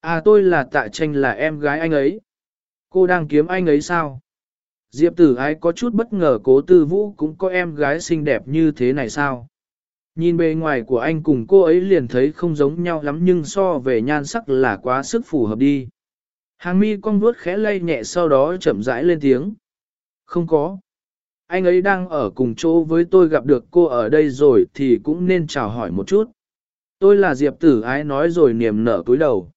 À tôi là tạ tranh là em gái anh ấy. Cô đang kiếm anh ấy sao? Diệp tử ái có chút bất ngờ cố tư vũ cũng có em gái xinh đẹp như thế này sao? Nhìn bề ngoài của anh cùng cô ấy liền thấy không giống nhau lắm nhưng so về nhan sắc là quá sức phù hợp đi. Hàng mi cong vuốt khẽ lay nhẹ sau đó chậm rãi lên tiếng. Không có. Anh ấy đang ở cùng chỗ với tôi gặp được cô ở đây rồi thì cũng nên chào hỏi một chút. Tôi là Diệp tử ái nói rồi niềm nở cúi đầu.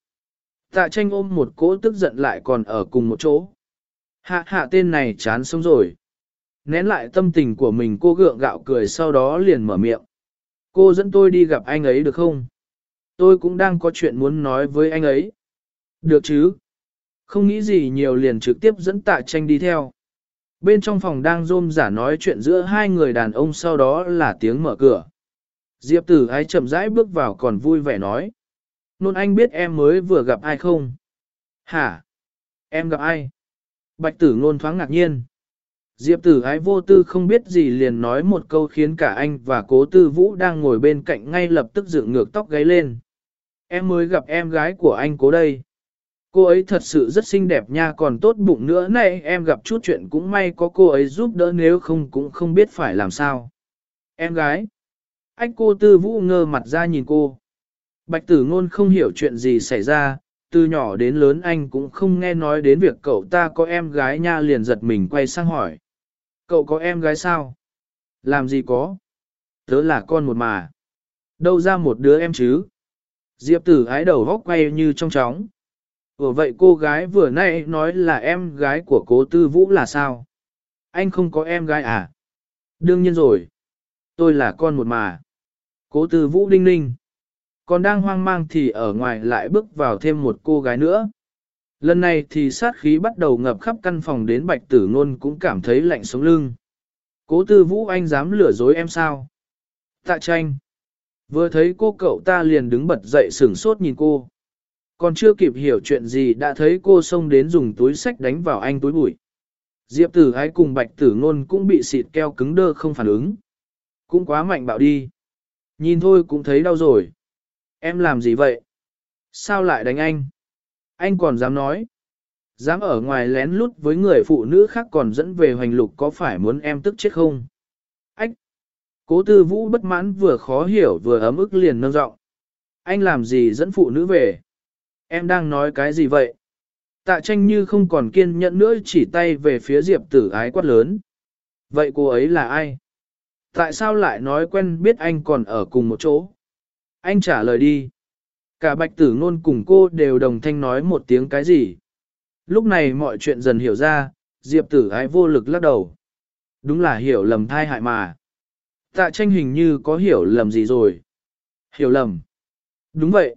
Tạ tranh ôm một cỗ tức giận lại còn ở cùng một chỗ. Hạ hạ tên này chán sống rồi. Nén lại tâm tình của mình cô gượng gạo cười sau đó liền mở miệng. Cô dẫn tôi đi gặp anh ấy được không? Tôi cũng đang có chuyện muốn nói với anh ấy. Được chứ? Không nghĩ gì nhiều liền trực tiếp dẫn tạ tranh đi theo. Bên trong phòng đang rôm giả nói chuyện giữa hai người đàn ông sau đó là tiếng mở cửa. Diệp tử ái chậm rãi bước vào còn vui vẻ nói. Nôn anh biết em mới vừa gặp ai không? Hả? Em gặp ai? Bạch tử ngôn thoáng ngạc nhiên. Diệp tử ái vô tư không biết gì liền nói một câu khiến cả anh và cố tư vũ đang ngồi bên cạnh ngay lập tức dựng ngược tóc gáy lên. Em mới gặp em gái của anh cố đây. Cô ấy thật sự rất xinh đẹp nha, còn tốt bụng nữa này, em gặp chút chuyện cũng may có cô ấy giúp đỡ, nếu không cũng không biết phải làm sao. Em gái. Anh cô tư vũ ngơ mặt ra nhìn cô. Bạch tử ngôn không hiểu chuyện gì xảy ra, từ nhỏ đến lớn anh cũng không nghe nói đến việc cậu ta có em gái nha liền giật mình quay sang hỏi. Cậu có em gái sao? Làm gì có? Tớ là con một mà. Đâu ra một đứa em chứ? Diệp tử ái đầu góc quay như trong chóng. Vừa vậy cô gái vừa nãy nói là em gái của cố tư vũ là sao? Anh không có em gái à? Đương nhiên rồi. Tôi là con một mà. Cố tư vũ đinh ninh. Còn đang hoang mang thì ở ngoài lại bước vào thêm một cô gái nữa. Lần này thì sát khí bắt đầu ngập khắp căn phòng đến bạch tử ngôn cũng cảm thấy lạnh sống lưng. Cố tư vũ, anh dám lừa dối em sao? Tạ tranh. Vừa thấy cô cậu ta liền đứng bật dậy sửng sốt nhìn cô. Còn chưa kịp hiểu chuyện gì đã thấy cô xông đến dùng túi sách đánh vào anh túi bụi. Diệp tử ái cùng bạch tử ngôn cũng bị xịt keo cứng đơ không phản ứng. Cũng quá mạnh bạo đi. Nhìn thôi cũng thấy đau rồi. Em làm gì vậy? Sao lại đánh anh? Anh còn dám nói. Dám ở ngoài lén lút với người phụ nữ khác còn dẫn về hoành lục có phải muốn em tức chết không? Ách! Cố tư vũ bất mãn vừa khó hiểu vừa ấm ức liền nâng giọng. Anh làm gì dẫn phụ nữ về? Em đang nói cái gì vậy? Tạ tranh như không còn kiên nhẫn nữa chỉ tay về phía diệp tử ái quát lớn. Vậy cô ấy là ai? Tại sao lại nói quen biết anh còn ở cùng một chỗ? Anh trả lời đi. Cả bạch tử ngôn cùng cô đều đồng thanh nói một tiếng cái gì. Lúc này mọi chuyện dần hiểu ra, diệp tử ái vô lực lắc đầu. Đúng là hiểu lầm thai hại mà. Tạ tranh hình như có hiểu lầm gì rồi. Hiểu lầm. Đúng vậy.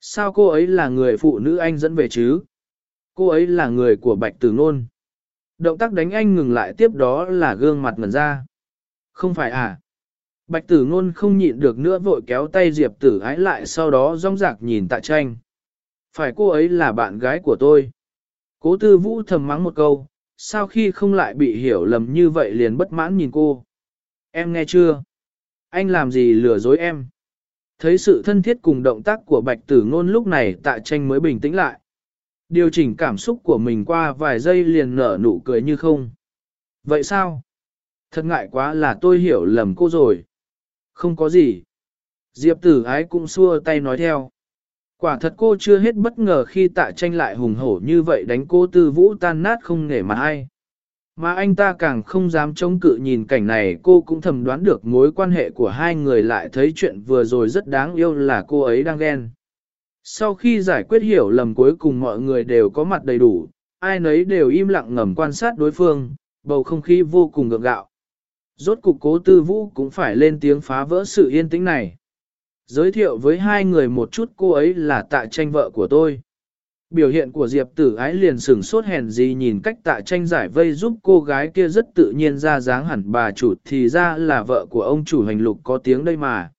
Sao cô ấy là người phụ nữ anh dẫn về chứ? Cô ấy là người của bạch tử ngôn. Động tác đánh anh ngừng lại tiếp đó là gương mặt ngẩn ra. Không phải à? Bạch tử ngôn không nhịn được nữa vội kéo tay Diệp tử ái lại sau đó rong rạc nhìn tạ tranh. Phải cô ấy là bạn gái của tôi. Cố tư vũ thầm mắng một câu, sau khi không lại bị hiểu lầm như vậy liền bất mãn nhìn cô. Em nghe chưa? Anh làm gì lừa dối em? Thấy sự thân thiết cùng động tác của bạch tử ngôn lúc này tạ tranh mới bình tĩnh lại. Điều chỉnh cảm xúc của mình qua vài giây liền nở nụ cười như không. Vậy sao? Thật ngại quá là tôi hiểu lầm cô rồi. Không có gì. Diệp tử ái cũng xua tay nói theo. Quả thật cô chưa hết bất ngờ khi tạ tranh lại hùng hổ như vậy đánh cô tư vũ tan nát không nể mà ai. Mà anh ta càng không dám chống cự nhìn cảnh này cô cũng thầm đoán được mối quan hệ của hai người lại thấy chuyện vừa rồi rất đáng yêu là cô ấy đang ghen. Sau khi giải quyết hiểu lầm cuối cùng mọi người đều có mặt đầy đủ, ai nấy đều im lặng ngầm quan sát đối phương, bầu không khí vô cùng gượng gạo. Rốt cục cố tư vũ cũng phải lên tiếng phá vỡ sự yên tĩnh này. Giới thiệu với hai người một chút cô ấy là tạ tranh vợ của tôi. Biểu hiện của Diệp tử ái liền sửng sốt hèn gì nhìn cách tạ tranh giải vây giúp cô gái kia rất tự nhiên ra dáng hẳn bà chủ thì ra là vợ của ông chủ hành lục có tiếng đây mà.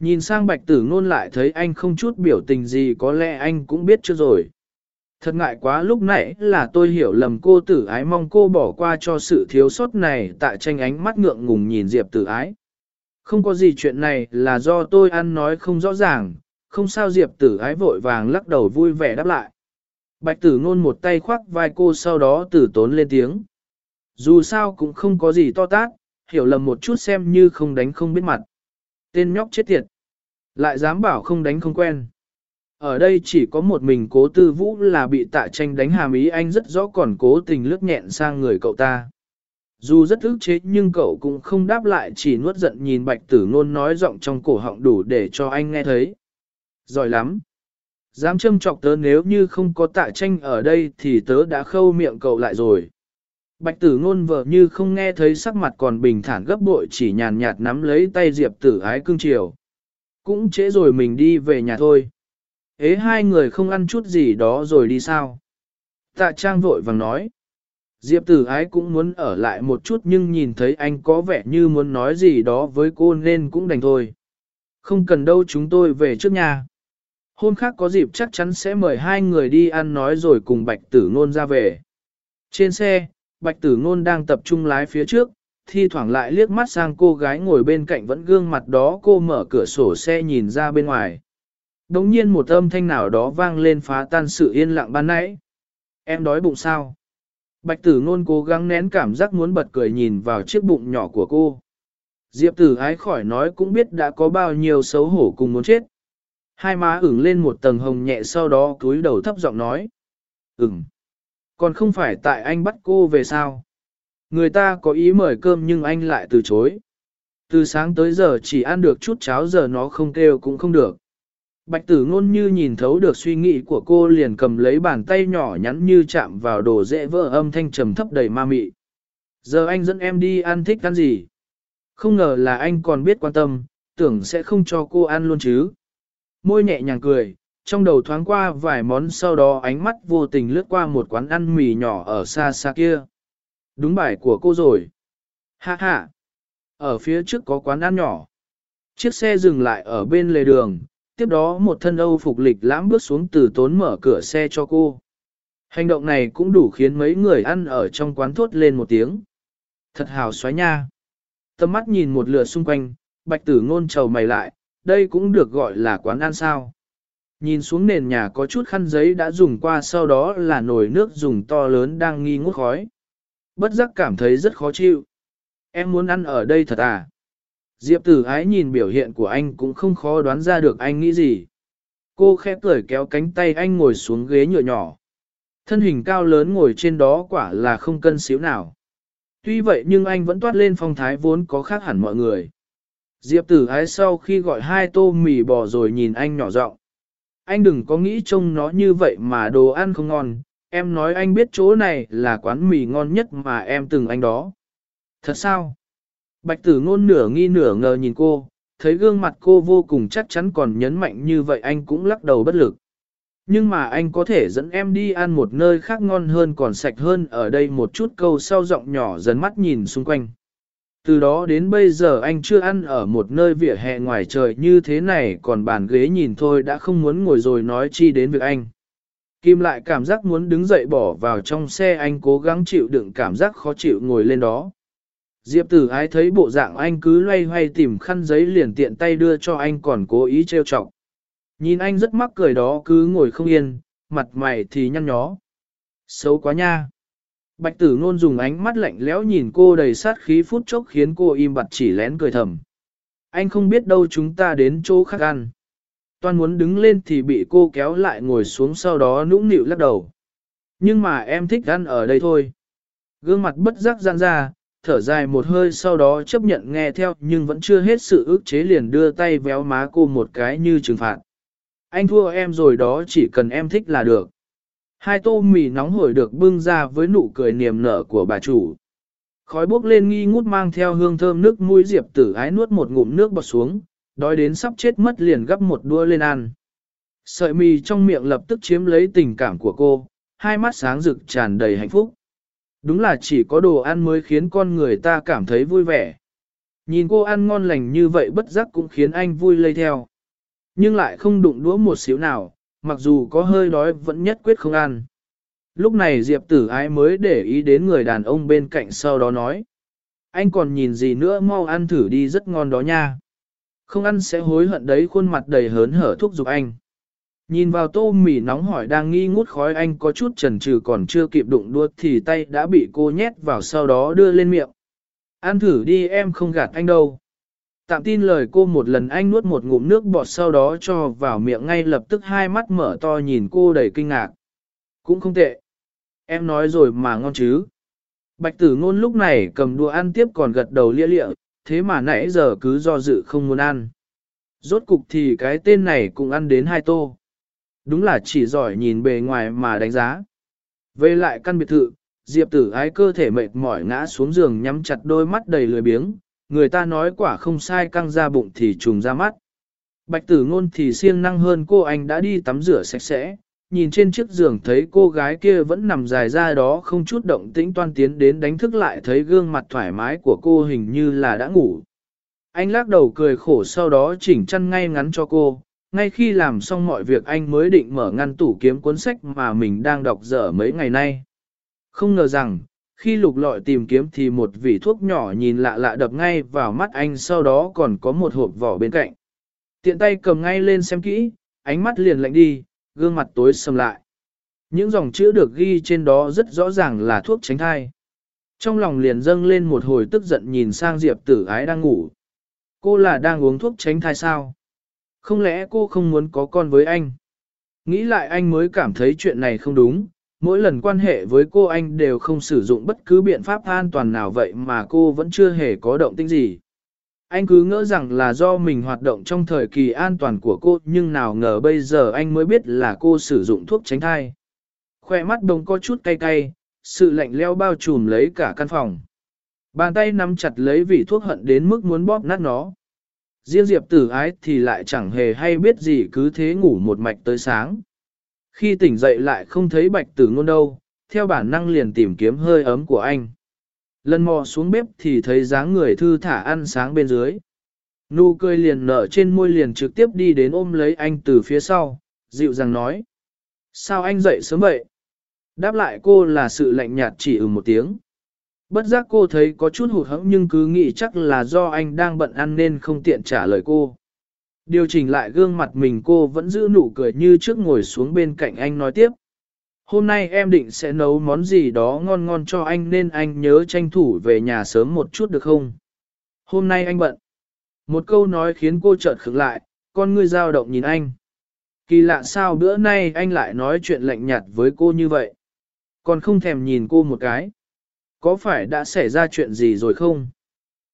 Nhìn sang bạch tử ngôn lại thấy anh không chút biểu tình gì có lẽ anh cũng biết chưa rồi. Thật ngại quá lúc nãy là tôi hiểu lầm cô tử ái mong cô bỏ qua cho sự thiếu sót này tại tranh ánh mắt ngượng ngùng nhìn Diệp tử ái. Không có gì chuyện này là do tôi ăn nói không rõ ràng, Không sao Diệp tử ái vội vàng lắc đầu vui vẻ đáp lại. Bạch tử ngôn một tay khoác vai cô sau đó tử tốn lên tiếng. Dù sao cũng không có gì to tát, hiểu lầm một chút xem như không đánh không biết mặt. Tên nhóc chết tiệt. Lại dám bảo không đánh không quen. Ở đây chỉ có một mình cố tư vũ là bị tạ tranh đánh hàm ý, anh rất rõ còn cố tình lướt nhẹn sang người cậu ta. Dù rất ức chế nhưng cậu cũng không đáp lại, chỉ nuốt giận nhìn bạch tử ngôn nói giọng trong cổ họng đủ để cho anh nghe thấy. Giỏi lắm. Dám châm chọc tớ nếu như không có tạ tranh ở đây thì tớ đã khâu miệng cậu lại rồi. Bạch tử ngôn vợ như không nghe thấy sắc mặt còn bình thản gấp bội, chỉ nhàn nhạt nắm lấy tay diệp tử ái cương triều Cũng trễ rồi mình đi về nhà thôi. Ế hai người không ăn chút gì đó rồi đi sao? Tạ trang vội vàng nói. Diệp tử ái cũng muốn ở lại một chút nhưng nhìn thấy anh có vẻ như muốn nói gì đó với cô nên cũng đành thôi. Không cần đâu chúng tôi về trước nhà. Hôm khác có dịp chắc chắn sẽ mời hai người đi ăn nói rồi cùng bạch tử ngôn ra về. Trên xe, bạch tử ngôn đang tập trung lái phía trước, thi thoảng lại liếc mắt sang cô gái ngồi bên cạnh vẫn gương mặt đó cô mở cửa sổ xe nhìn ra bên ngoài. Đống nhiên một âm thanh nào đó vang lên phá tan sự yên lặng ban nãy. Em đói bụng sao? Bạch tử ngôn cố gắng nén cảm giác muốn bật cười nhìn vào chiếc bụng nhỏ của cô. Diệp tử ái khỏi nói cũng biết đã có bao nhiêu xấu hổ cùng muốn chết. Hai má ửng lên một tầng hồng nhẹ sau đó cúi đầu thấp giọng nói. Ừm. Còn không phải tại anh bắt cô về sao? Người ta có ý mời cơm nhưng anh lại từ chối. Từ sáng tới giờ chỉ ăn được chút cháo giờ nó không kêu cũng không được. Bạch tử ngôn như nhìn thấu được suy nghĩ của cô liền cầm lấy bàn tay nhỏ nhắn như chạm vào đồ dễ vỡ âm thanh trầm thấp đầy ma mị. Giờ anh dẫn em đi ăn thích ăn gì? Không ngờ là anh còn biết quan tâm, tưởng sẽ không cho cô ăn luôn chứ. Môi nhẹ nhàng cười, trong đầu thoáng qua vài món sau đó ánh mắt vô tình lướt qua một quán ăn mì nhỏ ở xa xa kia. Đúng bài của cô rồi. Ha ha. Ở phía trước có quán ăn nhỏ. Chiếc xe dừng lại ở bên lề đường, tiếp đó một thân Âu phục lịch lãm bước xuống từ tốn mở cửa xe cho cô. Hành động này cũng đủ khiến mấy người ăn ở trong quán thốt lên một tiếng. Thật hào xoáy nha. Tâm mắt nhìn một lượt xung quanh, bạch tử ngôn trầu mày lại, đây cũng được gọi là quán ăn sao. Nhìn xuống nền nhà có chút khăn giấy đã dùng qua sau đó là nồi nước dùng to lớn đang nghi ngút khói. Bất giác cảm thấy rất khó chịu. Em muốn ăn ở đây thật à? Diệp tử ái nhìn biểu hiện của anh cũng không khó đoán ra được anh nghĩ gì. Cô khẽ cười kéo cánh tay anh ngồi xuống ghế nhựa nhỏ. Thân hình cao lớn ngồi trên đó quả là không cân xíu nào. Tuy vậy nhưng anh vẫn toát lên phong thái vốn có khác hẳn mọi người. Diệp tử ái sau khi gọi hai tô mì bò rồi nhìn anh nhỏ giọng. Anh đừng có nghĩ trông nó như vậy mà đồ ăn không ngon, em nói anh biết chỗ này là quán mì ngon nhất mà em từng anh đó. Thật sao? Bạch tử ngôn nửa nghi nửa ngờ nhìn cô, thấy gương mặt cô vô cùng chắc chắn còn nhấn mạnh như vậy anh cũng lắc đầu bất lực. Nhưng mà anh có thể dẫn em đi ăn một nơi khác ngon hơn còn sạch hơn ở đây một chút câu sau giọng nhỏ dần mắt nhìn xung quanh. Từ đó đến bây giờ anh chưa ăn ở một nơi vỉa hè ngoài trời như thế này còn bàn ghế nhìn thôi đã không muốn ngồi rồi nói chi đến việc anh. Kim lại cảm giác muốn đứng dậy bỏ vào trong xe anh cố gắng chịu đựng cảm giác khó chịu ngồi lên đó. Diệp tử ái thấy bộ dạng anh cứ loay hoay tìm khăn giấy liền tiện tay đưa cho anh còn cố ý trêu chọc. Nhìn anh rất mắc cười đó cứ ngồi không yên, mặt mày thì nhăn nhó. Xấu quá nha. Bạch tử ngôn dùng ánh mắt lạnh lẽo nhìn cô đầy sát khí phút chốc khiến cô im bặt chỉ lén cười thầm. Anh không biết đâu chúng ta đến chỗ khác ăn. Toàn muốn đứng lên thì bị cô kéo lại ngồi xuống sau đó nũng nịu lắc đầu. Nhưng mà em thích ăn ở đây thôi. Gương mặt bất giác giãn ra, thở dài một hơi sau đó chấp nhận nghe theo nhưng vẫn chưa hết sự ức chế liền đưa tay véo má cô một cái như trừng phạt. Anh thua em rồi đó chỉ cần em thích là được. Hai tô mì nóng hổi được bưng ra với nụ cười niềm nở của bà chủ. Khói bốc lên nghi ngút mang theo hương thơm nước mũi diệp tử ái nuốt một ngụm nước bọt xuống, đói đến sắp chết mất liền gấp một đua lên ăn. Sợi mì trong miệng lập tức chiếm lấy tình cảm của cô, hai mắt sáng rực tràn đầy hạnh phúc. Đúng là chỉ có đồ ăn mới khiến con người ta cảm thấy vui vẻ. Nhìn cô ăn ngon lành như vậy bất giác cũng khiến anh vui lây theo. Nhưng lại không đụng đũa một xíu nào, mặc dù có hơi đói vẫn nhất quyết không ăn. Lúc này Diệp tử ái mới để ý đến người đàn ông bên cạnh sau đó nói. Anh còn nhìn gì nữa mau ăn thử đi rất ngon đó nha. Không ăn sẽ hối hận đấy khuôn mặt đầy hớn hở thúc giục anh. Nhìn vào tô mì nóng hỏi đang nghi ngút khói anh có chút chần chừ còn chưa kịp đụng đuốt thì tay đã bị cô nhét vào sau đó đưa lên miệng. Ăn thử đi em không gạt anh đâu. Tạm tin lời cô một lần anh nuốt một ngụm nước bọt sau đó cho vào miệng ngay lập tức hai mắt mở to nhìn cô đầy kinh ngạc. Cũng không tệ. Em nói rồi mà ngon chứ. Bạch tử ngôn lúc này cầm đũa ăn tiếp còn gật đầu lia lịa, thế mà nãy giờ cứ do dự không muốn ăn. Rốt cục thì cái tên này cũng ăn đến hai tô. Đúng là chỉ giỏi nhìn bề ngoài mà đánh giá. Về lại căn biệt thự, Diệp tử ái cơ thể mệt mỏi ngã xuống giường nhắm chặt đôi mắt đầy lười biếng, người ta nói quả không sai căng ra bụng thì trùng ra mắt. Bạch tử ngôn thì siêng năng hơn cô anh đã đi tắm rửa sạch sẽ, nhìn trên chiếc giường thấy cô gái kia vẫn nằm dài ra đó không chút động tĩnh toan tiến đến đánh thức lại thấy gương mặt thoải mái của cô hình như là đã ngủ. Anh lắc đầu cười khổ sau đó chỉnh chăn ngay ngắn cho cô, ngay khi làm xong mọi việc anh mới định mở ngăn tủ kiếm cuốn sách mà mình đang đọc dở mấy ngày nay. Không ngờ rằng, khi lục lọi tìm kiếm thì một vỉ thuốc nhỏ nhìn lạ lạ đập ngay vào mắt anh sau đó còn có một hộp vỏ bên cạnh. Tiện tay cầm ngay lên xem kỹ, ánh mắt liền lạnh đi, gương mặt tối sầm lại. Những dòng chữ được ghi trên đó rất rõ ràng là thuốc tránh thai. Trong lòng liền dâng lên một hồi tức giận nhìn sang Diệp tử ái đang ngủ. Cô là đang uống thuốc tránh thai sao? Không lẽ cô không muốn có con với anh? Nghĩ lại anh mới cảm thấy chuyện này không đúng, mỗi lần quan hệ với cô anh đều không sử dụng bất cứ biện pháp an toàn nào vậy mà cô vẫn chưa hề có động tĩnh gì. Anh cứ ngỡ rằng là do mình hoạt động trong thời kỳ an toàn của cô nhưng nào ngờ bây giờ anh mới biết là cô sử dụng thuốc tránh thai. Khoe mắt đồng có chút cay cay, sự lạnh leo bao trùm lấy cả căn phòng. Bàn tay nắm chặt lấy vị thuốc hận đến mức muốn bóp nát nó. Riêng Diệp tử ái thì lại chẳng hề hay biết gì cứ thế ngủ một mạch tới sáng. Khi tỉnh dậy lại không thấy bạch tử ngôn đâu, theo bản năng liền tìm kiếm hơi ấm của anh. Lần mò xuống bếp thì thấy dáng người thư thả ăn sáng bên dưới. Nụ cười liền nở trên môi liền trực tiếp đi đến ôm lấy anh từ phía sau, dịu dàng nói. Sao anh dậy sớm vậy? Đáp lại cô là sự lạnh nhạt chỉ ừ một tiếng. Bất giác cô thấy có chút hụt hẫng nhưng cứ nghĩ chắc là do anh đang bận ăn nên không tiện trả lời cô. Điều chỉnh lại gương mặt mình cô vẫn giữ nụ cười như trước ngồi xuống bên cạnh anh nói tiếp. Hôm nay em định sẽ nấu món gì đó ngon ngon cho anh nên anh nhớ tranh thủ về nhà sớm một chút được không? Hôm nay anh bận. Một câu nói khiến cô chợt khựng lại, con ngươi dao động nhìn anh. Kỳ lạ sao bữa nay anh lại nói chuyện lạnh nhạt với cô như vậy? Còn không thèm nhìn cô một cái. Có phải đã xảy ra chuyện gì rồi không?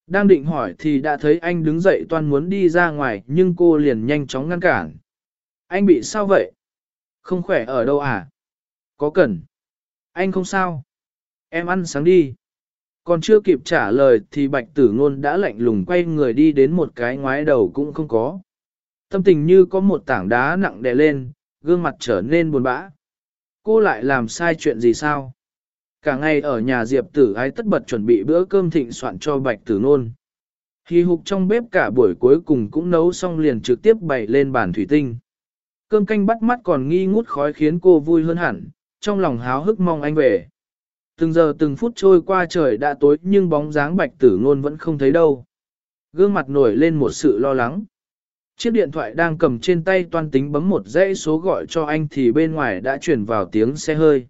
Đang định hỏi thì đã thấy anh đứng dậy toan muốn đi ra ngoài nhưng cô liền nhanh chóng ngăn cản. Anh bị sao vậy? Không khỏe ở đâu à? Có cần? Anh không sao? Em ăn sáng đi. Còn chưa kịp trả lời thì bạch tử ngôn đã lạnh lùng quay người đi đến một cái ngoái đầu cũng không có. Tâm tình như có một tảng đá nặng đè lên, gương mặt trở nên buồn bã. Cô lại làm sai chuyện gì sao? Cả ngày ở nhà Diệp tử ái tất bật chuẩn bị bữa cơm thịnh soạn cho bạch tử nôn. Hì hục trong bếp cả buổi cuối cùng cũng nấu xong liền trực tiếp bày lên bàn thủy tinh. Cơm canh bắt mắt còn nghi ngút khói khiến cô vui hơn hẳn, trong lòng háo hức mong anh về. Từng giờ từng phút trôi qua trời đã tối nhưng bóng dáng bạch tử ngôn vẫn không thấy đâu. Gương mặt nổi lên một sự lo lắng. Chiếc điện thoại đang cầm trên tay toan tính bấm một dãy số gọi cho anh thì bên ngoài đã chuyển vào tiếng xe hơi.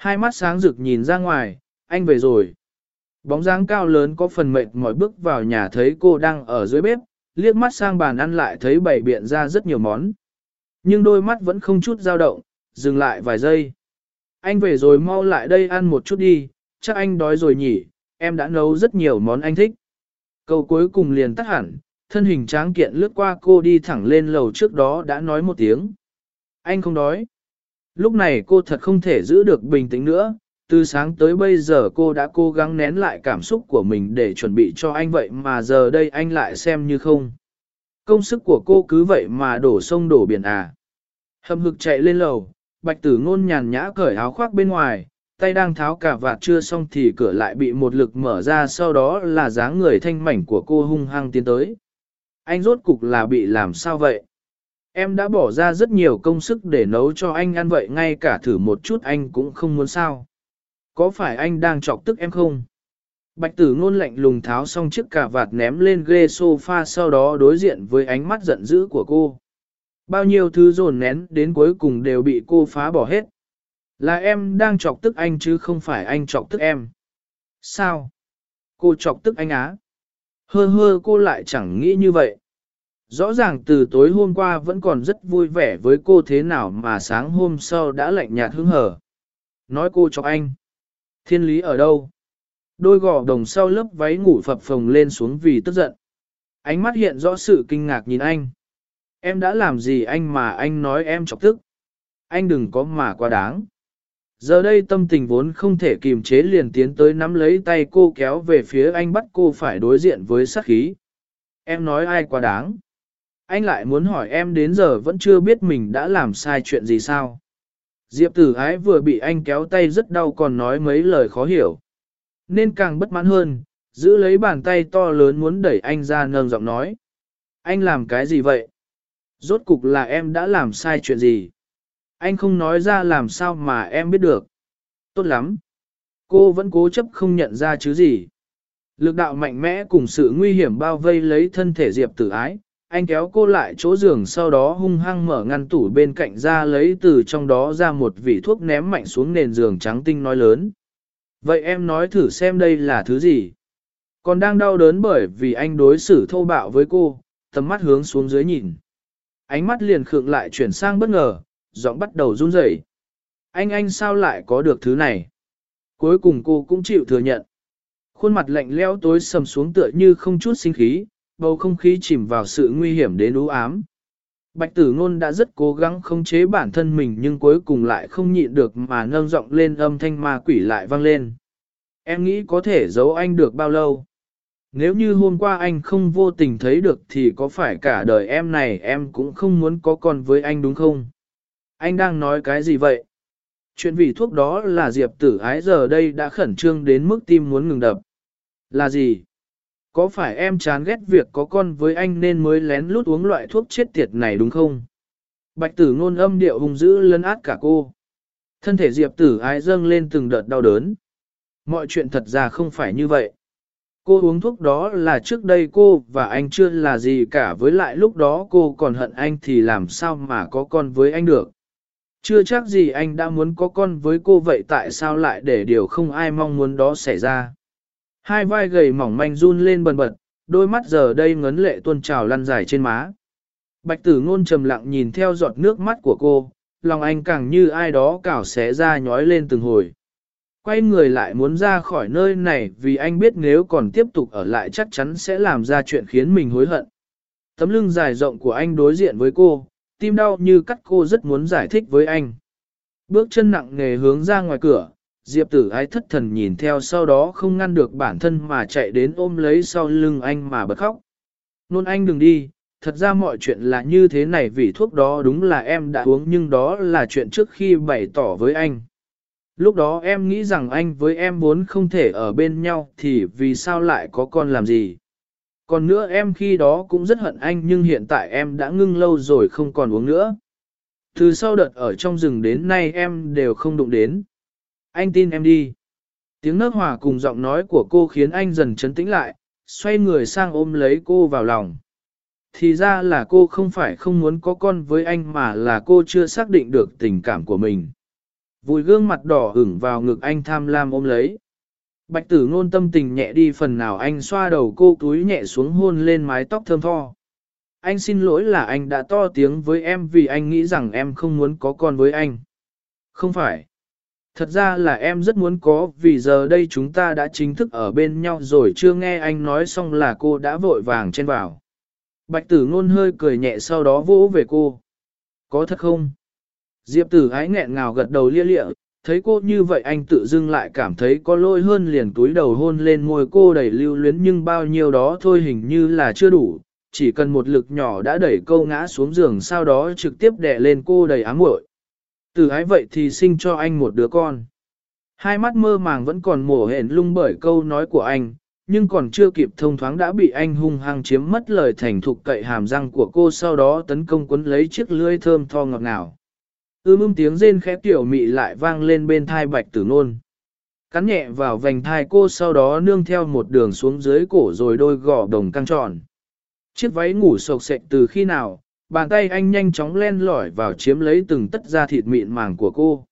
Hai mắt sáng rực nhìn ra ngoài, anh về rồi. Bóng dáng cao lớn có phần mệt mỏi bước vào nhà thấy cô đang ở dưới bếp, liếc mắt sang bàn ăn lại thấy bày biện ra rất nhiều món. Nhưng đôi mắt vẫn không chút dao động, dừng lại vài giây. Anh về rồi mau lại đây ăn một chút đi, chắc anh đói rồi nhỉ, em đã nấu rất nhiều món anh thích. Câu cuối cùng liền tắt hẳn, thân hình tráng kiện lướt qua cô đi thẳng lên lầu trước đó đã nói một tiếng. Anh không đói. Lúc này cô thật không thể giữ được bình tĩnh nữa, từ sáng tới bây giờ cô đã cố gắng nén lại cảm xúc của mình để chuẩn bị cho anh vậy mà giờ đây anh lại xem như không. Công sức của cô cứ vậy mà đổ sông đổ biển à. Hầm hực chạy lên lầu, bạch tử ngôn nhàn nhã cởi áo khoác bên ngoài, tay đang tháo cả vạt chưa xong thì cửa lại bị một lực mở ra sau đó là dáng người thanh mảnh của cô hung hăng tiến tới. Anh rốt cục là bị làm sao vậy? Em đã bỏ ra rất nhiều công sức để nấu cho anh ăn vậy ngay cả thử một chút anh cũng không muốn sao. Có phải anh đang chọc tức em không? Bạch tử ngôn lạnh lùng tháo xong chiếc cà vạt ném lên ghê sofa sau đó đối diện với ánh mắt giận dữ của cô. Bao nhiêu thứ dồn nén đến cuối cùng đều bị cô phá bỏ hết. Là em đang chọc tức anh chứ không phải anh chọc tức em. Sao? Cô chọc tức anh á? Hơ hơ cô lại chẳng nghĩ như vậy. Rõ ràng từ tối hôm qua vẫn còn rất vui vẻ với cô thế nào mà sáng hôm sau đã lạnh nhạt hứng hở. Nói cô cho anh. Thiên lý ở đâu? Đôi gò đồng sau lớp váy ngủ phập phồng lên xuống vì tức giận. Ánh mắt hiện rõ sự kinh ngạc nhìn anh. Em đã làm gì anh mà anh nói em chọc tức? Anh đừng có mà quá đáng. Giờ đây tâm tình vốn không thể kiềm chế liền tiến tới nắm lấy tay cô kéo về phía anh bắt cô phải đối diện với sát khí. Em nói ai quá đáng. Anh lại muốn hỏi em đến giờ vẫn chưa biết mình đã làm sai chuyện gì sao. Diệp tử ái vừa bị anh kéo tay rất đau còn nói mấy lời khó hiểu. Nên càng bất mãn hơn, giữ lấy bàn tay to lớn muốn đẩy anh ra nâng giọng nói. Anh làm cái gì vậy? Rốt cục là em đã làm sai chuyện gì? Anh không nói ra làm sao mà em biết được. Tốt lắm. Cô vẫn cố chấp không nhận ra chứ gì. Lực đạo mạnh mẽ cùng sự nguy hiểm bao vây lấy thân thể Diệp tử ái. Anh kéo cô lại chỗ giường sau đó hung hăng mở ngăn tủ bên cạnh ra lấy từ trong đó ra một vị thuốc ném mạnh xuống nền giường trắng tinh nói lớn. Vậy em nói thử xem đây là thứ gì? Còn đang đau đớn bởi vì anh đối xử thô bạo với cô, tầm mắt hướng xuống dưới nhìn. Ánh mắt liền khượng lại chuyển sang bất ngờ, giọng bắt đầu run rẩy. Anh anh sao lại có được thứ này? Cuối cùng cô cũng chịu thừa nhận. Khuôn mặt lạnh lẽo tối sầm xuống tựa như không chút sinh khí, bầu không khí chìm vào sự nguy hiểm đến u ám. Bạch tử ngôn đã rất cố gắng khống chế bản thân mình nhưng cuối cùng lại không nhịn được mà nâng giọng lên âm thanh ma quỷ lại vang lên. Em nghĩ có thể giấu anh được bao lâu? Nếu như hôm qua anh không vô tình thấy được thì có phải cả đời em này em cũng không muốn có con với anh đúng không? Anh đang nói cái gì vậy? Chuyện vì thuốc đó là Diệp tử ái giờ đây đã khẩn trương đến mức tim muốn ngừng đập. Là gì? Có phải em chán ghét việc có con với anh nên mới lén lút uống loại thuốc chết tiệt này đúng không? Bạch tử ngôn âm điệu hung dữ lấn át cả cô. Thân thể Diệp tử ái dâng lên từng đợt đau đớn. Mọi chuyện thật ra không phải như vậy. Cô uống thuốc đó là trước đây cô và anh chưa là gì cả, với lại lúc đó cô còn hận anh thì làm sao mà có con với anh được. Chưa chắc gì anh đã muốn có con với cô, vậy tại sao lại để điều không ai mong muốn đó xảy ra. Hai vai gầy mỏng manh run lên bần bật, đôi mắt giờ đây ngấn lệ tuôn trào lăn dài trên má. Bạch tử ngôn trầm lặng nhìn theo giọt nước mắt của cô, lòng anh càng như ai đó cào xé ra nhói lên từng hồi. Quay người lại muốn ra khỏi nơi này vì anh biết nếu còn tiếp tục ở lại chắc chắn sẽ làm ra chuyện khiến mình hối hận. Tấm lưng dài rộng của anh đối diện với cô, tim đau như cắt cô rất muốn giải thích với anh. Bước chân nặng nề hướng ra ngoài cửa, Diệp tử ái thất thần nhìn theo sau đó không ngăn được bản thân mà chạy đến ôm lấy sau lưng anh mà bật khóc. Nôn anh đừng đi, thật ra mọi chuyện là như thế này vì thuốc đó đúng là em đã uống nhưng đó là chuyện trước khi bày tỏ với anh. Lúc đó em nghĩ rằng anh với em vốn không thể ở bên nhau thì vì sao lại có con làm gì. Còn nữa em khi đó cũng rất hận anh nhưng hiện tại em đã ngưng lâu rồi không còn uống nữa. Từ sau đợt ở trong rừng đến nay em đều không đụng đến. Anh tin em đi. Tiếng nước hòa cùng giọng nói của cô khiến anh dần chấn tĩnh lại, xoay người sang ôm lấy cô vào lòng. Thì ra là cô không phải không muốn có con với anh mà là cô chưa xác định được tình cảm của mình. Vùi gương mặt đỏ ửng vào ngực anh tham lam ôm lấy. Bạch tử ngôn tâm tình nhẹ đi phần nào anh xoa đầu cô túi nhẹ xuống hôn lên mái tóc thơm tho. Anh xin lỗi là anh đã to tiếng với em vì anh nghĩ rằng em không muốn có con với anh. Không phải. Thật ra là em rất muốn có vì giờ đây chúng ta đã chính thức ở bên nhau rồi chưa nghe anh nói xong là cô đã vội vàng chen vào. Bạch tử ngôn hơi cười nhẹ sau đó vỗ về cô. Có thật không? Diệp tử ái nghẹn ngào gật đầu lia lịa, thấy cô như vậy anh tự dưng lại cảm thấy có lỗi hơn liền túi đầu hôn lên môi cô đầy lưu luyến nhưng bao nhiêu đó thôi hình như là chưa đủ, chỉ cần một lực nhỏ đã đẩy câu ngã xuống giường sau đó trực tiếp đè lên cô đầy ám muội. Từ ái vậy thì sinh cho anh một đứa con. Hai mắt mơ màng vẫn còn mổ hển lung bởi câu nói của anh, nhưng còn chưa kịp thông thoáng đã bị anh hung hăng chiếm mất lời thành thục cậy hàm răng của cô sau đó tấn công quấn lấy chiếc lưỡi thơm tho ngọt ngào. Ưm ưm tiếng rên khẽ tiểu mị lại vang lên bên thai bạch tử nôn. Cắn nhẹ vào vành thai cô sau đó nương theo một đường xuống dưới cổ rồi đôi gò đồng căng tròn. Chiếc váy ngủ sộc sệch từ khi nào, bàn tay anh nhanh chóng len lỏi vào chiếm lấy từng tất da thịt mịn màng của cô.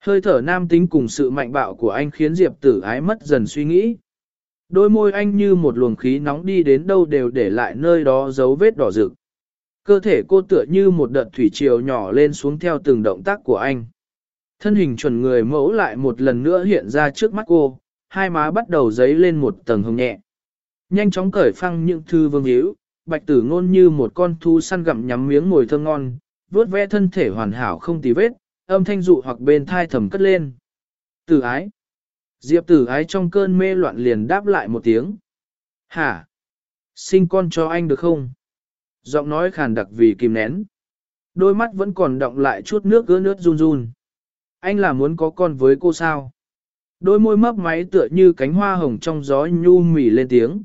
Hơi thở nam tính cùng sự mạnh bạo của anh khiến Diệp tử ái mất dần suy nghĩ. Đôi môi anh như một luồng khí nóng đi đến đâu đều để lại nơi đó dấu vết đỏ rực. Cơ thể cô tựa như một đợt thủy triều nhỏ lên xuống theo từng động tác của anh. Thân hình chuẩn người mẫu lại một lần nữa hiện ra trước mắt cô, hai má bắt đầu dấy lên một tầng hồng nhẹ. Nhanh chóng cởi phăng những thư vương hữu, bạch tử ngôn như một con thú săn gặm nhắm miếng mồi thơm ngon, vớt ve thân thể hoàn hảo không tì vết, âm thanh dụ hoặc bên thai thầm cất lên. Tử ái. Diệp tử ái trong cơn mê loạn liền đáp lại một tiếng. Hả? Sinh con cho anh được không? Giọng nói khàn đặc vì kìm nén. Đôi mắt vẫn còn động lại chút nước ướt nước run run. Anh là muốn có con với cô sao? Đôi môi mấp máy tựa như cánh hoa hồng trong gió nhu mỉ lên tiếng.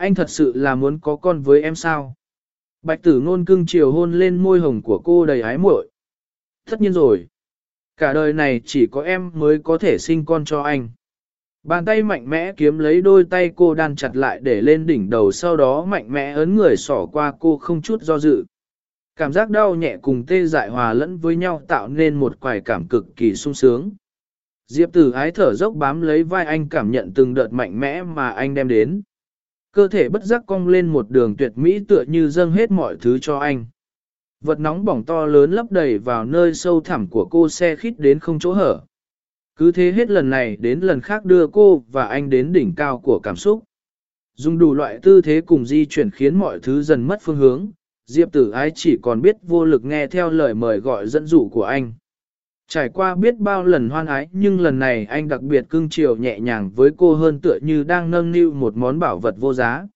Anh thật sự là muốn có con với em sao? Bạch tử ngôn cưng chiều hôn lên môi hồng của cô đầy ái muội. Tất nhiên rồi. Cả đời này chỉ có em mới có thể sinh con cho anh. Bàn tay mạnh mẽ kiếm lấy đôi tay cô đan chặt lại để lên đỉnh đầu sau đó mạnh mẽ ấn người sỏ qua cô không chút do dự. Cảm giác đau nhẹ cùng tê dại hòa lẫn với nhau tạo nên một quài cảm cực kỳ sung sướng. Diệp tử ái thở dốc bám lấy vai anh cảm nhận từng đợt mạnh mẽ mà anh đem đến. Cơ thể bất giác cong lên một đường tuyệt mỹ tựa như dâng hết mọi thứ cho anh. Vật nóng bỏng to lớn lấp đầy vào nơi sâu thẳm của cô xe khít đến không chỗ hở. Cứ thế hết lần này đến lần khác đưa cô và anh đến đỉnh cao của cảm xúc. Dùng đủ loại tư thế cùng di chuyển khiến mọi thứ dần mất phương hướng, Diệp tử ái chỉ còn biết vô lực nghe theo lời mời gọi dẫn dụ của anh. Trải qua biết bao lần hoan ái nhưng lần này anh đặc biệt cưng chiều nhẹ nhàng với cô hơn tựa như đang nâng niu một món bảo vật vô giá.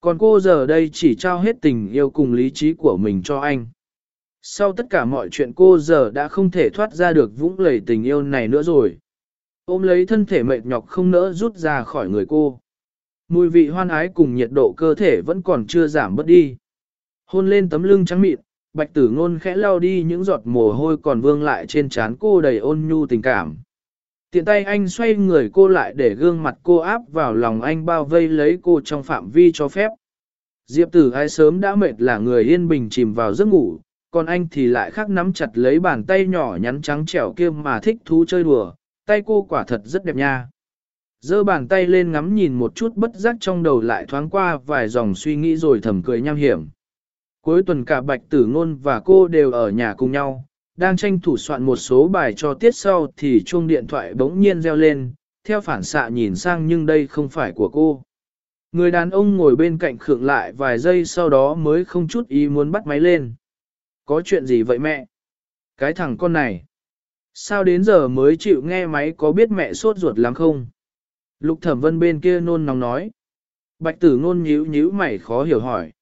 Còn cô giờ đây chỉ trao hết tình yêu cùng lý trí của mình cho anh. Sau tất cả mọi chuyện cô giờ đã không thể thoát ra được vũng lầy tình yêu này nữa rồi. Ôm lấy thân thể mệt nhọc không nỡ rút ra khỏi người cô. Mùi vị hoan ái cùng nhiệt độ cơ thể vẫn còn chưa giảm bớt đi. Hôn lên tấm lưng trắng mịn, bạch tử ngôn khẽ lao đi những giọt mồ hôi còn vương lại trên trán cô đầy ôn nhu tình cảm. Tiện tay anh xoay người cô lại để gương mặt cô áp vào lòng anh bao vây lấy cô trong phạm vi cho phép. Diệp tử ai sớm đã mệt là người yên bình chìm vào giấc ngủ, còn anh thì lại khắc nắm chặt lấy bàn tay nhỏ nhắn trắng trẻo kia mà thích thú chơi đùa, tay cô quả thật rất đẹp nha. Giơ bàn tay lên ngắm nhìn một chút bất giác trong đầu lại thoáng qua vài dòng suy nghĩ rồi thầm cười nham hiểm. Cuối tuần cả Bạch Tử Ngôn và cô đều ở nhà cùng nhau, đang tranh thủ soạn một số bài cho tiết sau thì chuông điện thoại bỗng nhiên reo lên, theo phản xạ nhìn sang nhưng đây không phải của cô. Người đàn ông ngồi bên cạnh khượng lại vài giây sau đó mới không chút ý muốn bắt máy lên. Có chuyện gì vậy mẹ? Cái thằng con này. Sao đến giờ mới chịu nghe máy có biết mẹ sốt ruột lắm không? Lục thẩm vân bên kia nôn nóng nói. Bạch tử ngôn nhíu nhíu mày khó hiểu hỏi.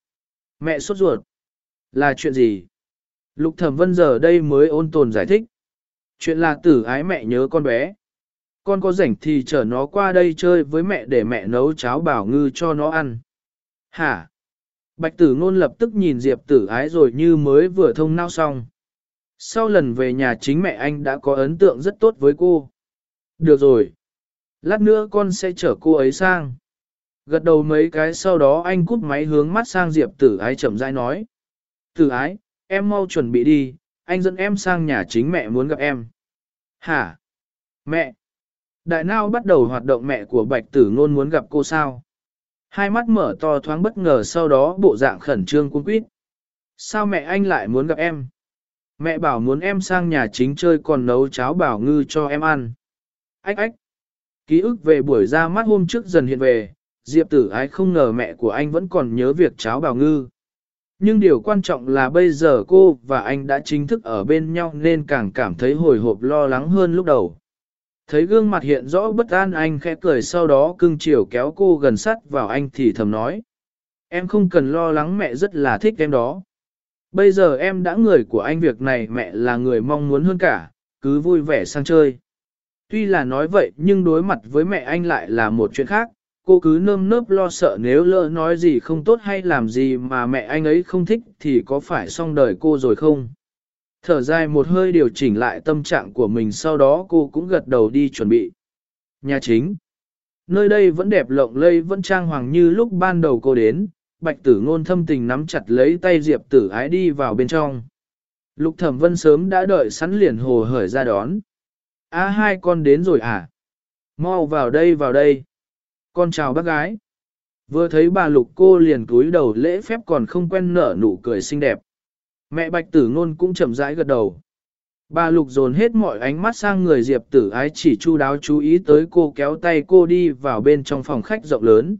Mẹ sốt ruột. Là chuyện gì? Lục thẩm vân giờ đây mới ôn tồn giải thích. Chuyện là tử ái mẹ nhớ con bé. Con có rảnh thì chở nó qua đây chơi với mẹ để mẹ nấu cháo bảo ngư cho nó ăn. Hả? Bạch tử ngôn lập tức nhìn Diệp tử ái rồi như mới vừa thông nao xong. Sau lần về nhà chính mẹ anh đã có ấn tượng rất tốt với cô. Được rồi. Lát nữa con sẽ chở cô ấy sang. Gật đầu mấy cái sau đó anh cút máy hướng mắt sang Diệp tử ái chậm rãi nói. Thử ái, em mau chuẩn bị đi, anh dẫn em sang nhà chính mẹ muốn gặp em. Hả? Mẹ! Đại nao bắt đầu hoạt động mẹ của bạch tử ngôn muốn gặp cô sao? Hai mắt mở to thoáng bất ngờ sau đó bộ dạng khẩn trương cuốn quýt. Sao mẹ anh lại muốn gặp em? Mẹ bảo muốn em sang nhà chính chơi còn nấu cháo bảo ngư cho em ăn. Ách ách! Ký ức về buổi ra mắt hôm trước dần hiện về, Diệp tử ái không ngờ mẹ của anh vẫn còn nhớ việc cháo bảo ngư. Nhưng điều quan trọng là bây giờ cô và anh đã chính thức ở bên nhau nên càng cảm thấy hồi hộp lo lắng hơn lúc đầu. Thấy gương mặt hiện rõ bất an anh khẽ cười sau đó cưng chiều kéo cô gần sát vào anh thì thầm nói. Em không cần lo lắng mẹ rất là thích em đó. Bây giờ em đã người của anh việc này mẹ là người mong muốn hơn cả, cứ vui vẻ sang chơi. Tuy là nói vậy nhưng đối mặt với mẹ anh lại là một chuyện khác, cô cứ nơm nớp lo sợ nếu lỡ nói gì không tốt hay làm gì mà mẹ anh ấy không thích thì có phải xong đời cô rồi không? Thở dài một hơi điều chỉnh lại tâm trạng của mình sau đó cô cũng gật đầu đi chuẩn bị. Nhà chính. Nơi đây vẫn đẹp lộng lây vẫn trang hoàng như lúc ban đầu cô đến, bạch tử ngôn thâm tình nắm chặt lấy tay diệp tử ái đi vào bên trong. Lục thẩm vân sớm đã đợi sẵn liền hồ hởi ra đón. A hai con đến rồi à? Mau vào đây vào đây. Con chào bác gái. Vừa thấy bà lục cô liền cúi đầu lễ phép còn không quen nở nụ cười xinh đẹp. Mẹ bạch tử ngôn cũng chậm rãi gật đầu. Bà lục dồn hết mọi ánh mắt sang người diệp tử ái chỉ chu đáo chú ý tới cô kéo tay cô đi vào bên trong phòng khách rộng lớn.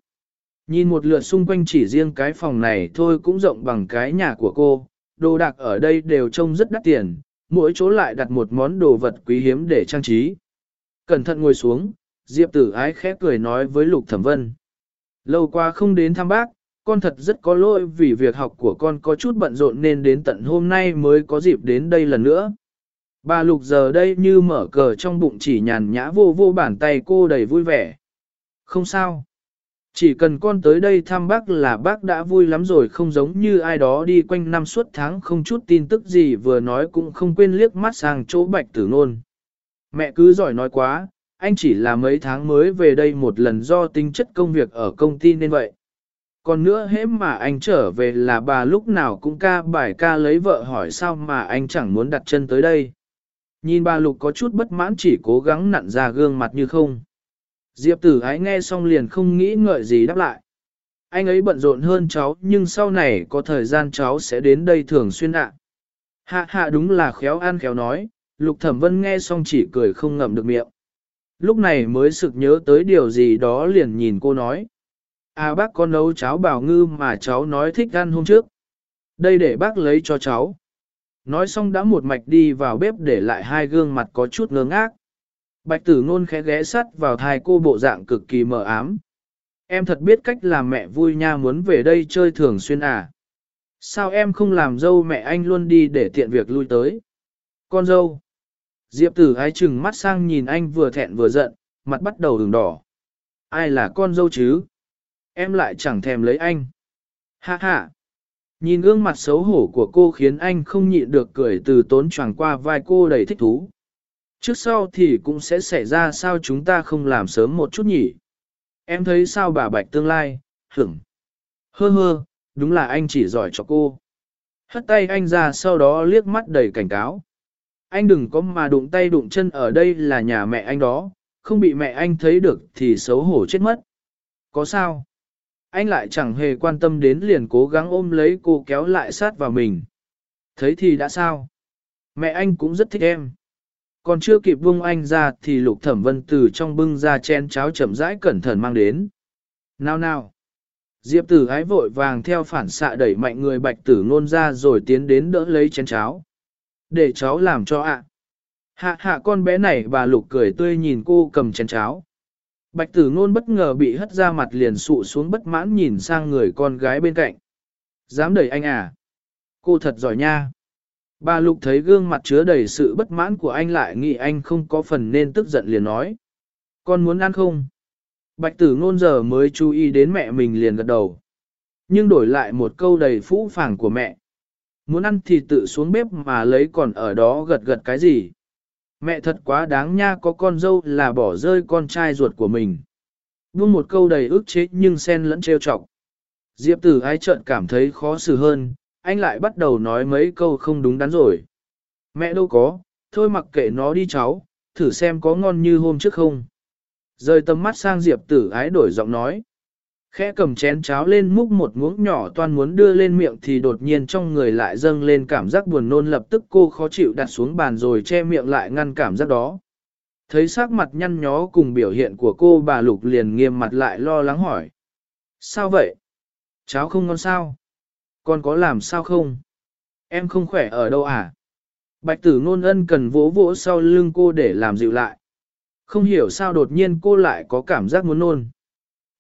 Nhìn một lượt xung quanh chỉ riêng cái phòng này thôi cũng rộng bằng cái nhà của cô, đồ đạc ở đây đều trông rất đắt tiền, mỗi chỗ lại đặt một món đồ vật quý hiếm để trang trí. Cẩn thận ngồi xuống, Diệp tử ái khẽ cười nói với Lục Thẩm Vân. Lâu qua không đến thăm bác, con thật rất có lỗi vì việc học của con có chút bận rộn nên đến tận hôm nay mới có dịp đến đây lần nữa. Bà Lục giờ đây như mở cờ trong bụng chỉ nhàn nhã vô vô bàn tay cô đầy vui vẻ. Không sao. Chỉ cần con tới đây thăm bác là bác đã vui lắm rồi không giống như ai đó đi quanh năm suốt tháng không chút tin tức gì vừa nói cũng không quên liếc mắt sang chỗ bạch tử nôn. Mẹ cứ giỏi nói quá, anh chỉ là mấy tháng mới về đây một lần do tính chất công việc ở công ty nên vậy. Còn nữa hễ mà anh trở về là bà lúc nào cũng ca bài ca lấy vợ hỏi sao mà anh chẳng muốn đặt chân tới đây. Nhìn bà Lục có chút bất mãn chỉ cố gắng nặn ra gương mặt như không. Diệp tử ái nghe xong liền không nghĩ ngợi gì đáp lại. Anh ấy bận rộn hơn cháu nhưng sau này có thời gian cháu sẽ đến đây thường xuyên ạ. Hạ hạ đúng là khéo ăn khéo nói, Lục Thẩm Vân nghe xong chỉ cười không ngậm được miệng. Lúc này mới sực nhớ tới điều gì đó liền nhìn cô nói. À bác có nấu cháo bảo ngư mà cháu nói thích ăn hôm trước. Đây để bác lấy cho cháu. Nói xong đã một mạch đi vào bếp để lại hai gương mặt có chút ngơ ngác. Bạch tử ngôn khẽ ghé sắt vào thai cô bộ dạng cực kỳ mờ ám. Em thật biết cách làm mẹ vui nha muốn về đây chơi thường xuyên à. Sao em không làm dâu mẹ anh luôn đi để tiện việc lui tới? Con dâu. Diệp tử ái chừng mắt sang nhìn anh vừa thẹn vừa giận, mặt bắt đầu đường đỏ. Ai là con dâu chứ? Em lại chẳng thèm lấy anh. Ha ha. Nhìn gương mặt xấu hổ của cô khiến anh không nhịn được cười từ tốn choàng qua vai cô đầy thích thú. Trước sau thì cũng sẽ xảy ra sao chúng ta không làm sớm một chút nhỉ. Em thấy sao bà Bạch tương lai, hửng. Hơ hơ, đúng là anh chỉ giỏi cho cô. Hất tay anh ra sau đó liếc mắt đầy cảnh cáo. Anh đừng có mà đụng tay đụng chân ở đây là nhà mẹ anh đó, không bị mẹ anh thấy được thì xấu hổ chết mất. Có sao? Anh lại chẳng hề quan tâm đến liền cố gắng ôm lấy cô kéo lại sát vào mình. Thấy thì đã sao? Mẹ anh cũng rất thích em. Còn chưa kịp buông anh ra thì lục thẩm vân từ trong bưng ra chén cháo chậm rãi cẩn thận mang đến. Nào nào! Diệp tử ái vội vàng theo phản xạ đẩy mạnh người bạch tử ngôn ra rồi tiến đến đỡ lấy chén cháo. Để cháu làm cho ạ. Hạ hạ con bé này bà lục cười tươi nhìn cô cầm chén cháo. Bạch tử ngôn bất ngờ bị hất ra mặt liền sụ xuống bất mãn nhìn sang người con gái bên cạnh. Dám đẩy anh à? Cô thật giỏi nha. Bà Lục thấy gương mặt chứa đầy sự bất mãn của anh lại nghĩ anh không có phần nên tức giận liền nói. Con muốn ăn không? Bạch tử ngôn giờ mới chú ý đến mẹ mình liền gật đầu. Nhưng đổi lại một câu đầy phũ phàng của mẹ. Muốn ăn thì tự xuống bếp mà lấy còn ở đó gật gật cái gì. Mẹ thật quá đáng nha có con dâu là bỏ rơi con trai ruột của mình. Buông một câu đầy ức chế nhưng sen lẫn trêu chọc. Diệp tử ai trợn cảm thấy khó xử hơn, anh lại bắt đầu nói mấy câu không đúng đắn rồi. Mẹ đâu có, thôi mặc kệ nó đi cháu, thử xem có ngon như hôm trước không. Rời tầm mắt sang Diệp tử ái đổi giọng nói. Khẽ cầm chén cháo lên múc một muỗng nhỏ toan muốn đưa lên miệng thì đột nhiên trong người lại dâng lên cảm giác buồn nôn, lập tức cô khó chịu đặt xuống bàn rồi che miệng lại ngăn cảm giác đó. Thấy sắc mặt nhăn nhó cùng biểu hiện của cô bà Lục liền nghiêm mặt lại lo lắng hỏi. Sao vậy? Cháo không ngon sao? Con có làm sao không? Em không khỏe ở đâu à? Bạch tử ngôn ân cần vỗ vỗ sau lưng cô để làm dịu lại. Không hiểu sao đột nhiên cô lại có cảm giác muốn nôn.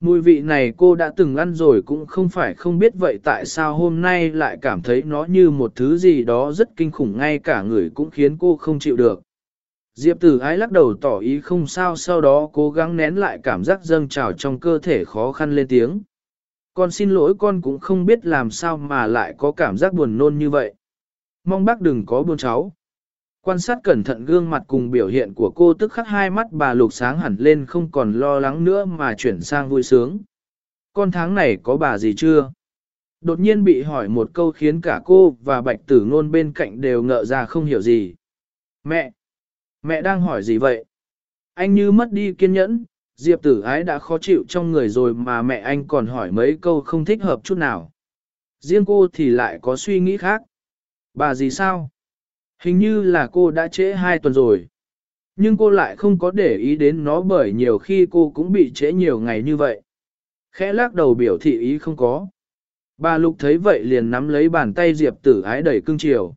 Mùi vị này cô đã từng ăn rồi cũng không phải không biết vậy tại sao hôm nay lại cảm thấy nó như một thứ gì đó rất kinh khủng ngay cả người cũng khiến cô không chịu được. Diệp tử ái lắc đầu tỏ ý không sao, sau đó cố gắng nén lại cảm giác dâng trào trong cơ thể khó khăn lên tiếng. Con xin lỗi, con cũng không biết làm sao mà lại có cảm giác buồn nôn như vậy. Mong bác đừng có buồn cháu. Quan sát cẩn thận gương mặt cùng biểu hiện của cô tức khắc hai mắt bà lục sáng hẳn lên không còn lo lắng nữa mà chuyển sang vui sướng. Con tháng này có bà gì chưa? Đột nhiên bị hỏi một câu khiến cả cô và bạch tử ngôn bên cạnh đều ngợ ra không hiểu gì. Mẹ! Mẹ đang hỏi gì vậy? Anh như mất đi kiên nhẫn, Diệp tử ái đã khó chịu trong người rồi mà mẹ anh còn hỏi mấy câu không thích hợp chút nào. Riêng cô thì lại có suy nghĩ khác. Bà gì sao? Hình như là cô đã trễ hai tuần rồi. Nhưng cô lại không có để ý đến nó bởi nhiều khi cô cũng bị trễ nhiều ngày như vậy. Khẽ lắc đầu biểu thị ý không có. Bà Lục thấy vậy liền nắm lấy bàn tay Diệp tử ái đẩy cưng chiều.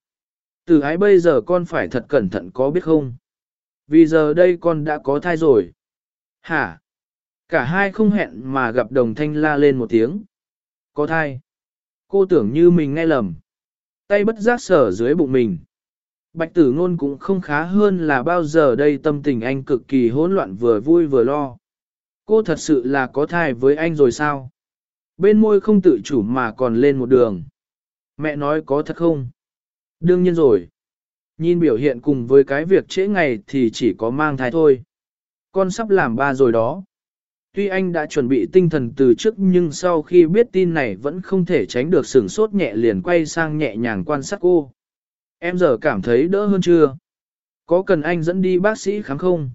Tử ái bây giờ con phải thật cẩn thận có biết không? Vì giờ đây con đã có thai rồi. Hả? Cả hai không hẹn mà gặp đồng thanh la lên một tiếng. Có thai. Cô tưởng như mình nghe lầm. Tay bất giác sở dưới bụng mình. Bạch tử ngôn cũng không khá hơn là bao giờ đây tâm tình anh cực kỳ hỗn loạn vừa vui vừa lo. Cô thật sự là có thai với anh rồi sao? Bên môi không tự chủ mà còn lên một đường. Mẹ nói có thật không? Đương nhiên rồi. Nhìn biểu hiện cùng với cái việc trễ ngày thì chỉ có mang thai thôi. Con sắp làm ba rồi đó. Tuy anh đã chuẩn bị tinh thần từ trước nhưng sau khi biết tin này vẫn không thể tránh được sửng sốt nhẹ liền quay sang nhẹ nhàng quan sát cô. Em giờ cảm thấy đỡ hơn chưa? Có cần anh dẫn đi bác sĩ khám không?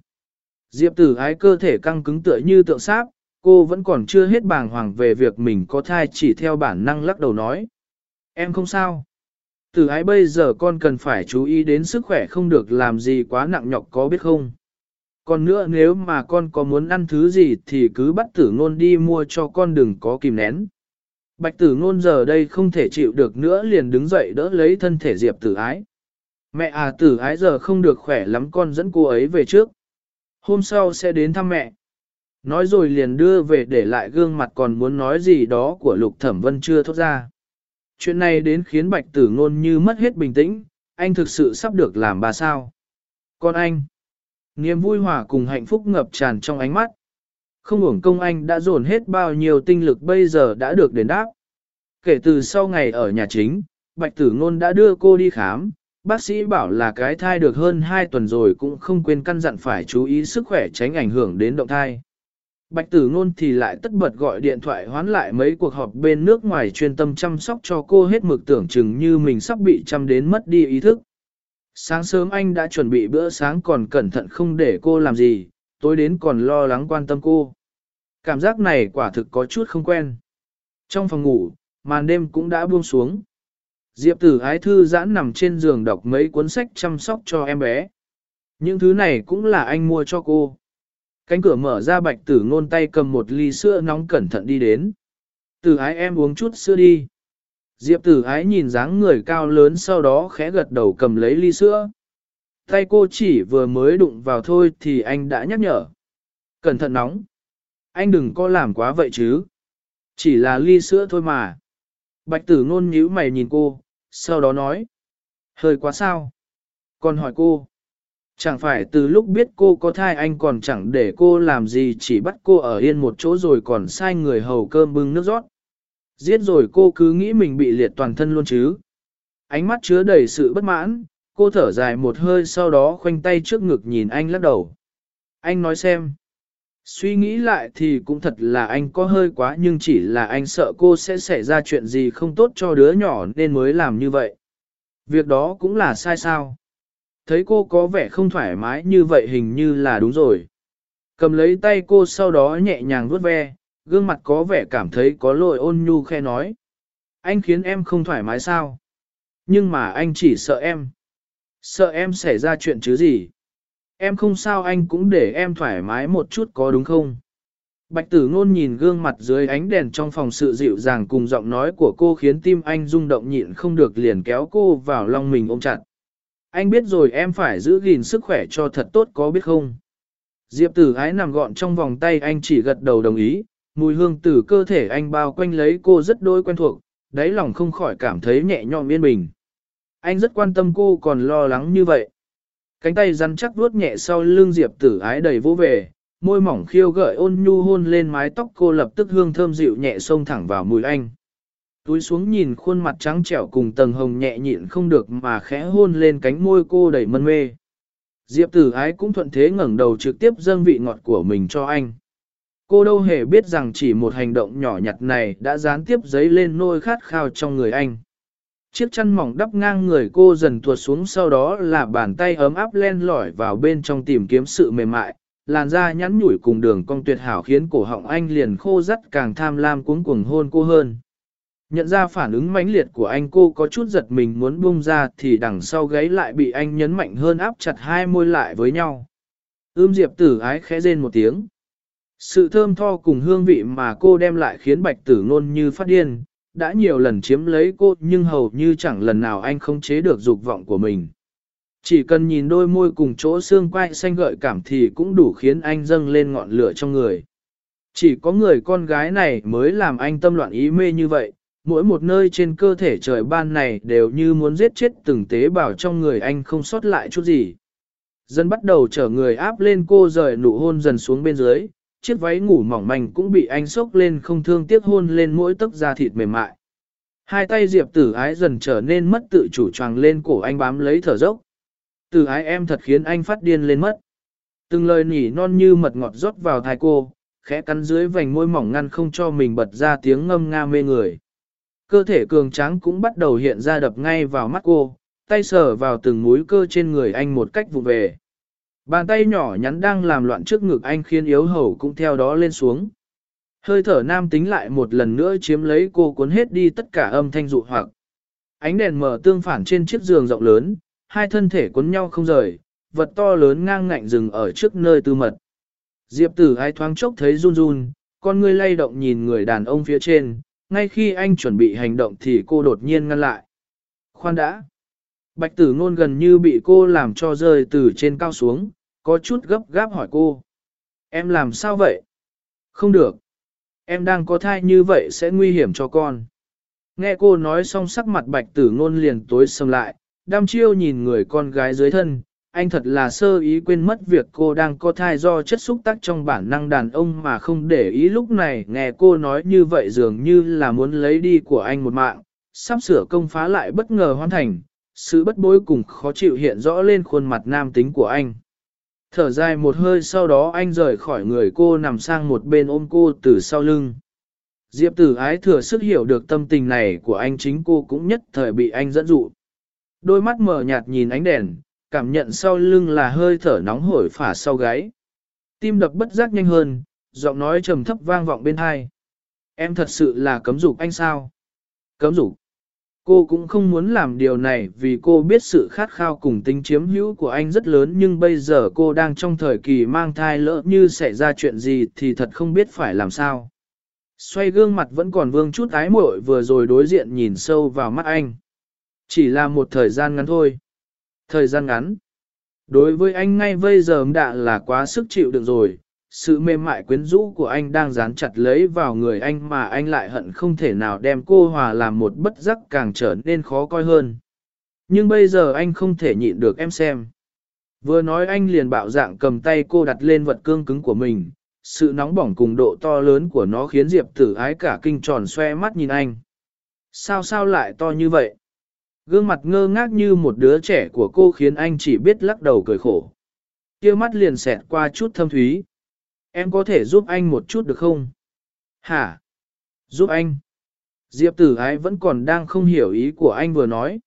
Diệp tử ái cơ thể căng cứng tựa như tượng sáp, cô vẫn còn chưa hết bàng hoàng về việc mình có thai chỉ theo bản năng lắc đầu nói. Em không sao. Tử ái bây giờ con cần phải chú ý đến sức khỏe không được làm gì quá nặng nhọc có biết không? Còn nữa nếu mà con có muốn ăn thứ gì thì cứ bắt tử ngôn đi mua cho con đừng có kìm nén. Bạch tử ngôn giờ đây không thể chịu được nữa liền đứng dậy đỡ lấy thân thể diệp tử ái. Mẹ à tử ái giờ không được khỏe lắm con dẫn cô ấy về trước. Hôm sau sẽ đến thăm mẹ. Nói rồi liền đưa về để lại gương mặt còn muốn nói gì đó của lục thẩm vân chưa thốt ra. Chuyện này đến khiến bạch tử ngôn như mất hết bình tĩnh, anh thực sự sắp được làm bà sao. Con anh, niềm vui hòa cùng hạnh phúc ngập tràn trong ánh mắt. Không uổng công anh đã dồn hết bao nhiêu tinh lực bây giờ đã được đền đáp. Kể từ sau ngày ở nhà chính, Bạch Tử Ngôn đã đưa cô đi khám, bác sĩ bảo là cái thai được hơn 2 tuần rồi cũng không quên căn dặn phải chú ý sức khỏe tránh ảnh hưởng đến động thai. Bạch Tử Ngôn thì lại tất bật gọi điện thoại hoán lại mấy cuộc họp bên nước ngoài chuyên tâm chăm sóc cho cô hết mực tưởng chừng như mình sắp bị chăm đến mất đi ý thức. Sáng sớm anh đã chuẩn bị bữa sáng còn cẩn thận không để cô làm gì, tối đến còn lo lắng quan tâm cô. Cảm giác này quả thực có chút không quen. Trong phòng ngủ, màn đêm cũng đã buông xuống. Diệp tử ái thư giãn nằm trên giường đọc mấy cuốn sách chăm sóc cho em bé. Những thứ này cũng là anh mua cho cô. Cánh cửa mở ra bạch tử ngôn tay cầm một ly sữa nóng cẩn thận đi đến. Tử ái em uống chút sữa đi. Diệp tử ái nhìn dáng người cao lớn sau đó khẽ gật đầu cầm lấy ly sữa. Tay cô chỉ vừa mới đụng vào thôi thì anh đã nhắc nhở. Cẩn thận nóng. Anh đừng có làm quá vậy chứ. Chỉ là ly sữa thôi mà. Bạch tử ngôn nhíu mày nhìn cô, sau đó nói. Hơi quá sao? Còn hỏi cô. Chẳng phải từ lúc biết cô có thai anh còn chẳng để cô làm gì chỉ bắt cô ở yên một chỗ rồi còn sai người hầu cơm bưng nước rót. Giết rồi cô cứ nghĩ mình bị liệt toàn thân luôn chứ. Ánh mắt chứa đầy sự bất mãn, cô thở dài một hơi sau đó khoanh tay trước ngực nhìn anh lắc đầu. Anh nói xem. Suy nghĩ lại thì cũng thật là anh có hơi quá nhưng chỉ là anh sợ cô sẽ xảy ra chuyện gì không tốt cho đứa nhỏ nên mới làm như vậy. Việc đó cũng là sai sao. Thấy cô có vẻ không thoải mái như vậy hình như là đúng rồi. Cầm lấy tay cô sau đó nhẹ nhàng vuốt ve, gương mặt có vẻ cảm thấy có lỗi ôn nhu khe nói. Anh khiến em không thoải mái sao? Nhưng mà anh chỉ sợ em. Sợ em xảy ra chuyện chứ gì? Em không sao anh cũng để em thoải mái một chút có đúng không? Bạch tử ngôn nhìn gương mặt dưới ánh đèn trong phòng sự dịu dàng cùng giọng nói của cô khiến tim anh rung động nhịn không được liền kéo cô vào lòng mình ôm chặt. Anh biết rồi em phải giữ gìn sức khỏe cho thật tốt có biết không? Diệp tử ái nằm gọn trong vòng tay anh chỉ gật đầu đồng ý, mùi hương từ cơ thể anh bao quanh lấy cô rất đôi quen thuộc, đáy lòng không khỏi cảm thấy nhẹ nhõm yên bình. Anh rất quan tâm cô còn lo lắng như vậy. Cánh tay rắn chắc vuốt nhẹ sau lưng Diệp tử ái đầy vô về, môi mỏng khiêu gợi ôn nhu hôn lên mái tóc cô lập tức hương thơm dịu nhẹ xông thẳng vào mùi anh. Túi xuống nhìn khuôn mặt trắng trẻo cùng tầng hồng nhẹ nhịn không được mà khẽ hôn lên cánh môi cô đầy mân mê. Diệp tử ái cũng thuận thế ngẩng đầu trực tiếp dâng vị ngọt của mình cho anh. Cô đâu hề biết rằng chỉ một hành động nhỏ nhặt này đã gián tiếp giấy lên nôi khát khao trong người anh. Chiếc chăn mỏng đắp ngang người cô dần tuột xuống sau đó là bàn tay ấm áp len lỏi vào bên trong tìm kiếm sự mềm mại, làn da nhắn nhủi cùng đường cong tuyệt hảo khiến cổ họng anh liền khô rắt càng tham lam cuống cuồng hôn cô hơn. Nhận ra phản ứng mãnh liệt của anh cô có chút giật mình muốn buông ra thì đằng sau gáy lại bị anh nhấn mạnh hơn áp chặt hai môi lại với nhau. Ưm diệp tử ái khẽ rên một tiếng. Sự thơm tho cùng hương vị mà cô đem lại khiến bạch tử ngôn như phát điên, đã nhiều lần chiếm lấy cô nhưng hầu như chẳng lần nào anh không chế được dục vọng của mình. Chỉ cần nhìn đôi môi cùng chỗ xương quai xanh gợi cảm thì cũng đủ khiến anh dâng lên ngọn lửa trong người. Chỉ có người con gái này mới làm anh tâm loạn ý mê như vậy, mỗi một nơi trên cơ thể trời ban này đều như muốn giết chết từng tế bào trong người anh không sót lại chút gì. Dân bắt đầu chở người áp lên cô rời nụ hôn dần xuống bên dưới, chiếc váy ngủ mỏng manh cũng bị anh sốc lên không thương tiếc hôn lên mỗi tấc da thịt mềm mại. Hai tay Diệp tử ái dần trở nên mất tự chủ choàng lên cổ anh bám lấy thở dốc. Tử ái em thật khiến anh phát điên lên mất. Từng lời nỉ non như mật ngọt rót vào thai cô, khẽ cắn dưới vành môi mỏng ngăn không cho mình bật ra tiếng ngâm nga mê người. Cơ thể cường tráng cũng bắt đầu hiện ra đập ngay vào mắt cô, tay sờ vào từng múi cơ trên người anh một cách vụ về. Bàn tay nhỏ nhắn đang làm loạn trước ngực anh khiến yếu hầu cũng theo đó lên xuống. Hơi thở nam tính lại một lần nữa chiếm lấy cô cuốn hết đi tất cả âm thanh dụ hoặc. Ánh đèn mở tương phản trên chiếc giường rộng lớn, hai thân thể cuốn nhau không rời, vật to lớn ngang ngạnh rừng ở trước nơi tư mật. Diệp tử ai thoáng chốc thấy run run, con ngươi lay động nhìn người đàn ông phía trên, ngay khi anh chuẩn bị hành động thì cô đột nhiên ngăn lại. Khoan đã. Bạch tử ngôn gần như bị cô làm cho rơi từ trên cao xuống, có chút gấp gáp hỏi cô. Em làm sao vậy? Không được. Em đang có thai như vậy sẽ nguy hiểm cho con. Nghe cô nói xong sắc mặt bạch tử ngôn liền tối sầm lại, đam chiêu nhìn người con gái dưới thân, anh thật là sơ ý quên mất việc cô đang có thai do chất xúc tác trong bản năng đàn ông mà không để ý lúc này nghe cô nói như vậy dường như là muốn lấy đi của anh một mạng, sắp sửa công phá lại bất ngờ hoàn thành, sự bất bối cùng khó chịu hiện rõ lên khuôn mặt nam tính của anh. Thở dài một hơi sau đó anh rời khỏi người cô nằm sang một bên ôm cô từ sau lưng. Diệp tử ái thừa sức hiểu được tâm tình này của anh chính cô cũng nhất thời bị anh dẫn dụ. Đôi mắt mở nhạt nhìn ánh đèn, cảm nhận sau lưng là hơi thở nóng hổi phả sau gáy. Tim đập bất giác nhanh hơn, giọng nói trầm thấp vang vọng bên hai. Em thật sự là cấm dục anh sao? Cấm dục. Cô cũng không muốn làm điều này vì cô biết sự khát khao cùng tính chiếm hữu của anh rất lớn nhưng bây giờ cô đang trong thời kỳ mang thai lỡ như xảy ra chuyện gì thì thật không biết phải làm sao. Xoay gương mặt vẫn còn vương chút ái muội vừa rồi đối diện nhìn sâu vào mắt anh. Chỉ là một thời gian ngắn thôi. Thời gian ngắn. Đối với anh ngay bây giờ đã là quá sức chịu được rồi, sự mềm mại quyến rũ của anh đang dán chặt lấy vào người anh mà anh lại hận không thể nào đem cô hòa làm một bất giác càng trở nên khó coi hơn. Nhưng bây giờ anh không thể nhịn được em xem. Vừa nói anh liền bạo dạng cầm tay cô đặt lên vật cương cứng của mình, sự nóng bỏng cùng độ to lớn của nó khiến Diệp tử ái cả kinh tròn xoe mắt nhìn anh. Sao sao lại to như vậy? Gương mặt ngơ ngác như một đứa trẻ của cô khiến anh chỉ biết lắc đầu cười khổ. Kia mắt liền xẹt qua chút thâm thúy. Em có thể giúp anh một chút được không? Hả? Giúp anh? Diệp tử ái vẫn còn đang không hiểu ý của anh vừa nói.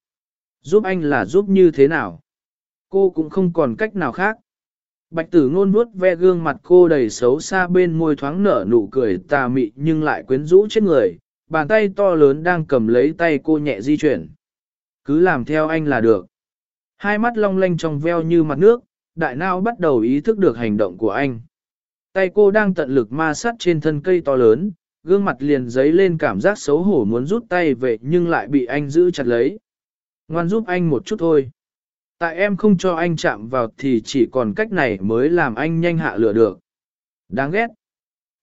Giúp anh là giúp như thế nào? Cô cũng không còn cách nào khác. Bạch tử ngôn nuốt ve gương mặt cô đầy xấu xa bên môi thoáng nở nụ cười tà mị nhưng lại quyến rũ trên người, bàn tay to lớn đang cầm lấy tay cô nhẹ di chuyển. Cứ làm theo anh là được. Hai mắt long lanh trong veo như mặt nước, đại nao bắt đầu ý thức được hành động của anh. Tay cô đang tận lực ma sát trên thân cây to lớn, gương mặt liền giấy lên cảm giác xấu hổ muốn rút tay về nhưng lại bị anh giữ chặt lấy. Ngoan giúp anh một chút thôi. Tại em không cho anh chạm vào thì chỉ còn cách này mới làm anh nhanh hạ lửa được. Đáng ghét.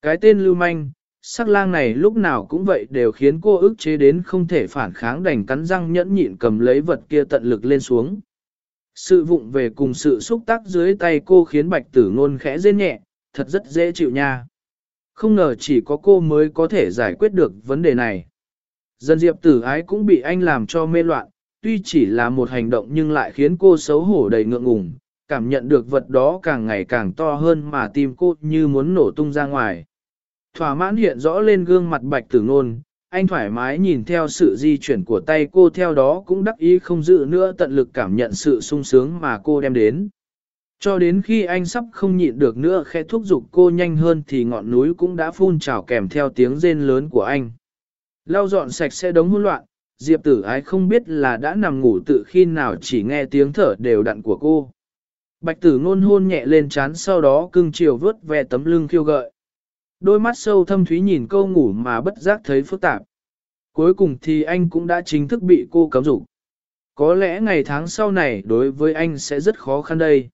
Cái tên lưu manh, sắc lang này lúc nào cũng vậy đều khiến cô ức chế đến không thể phản kháng đành cắn răng nhẫn nhịn cầm lấy vật kia tận lực lên xuống. Sự vụng về cùng sự xúc tác dưới tay cô khiến bạch tử ngôn khẽ rên nhẹ, thật rất dễ chịu nha. Không ngờ chỉ có cô mới có thể giải quyết được vấn đề này. Dân diệp tử ái cũng bị anh làm cho mê loạn, tuy chỉ là một hành động nhưng lại khiến cô xấu hổ đầy ngượng ngùng, cảm nhận được vật đó càng ngày càng to hơn mà tim cô như muốn nổ tung ra ngoài. Thỏa mãn hiện rõ lên gương mặt bạch tử ngôn, anh thoải mái nhìn theo sự di chuyển của tay cô theo đó cũng đắc ý không dự nữa tận lực cảm nhận sự sung sướng mà cô đem đến. Cho đến khi anh sắp không nhịn được nữa khẽ thúc giục cô nhanh hơn thì ngọn núi cũng đã phun trào kèm theo tiếng rên lớn của anh. Lau dọn sạch sẽ đống hỗn loạn, Diệp tử ái không biết là đã nằm ngủ tự khi nào chỉ nghe tiếng thở đều đặn của cô. Bạch tử ngôn hôn nhẹ lên chán sau đó cưng chiều vớt ve tấm lưng khiêu gợi. Đôi mắt sâu thâm thúy nhìn câu ngủ mà bất giác thấy phức tạp. Cuối cùng thì anh cũng đã chính thức bị cô cấm dục. Có lẽ ngày tháng sau này đối với anh sẽ rất khó khăn đây.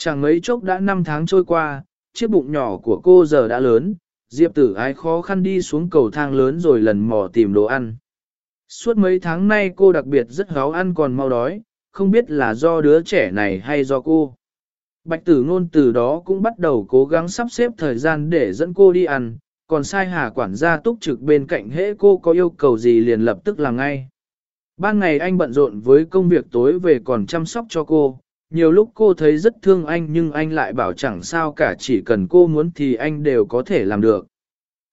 Chẳng mấy chốc đã 5 tháng trôi qua, chiếc bụng nhỏ của cô giờ đã lớn, Diệp tử ái khó khăn đi xuống cầu thang lớn rồi lần mò tìm đồ ăn. Suốt mấy tháng nay cô đặc biệt rất gáo ăn còn mau đói, không biết là do đứa trẻ này hay do cô. Bạch tử ngôn từ đó cũng bắt đầu cố gắng sắp xếp thời gian để dẫn cô đi ăn, còn sai hà quản gia túc trực bên cạnh hễ cô có yêu cầu gì liền lập tức làm ngay. Ban ngày anh bận rộn với công việc tối về còn chăm sóc cho cô, nhiều lúc cô thấy rất thương anh nhưng anh lại bảo chẳng sao cả chỉ cần cô muốn thì anh đều có thể làm được.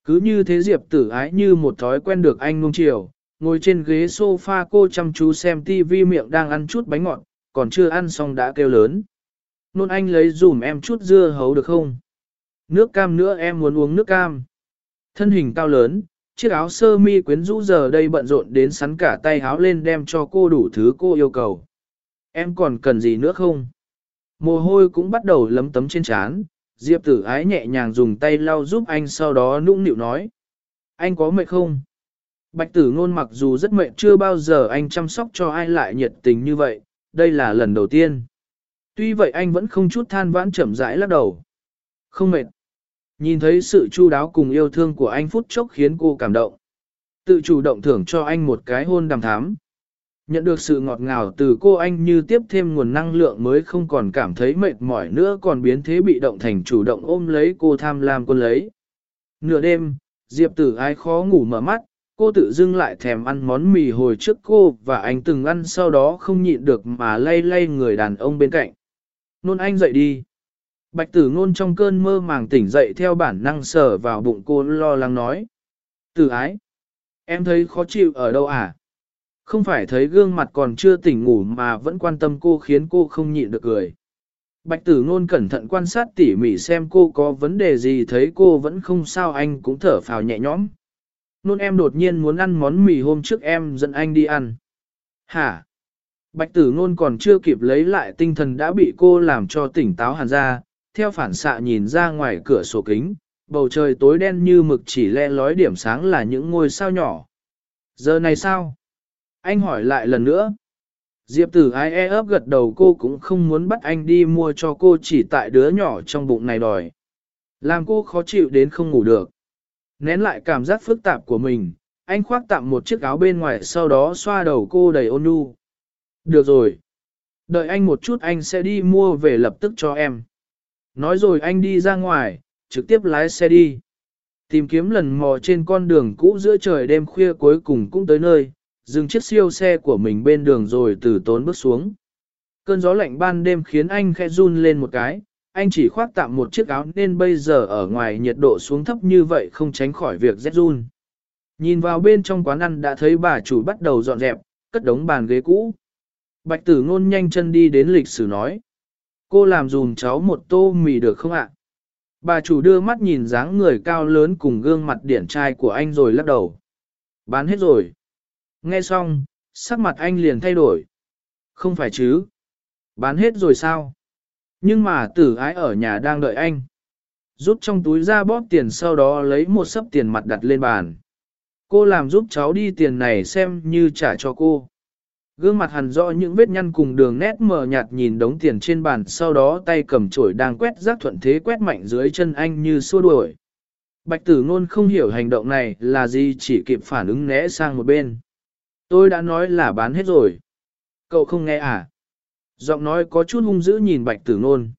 Cứ như thế Diệp tử ái như một thói quen được anh nung chiều, ngồi trên ghế sofa cô chăm chú xem tivi miệng đang ăn chút bánh ngọt, còn chưa ăn xong đã kêu lớn. Nôn anh lấy dùm em chút dưa hấu được không? Nước cam nữa em muốn uống nước cam. Thân hình cao lớn, chiếc áo sơ mi quyến rũ giờ đây bận rộn đến sắn cả tay áo lên đem cho cô đủ thứ cô yêu cầu. Em còn cần gì nữa không? Mồ hôi cũng bắt đầu lấm tấm trên trán. Diệp tử ái nhẹ nhàng dùng tay lau giúp anh sau đó nũng nịu nói. Anh có mệt không? Bạch tử ngôn mặc dù rất mệt chưa bao giờ anh chăm sóc cho ai lại nhiệt tình như vậy, đây là lần đầu tiên. Tuy vậy anh vẫn không chút than vãn chậm rãi lắc đầu. Không mệt. Nhìn thấy sự chu đáo cùng yêu thương của anh phút chốc khiến cô cảm động. Tự chủ động thưởng cho anh một cái hôn đàm thám. Nhận được sự ngọt ngào từ cô anh như tiếp thêm nguồn năng lượng mới không còn cảm thấy mệt mỏi nữa còn biến thế bị động thành chủ động ôm lấy cô tham lam quân lấy. Nửa đêm, Diệp tử ai khó ngủ mở mắt, cô tự dưng lại thèm ăn món mì hồi trước cô và anh từng ăn sau đó không nhịn được mà lay lay người đàn ông bên cạnh. Nôn anh dậy đi. Bạch tử ngôn trong cơn mơ màng tỉnh dậy theo bản năng sờ vào bụng cô lo lắng nói. Tử ái. Em thấy khó chịu ở đâu à? Không phải thấy gương mặt còn chưa tỉnh ngủ mà vẫn quan tâm cô khiến cô không nhịn được cười. Bạch tử ngôn cẩn thận quan sát tỉ mỉ xem cô có vấn đề gì thấy cô vẫn không sao anh cũng thở phào nhẹ nhõm. Nôn em đột nhiên muốn ăn món mì hôm trước em dẫn anh đi ăn. Hả? Bạch tử ngôn còn chưa kịp lấy lại tinh thần đã bị cô làm cho tỉnh táo hẳn ra, theo phản xạ nhìn ra ngoài cửa sổ kính, bầu trời tối đen như mực chỉ le lói điểm sáng là những ngôi sao nhỏ. Giờ này sao? Anh hỏi lại lần nữa. Diệp tử ai e ấp gật đầu cô cũng không muốn bắt anh đi mua cho cô chỉ tại đứa nhỏ trong bụng này đòi. Làm cô khó chịu đến không ngủ được. Nén lại cảm giác phức tạp của mình, anh khoác tạm một chiếc áo bên ngoài sau đó xoa đầu cô đầy ôn nhu. Được rồi. Đợi anh một chút anh sẽ đi mua về lập tức cho em. Nói rồi anh đi ra ngoài, trực tiếp lái xe đi. Tìm kiếm lần mò trên con đường cũ giữa trời đêm khuya cuối cùng cũng tới nơi, dừng chiếc siêu xe của mình bên đường rồi từ tốn bước xuống. Cơn gió lạnh ban đêm khiến anh khẽ run lên một cái, anh chỉ khoác tạm một chiếc áo nên bây giờ ở ngoài nhiệt độ xuống thấp như vậy không tránh khỏi việc rét run. Nhìn vào bên trong quán ăn đã thấy bà chủ bắt đầu dọn dẹp, cất đống bàn ghế cũ. Bạch tử ngôn nhanh chân đi đến lịch sử nói. Cô làm dùm cháu một tô mì được không ạ? Bà chủ đưa mắt nhìn dáng người cao lớn cùng gương mặt điển trai của anh rồi lắc đầu. Bán hết rồi. Nghe xong, sắc mặt anh liền thay đổi. Không phải chứ. Bán hết rồi sao? Nhưng mà tử ái ở nhà đang đợi anh. Rút trong túi ra bóp tiền sau đó lấy một sấp tiền mặt đặt lên bàn. Cô làm giúp cháu đi tiền này xem như trả cho cô. Gương mặt hằn rõ những vết nhăn cùng đường nét mờ nhạt nhìn đống tiền trên bàn sau đó tay cầm chổi đang quét rác thuận thế quét mạnh dưới chân anh như xua đuổi. Bạch tử ngôn không hiểu hành động này là gì chỉ kịp phản ứng né sang một bên. Tôi đã nói là bán hết rồi. Cậu không nghe à? Giọng nói có chút hung dữ nhìn bạch tử nôn,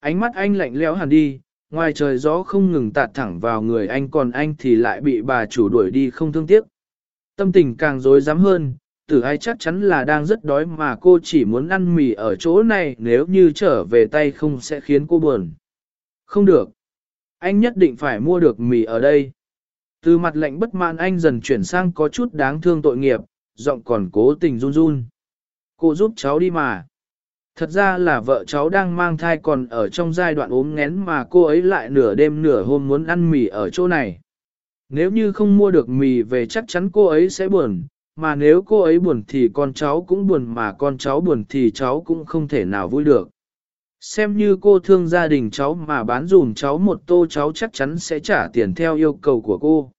Ánh mắt anh lạnh lẽo hẳn đi, ngoài trời gió không ngừng tạt thẳng vào người anh còn anh thì lại bị bà chủ đuổi đi không thương tiếc. Tâm tình càng rối rắm hơn, tử ai chắc chắn là đang rất đói mà cô chỉ muốn ăn mì ở chỗ này nếu như trở về tay không sẽ khiến cô buồn. Không được. Anh nhất định phải mua được mì ở đây. Từ mặt lạnh bất mãn anh dần chuyển sang có chút đáng thương tội nghiệp, giọng còn cố tình run run. Cô giúp cháu đi mà. Thật ra là vợ cháu đang mang thai còn ở trong giai đoạn ốm nghén mà cô ấy lại nửa đêm nửa hôm muốn ăn mì ở chỗ này. Nếu như không mua được mì về chắc chắn cô ấy sẽ buồn, mà nếu cô ấy buồn thì con cháu cũng buồn mà con cháu buồn thì cháu cũng không thể nào vui được. Xem như cô thương gia đình cháu mà bán dùm cháu một tô cháu chắc chắn sẽ trả tiền theo yêu cầu của cô.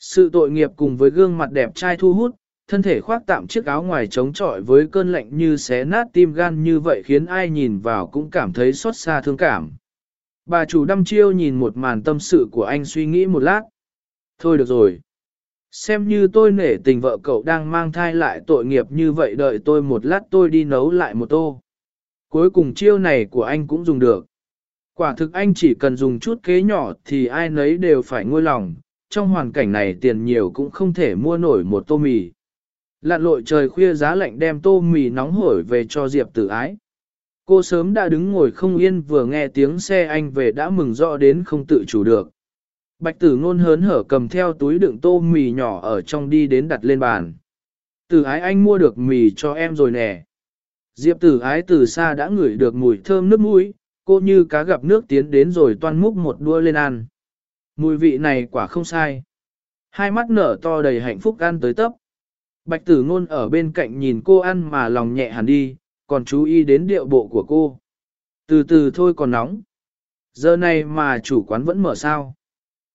Sự tội nghiệp cùng với gương mặt đẹp trai thu hút, thân thể khoác tạm chiếc áo ngoài chống chọi với cơn lạnh như xé nát tim gan như vậy khiến ai nhìn vào cũng cảm thấy xót xa thương cảm. Bà chủ đăm chiêu nhìn một màn tâm sự của anh suy nghĩ một lát. Thôi được rồi. Xem như tôi nể tình vợ cậu đang mang thai lại tội nghiệp như vậy đợi tôi một lát tôi đi nấu lại một tô. Cuối cùng chiêu này của anh cũng dùng được. Quả thực anh chỉ cần dùng chút kế nhỏ thì ai nấy đều phải nguôi lòng, trong hoàn cảnh này tiền nhiều cũng không thể mua nổi một tô mì. Lạn lội trời khuya giá lạnh đem tô mì nóng hổi về cho Diệp tử ái. Cô sớm đã đứng ngồi không yên vừa nghe tiếng xe anh về đã mừng rõ đến không tự chủ được. Bạch tử ngôn hớn hở cầm theo túi đựng tô mì nhỏ ở trong đi đến đặt lên bàn. Tử ái anh mua được mì cho em rồi nè. Diệp tử ái từ xa đã ngửi được mùi thơm nước mũi, cô như cá gặp nước tiến đến rồi toan múc một đua lên ăn. Mùi vị này quả không sai. Hai mắt nở to đầy hạnh phúc ăn tới tấp. Bạch tử ngôn ở bên cạnh nhìn cô ăn mà lòng nhẹ hẳn đi, còn chú ý đến điệu bộ của cô. Từ từ thôi còn nóng. Giờ này mà chủ quán vẫn mở sao.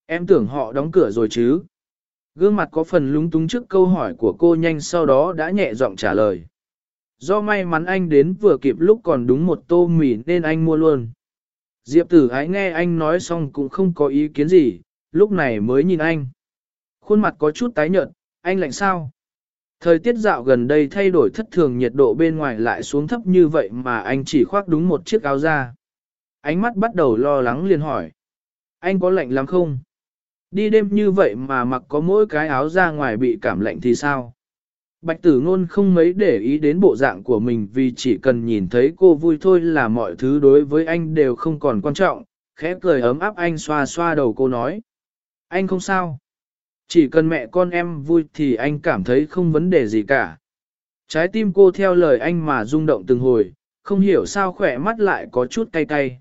Em tưởng họ đóng cửa rồi chứ. Gương mặt có phần lúng túng trước câu hỏi của cô nhanh sau đó đã nhẹ giọng trả lời. Do may mắn anh đến vừa kịp lúc còn đúng một tô mì nên anh mua luôn. Diệp tử ái nghe anh nói xong cũng không có ý kiến gì, lúc này mới nhìn anh. Khuôn mặt có chút tái nhợt, anh lạnh sao? Thời tiết dạo gần đây thay đổi thất thường nhiệt độ bên ngoài lại xuống thấp như vậy mà anh chỉ khoác đúng một chiếc áo da. Ánh mắt bắt đầu lo lắng liền hỏi. Anh có lạnh lắm không? Đi đêm như vậy mà mặc có mỗi cái áo ra ngoài bị cảm lạnh thì sao? Bạch tử ngôn không mấy để ý đến bộ dạng của mình vì chỉ cần nhìn thấy cô vui thôi là mọi thứ đối với anh đều không còn quan trọng, khẽ cười ấm áp anh xoa xoa đầu cô nói. Anh không sao. Chỉ cần mẹ con em vui thì anh cảm thấy không vấn đề gì cả. Trái tim cô theo lời anh mà rung động từng hồi, không hiểu sao khỏe mắt lại có chút cay cay.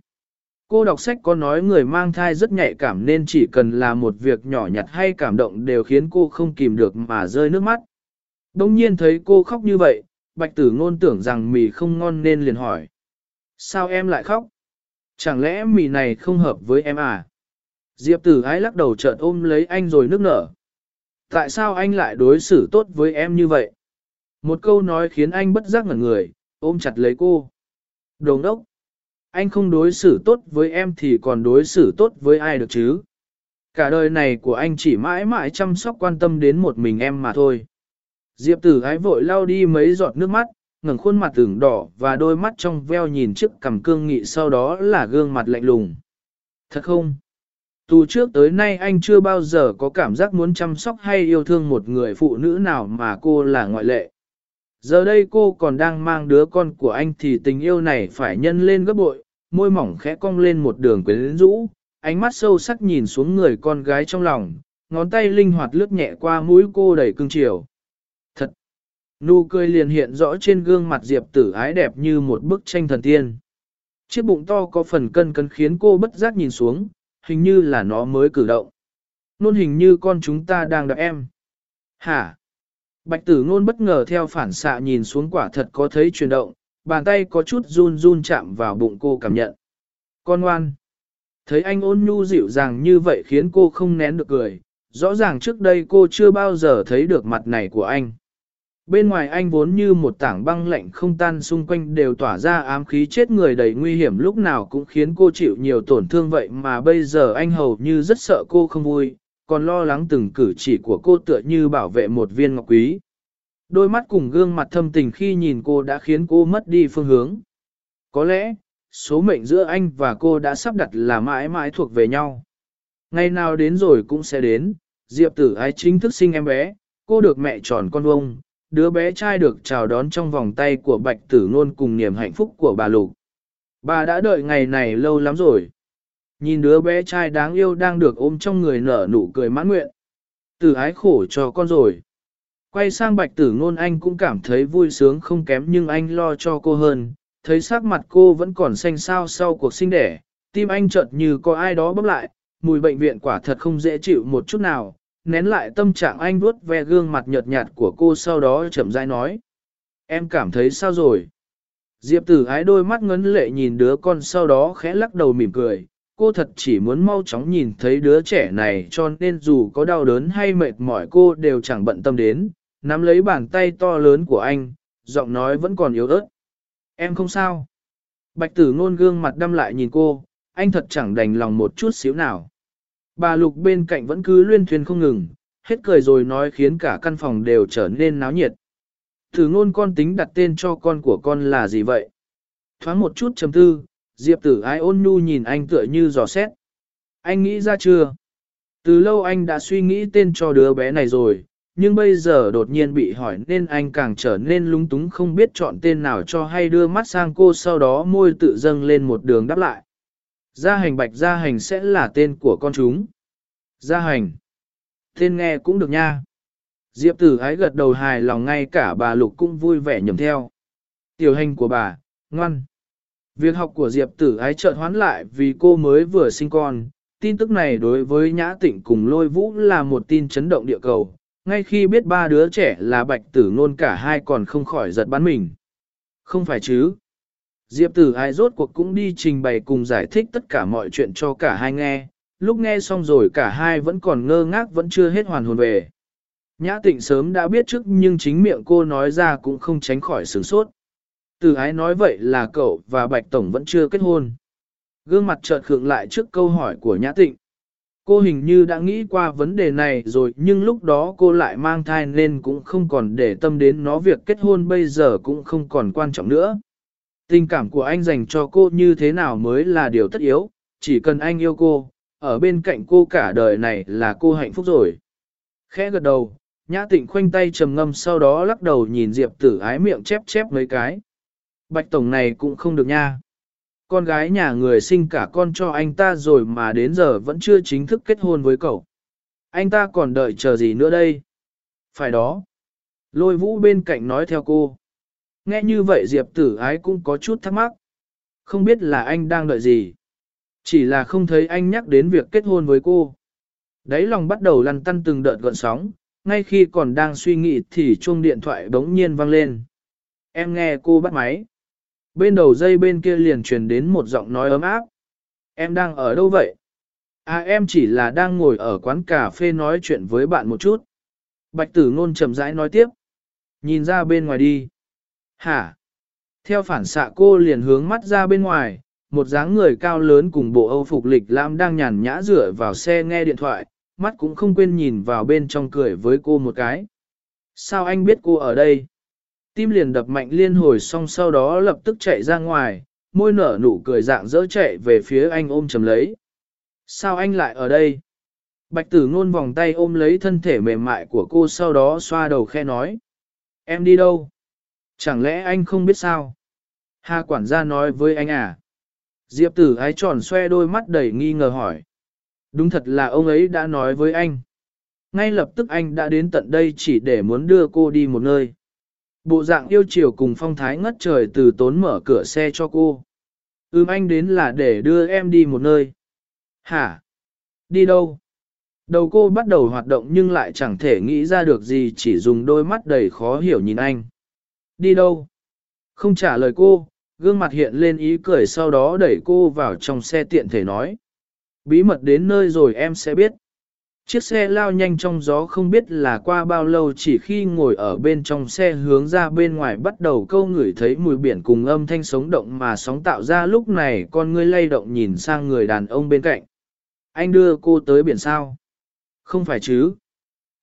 Cô đọc sách có nói người mang thai rất nhạy cảm nên chỉ cần là một việc nhỏ nhặt hay cảm động đều khiến cô không kìm được mà rơi nước mắt. Đông nhiên thấy cô khóc như vậy, bạch tử ngôn tưởng rằng mì không ngon nên liền hỏi. Sao em lại khóc? Chẳng lẽ mì này không hợp với em à? Diệp tử ái lắc đầu chợt ôm lấy anh rồi nước nở. Tại sao anh lại đối xử tốt với em như vậy? Một câu nói khiến anh bất giác ngẩn người, ôm chặt lấy cô. Đồng đốc! Anh không đối xử tốt với em thì còn đối xử tốt với ai được chứ? Cả đời này của anh chỉ mãi mãi chăm sóc quan tâm đến một mình em mà thôi. Diệp tử ái vội lau đi mấy giọt nước mắt, ngẩng khuôn mặt tưởng đỏ và đôi mắt trong veo nhìn trước cầm cương nghị sau đó là gương mặt lạnh lùng. Thật không? Từ trước tới nay anh chưa bao giờ có cảm giác muốn chăm sóc hay yêu thương một người phụ nữ nào mà cô là ngoại lệ. Giờ đây cô còn đang mang đứa con của anh thì tình yêu này phải nhân lên gấp bội, môi mỏng khẽ cong lên một đường quyến rũ, ánh mắt sâu sắc nhìn xuống người con gái trong lòng, ngón tay linh hoạt lướt nhẹ qua mũi cô đầy cưng chiều. Thật! Nụ cười liền hiện rõ trên gương mặt Diệp tử ái đẹp như một bức tranh thần tiên. Chiếc bụng to có phần cân cân khiến cô bất giác nhìn xuống, hình như là nó mới cử động. Nôn hình như con chúng ta đang đợi em. Hả? Bạch tử ngôn bất ngờ theo phản xạ nhìn xuống quả thật có thấy chuyển động, bàn tay có chút run run chạm vào bụng cô cảm nhận. Con ngoan. Thấy anh ôn nhu dịu dàng như vậy khiến cô không nén được cười, rõ ràng trước đây cô chưa bao giờ thấy được mặt này của anh. Bên ngoài anh vốn như một tảng băng lạnh không tan xung quanh đều tỏa ra ám khí chết người đầy nguy hiểm lúc nào cũng khiến cô chịu nhiều tổn thương vậy mà bây giờ anh hầu như rất sợ cô không vui, còn lo lắng từng cử chỉ của cô tựa như bảo vệ một viên ngọc quý. Đôi mắt cùng gương mặt thâm tình khi nhìn cô đã khiến cô mất đi phương hướng. Có lẽ, số mệnh giữa anh và cô đã sắp đặt là mãi mãi thuộc về nhau. Ngày nào đến rồi cũng sẽ đến, Diệp tử ái chính thức sinh em bé, cô được mẹ tròn con vông, đứa bé trai được chào đón trong vòng tay của bạch tử ngôn cùng niềm hạnh phúc của bà Lục. Bà đã đợi ngày này lâu lắm rồi. Nhìn đứa bé trai đáng yêu đang được ôm trong người nở nụ cười mãn nguyện. Tử ái khổ cho con rồi. Quay sang bạch tử ngôn anh cũng cảm thấy vui sướng không kém nhưng anh lo cho cô hơn. Thấy sắc mặt cô vẫn còn xanh xao sau cuộc sinh đẻ, tim anh chợt như có ai đó bóp lại, mùi bệnh viện quả thật không dễ chịu một chút nào. Nén lại tâm trạng anh vuốt ve gương mặt nhợt nhạt của cô sau đó chậm rãi nói. Em cảm thấy sao rồi? Diệp tử ái đôi mắt ngấn lệ nhìn đứa con sau đó khẽ lắc đầu mỉm cười, cô thật chỉ muốn mau chóng nhìn thấy đứa trẻ này cho nên dù có đau đớn hay mệt mỏi cô đều chẳng bận tâm đến, nắm lấy bàn tay to lớn của anh, giọng nói vẫn còn yếu ớt. Em không sao. Bạch tử ngôn gương mặt đâm lại nhìn cô, anh thật chẳng đành lòng một chút xíu nào. Bà Lục bên cạnh vẫn cứ luyên thuyền không ngừng, hết cười rồi nói khiến cả căn phòng đều trở nên náo nhiệt. Thử ngôn con tính đặt tên cho con của con là gì vậy? Thoáng một chút chấm tư, Diệp tử ái ôn nhu nhìn anh tựa như giò xét. Anh nghĩ ra chưa? Từ lâu anh đã suy nghĩ tên cho đứa bé này rồi, nhưng bây giờ đột nhiên bị hỏi nên anh càng trở nên lúng túng không biết chọn tên nào cho hay đưa mắt sang cô sau đó môi tự dâng lên một đường đáp lại. Gia hành bạch gia hành sẽ là tên của con chúng. Gia hành. Tên nghe cũng được nha. Diệp tử ái gật đầu hài lòng ngay cả bà Lục cũng vui vẻ nhầm theo. Tiểu hành của bà, ngoan. Việc học của Diệp tử ái chợt hoán lại vì cô mới vừa sinh con. Tin tức này đối với Nhã Tịnh cùng Lôi Vũ là một tin chấn động địa cầu. Ngay khi biết ba đứa trẻ là bạch tử ngôn cả hai còn không khỏi giật bắn mình. Không phải chứ. Diệp tử ai rốt cuộc cũng đi trình bày cùng giải thích tất cả mọi chuyện cho cả hai nghe. Lúc nghe xong rồi cả hai vẫn còn ngơ ngác vẫn chưa hết hoàn hồn về. Nhã tịnh sớm đã biết trước nhưng chính miệng cô nói ra cũng không tránh khỏi sửng sốt. Từ ái nói vậy là cậu và Bạch Tổng vẫn chưa kết hôn. Gương mặt chợt khượng lại trước câu hỏi của Nhã tịnh. Cô hình như đã nghĩ qua vấn đề này rồi nhưng lúc đó cô lại mang thai nên cũng không còn để tâm đến nó việc kết hôn bây giờ cũng không còn quan trọng nữa. Tình cảm của anh dành cho cô như thế nào mới là điều tất yếu, chỉ cần anh yêu cô, ở bên cạnh cô cả đời này là cô hạnh phúc rồi. Khẽ gật đầu, Nhã tịnh khoanh tay trầm ngâm sau đó lắc đầu nhìn Diệp tử ái miệng chép chép mấy cái. Bạch tổng này cũng không được nha. Con gái nhà người sinh cả con cho anh ta rồi mà đến giờ vẫn chưa chính thức kết hôn với cậu. Anh ta còn đợi chờ gì nữa đây? Phải đó. Lôi vũ bên cạnh nói theo cô. Nghe như vậy Diệp tử ái cũng có chút thắc mắc. Không biết là anh đang đợi gì. Chỉ là không thấy anh nhắc đến việc kết hôn với cô. Đấy lòng bắt đầu lăn tăn từng đợt gọn sóng, ngay khi còn đang suy nghĩ thì chuông điện thoại bỗng nhiên vang lên. Em nghe cô bắt máy. Bên đầu dây bên kia liền truyền đến một giọng nói ấm áp. Em đang ở đâu vậy? À em chỉ là đang ngồi ở quán cà phê nói chuyện với bạn một chút. Bạch tử ngôn chậm rãi nói tiếp. Nhìn ra bên ngoài đi. Hả? Theo phản xạ cô liền hướng mắt ra bên ngoài, một dáng người cao lớn cùng bộ âu phục lịch lam đang nhàn nhã rửa vào xe nghe điện thoại, mắt cũng không quên nhìn vào bên trong cười với cô một cái. Sao anh biết cô ở đây? Tim liền đập mạnh liên hồi xong sau đó lập tức chạy ra ngoài, môi nở nụ cười dạng dỡ chạy về phía anh ôm chầm lấy. Sao anh lại ở đây? Bạch tử ngôn vòng tay ôm lấy thân thể mềm mại của cô sau đó xoa đầu khe nói. Em đi đâu? Chẳng lẽ anh không biết sao? Hà quản gia nói với anh à? Diệp tử ái tròn xoe đôi mắt đầy nghi ngờ hỏi. Đúng thật là ông ấy đã nói với anh. Ngay lập tức anh đã đến tận đây chỉ để muốn đưa cô đi một nơi. Bộ dạng yêu chiều cùng phong thái ngất trời từ tốn mở cửa xe cho cô. Ừm anh đến là để đưa em đi một nơi. Hả? Đi đâu? Đầu cô bắt đầu hoạt động nhưng lại chẳng thể nghĩ ra được gì, chỉ dùng đôi mắt đầy khó hiểu nhìn anh. Đi đâu? Không trả lời cô, gương mặt hiện lên ý cười sau đó đẩy cô vào trong xe tiện thể nói. Bí mật đến nơi rồi em sẽ biết. Chiếc xe lao nhanh trong gió không biết là qua bao lâu chỉ khi ngồi ở bên trong xe hướng ra bên ngoài bắt đầu câu ngửi thấy mùi biển cùng âm thanh sống động mà sóng tạo ra lúc này con ngươi lay động nhìn sang người đàn ông bên cạnh. Anh đưa cô tới biển sao? Không phải chứ?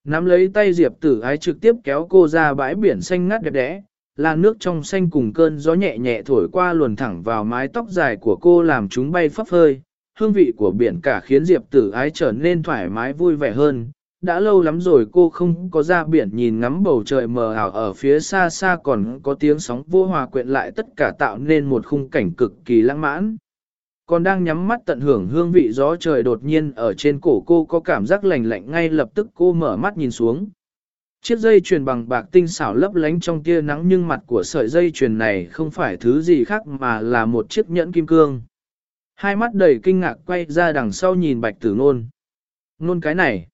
Nắm lấy tay Diệp tử ái trực tiếp kéo cô ra bãi biển xanh ngắt đẹp đẽ, là nước trong xanh cùng cơn gió nhẹ nhẹ thổi qua luồn thẳng vào mái tóc dài của cô làm chúng bay phấp phơi, hương vị của biển cả khiến Diệp tử ái trở nên thoải mái vui vẻ hơn, đã lâu lắm rồi cô không có ra biển nhìn ngắm bầu trời mờ ảo ở phía xa xa còn có tiếng sóng vô hòa quyện lại tất cả tạo nên một khung cảnh cực kỳ lãng mãn. Còn đang nhắm mắt tận hưởng hương vị gió trời đột nhiên ở trên cổ cô có cảm giác lạnh lạnh ngay lập tức cô mở mắt nhìn xuống. Chiếc dây chuyền bằng bạc tinh xảo lấp lánh trong tia nắng nhưng mặt của sợi dây chuyền này không phải thứ gì khác mà là một chiếc nhẫn kim cương. Hai mắt đầy kinh ngạc quay ra đằng sau nhìn bạch tử ngôn. Ngôn cái này.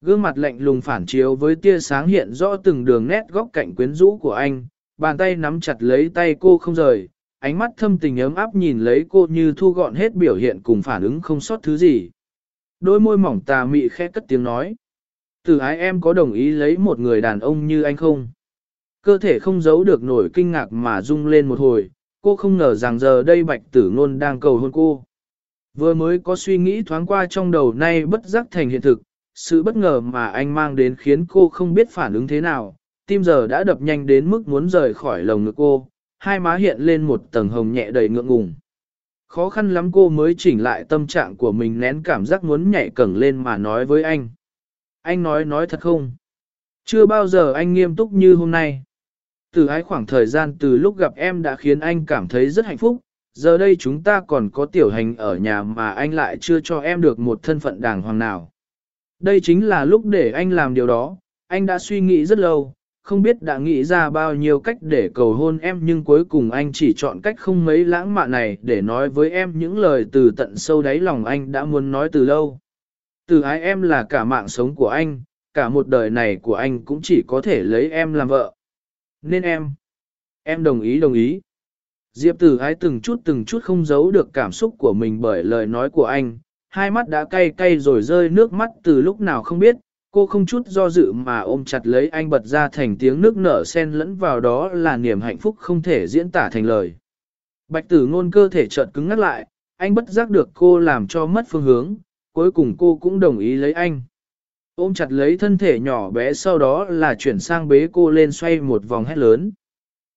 Gương mặt lạnh lùng phản chiếu với tia sáng hiện rõ từng đường nét góc cạnh quyến rũ của anh, bàn tay nắm chặt lấy tay cô không rời, ánh mắt thâm tình ấm áp nhìn lấy cô như thu gọn hết biểu hiện cùng phản ứng không sót thứ gì. Đôi môi mỏng tà mị khẽ cất tiếng nói. Từ ái em có đồng ý lấy một người đàn ông như anh không? Cơ thể không giấu được nổi kinh ngạc mà rung lên một hồi, cô không ngờ rằng giờ đây bạch tử ngôn đang cầu hôn cô. Vừa mới có suy nghĩ thoáng qua trong đầu nay bất giác thành hiện thực, sự bất ngờ mà anh mang đến khiến cô không biết phản ứng thế nào, tim giờ đã đập nhanh đến mức muốn rời khỏi lồng ngực cô, hai má hiện lên một tầng hồng nhẹ đầy ngượng ngùng. Khó khăn lắm cô mới chỉnh lại tâm trạng của mình nén cảm giác muốn nhảy cẩn lên mà nói với anh. Anh nói nói thật không? Chưa bao giờ anh nghiêm túc như hôm nay. Từ ái khoảng thời gian từ lúc gặp em đã khiến anh cảm thấy rất hạnh phúc, giờ đây chúng ta còn có tiểu hành ở nhà mà anh lại chưa cho em được một thân phận đàng hoàng nào. Đây chính là lúc để anh làm điều đó, anh đã suy nghĩ rất lâu, không biết đã nghĩ ra bao nhiêu cách để cầu hôn em nhưng cuối cùng anh chỉ chọn cách không mấy lãng mạn này để nói với em những lời từ tận sâu đáy lòng anh đã muốn nói từ lâu. Từ ái em là cả mạng sống của anh, cả một đời này của anh cũng chỉ có thể lấy em làm vợ. Nên em, em đồng ý đồng ý. Diệp tử ái từng chút từng chút không giấu được cảm xúc của mình bởi lời nói của anh, hai mắt đã cay cay rồi rơi nước mắt từ lúc nào không biết, cô không chút do dự mà ôm chặt lấy anh bật ra thành tiếng nước nở sen lẫn vào đó là niềm hạnh phúc không thể diễn tả thành lời. Bạch tử ngôn cơ thể chợt cứng ngắt lại, anh bất giác được cô làm cho mất phương hướng, cuối cùng cô cũng đồng ý lấy anh. Ôm chặt lấy thân thể nhỏ bé sau đó là chuyển sang bế cô lên xoay một vòng hét lớn.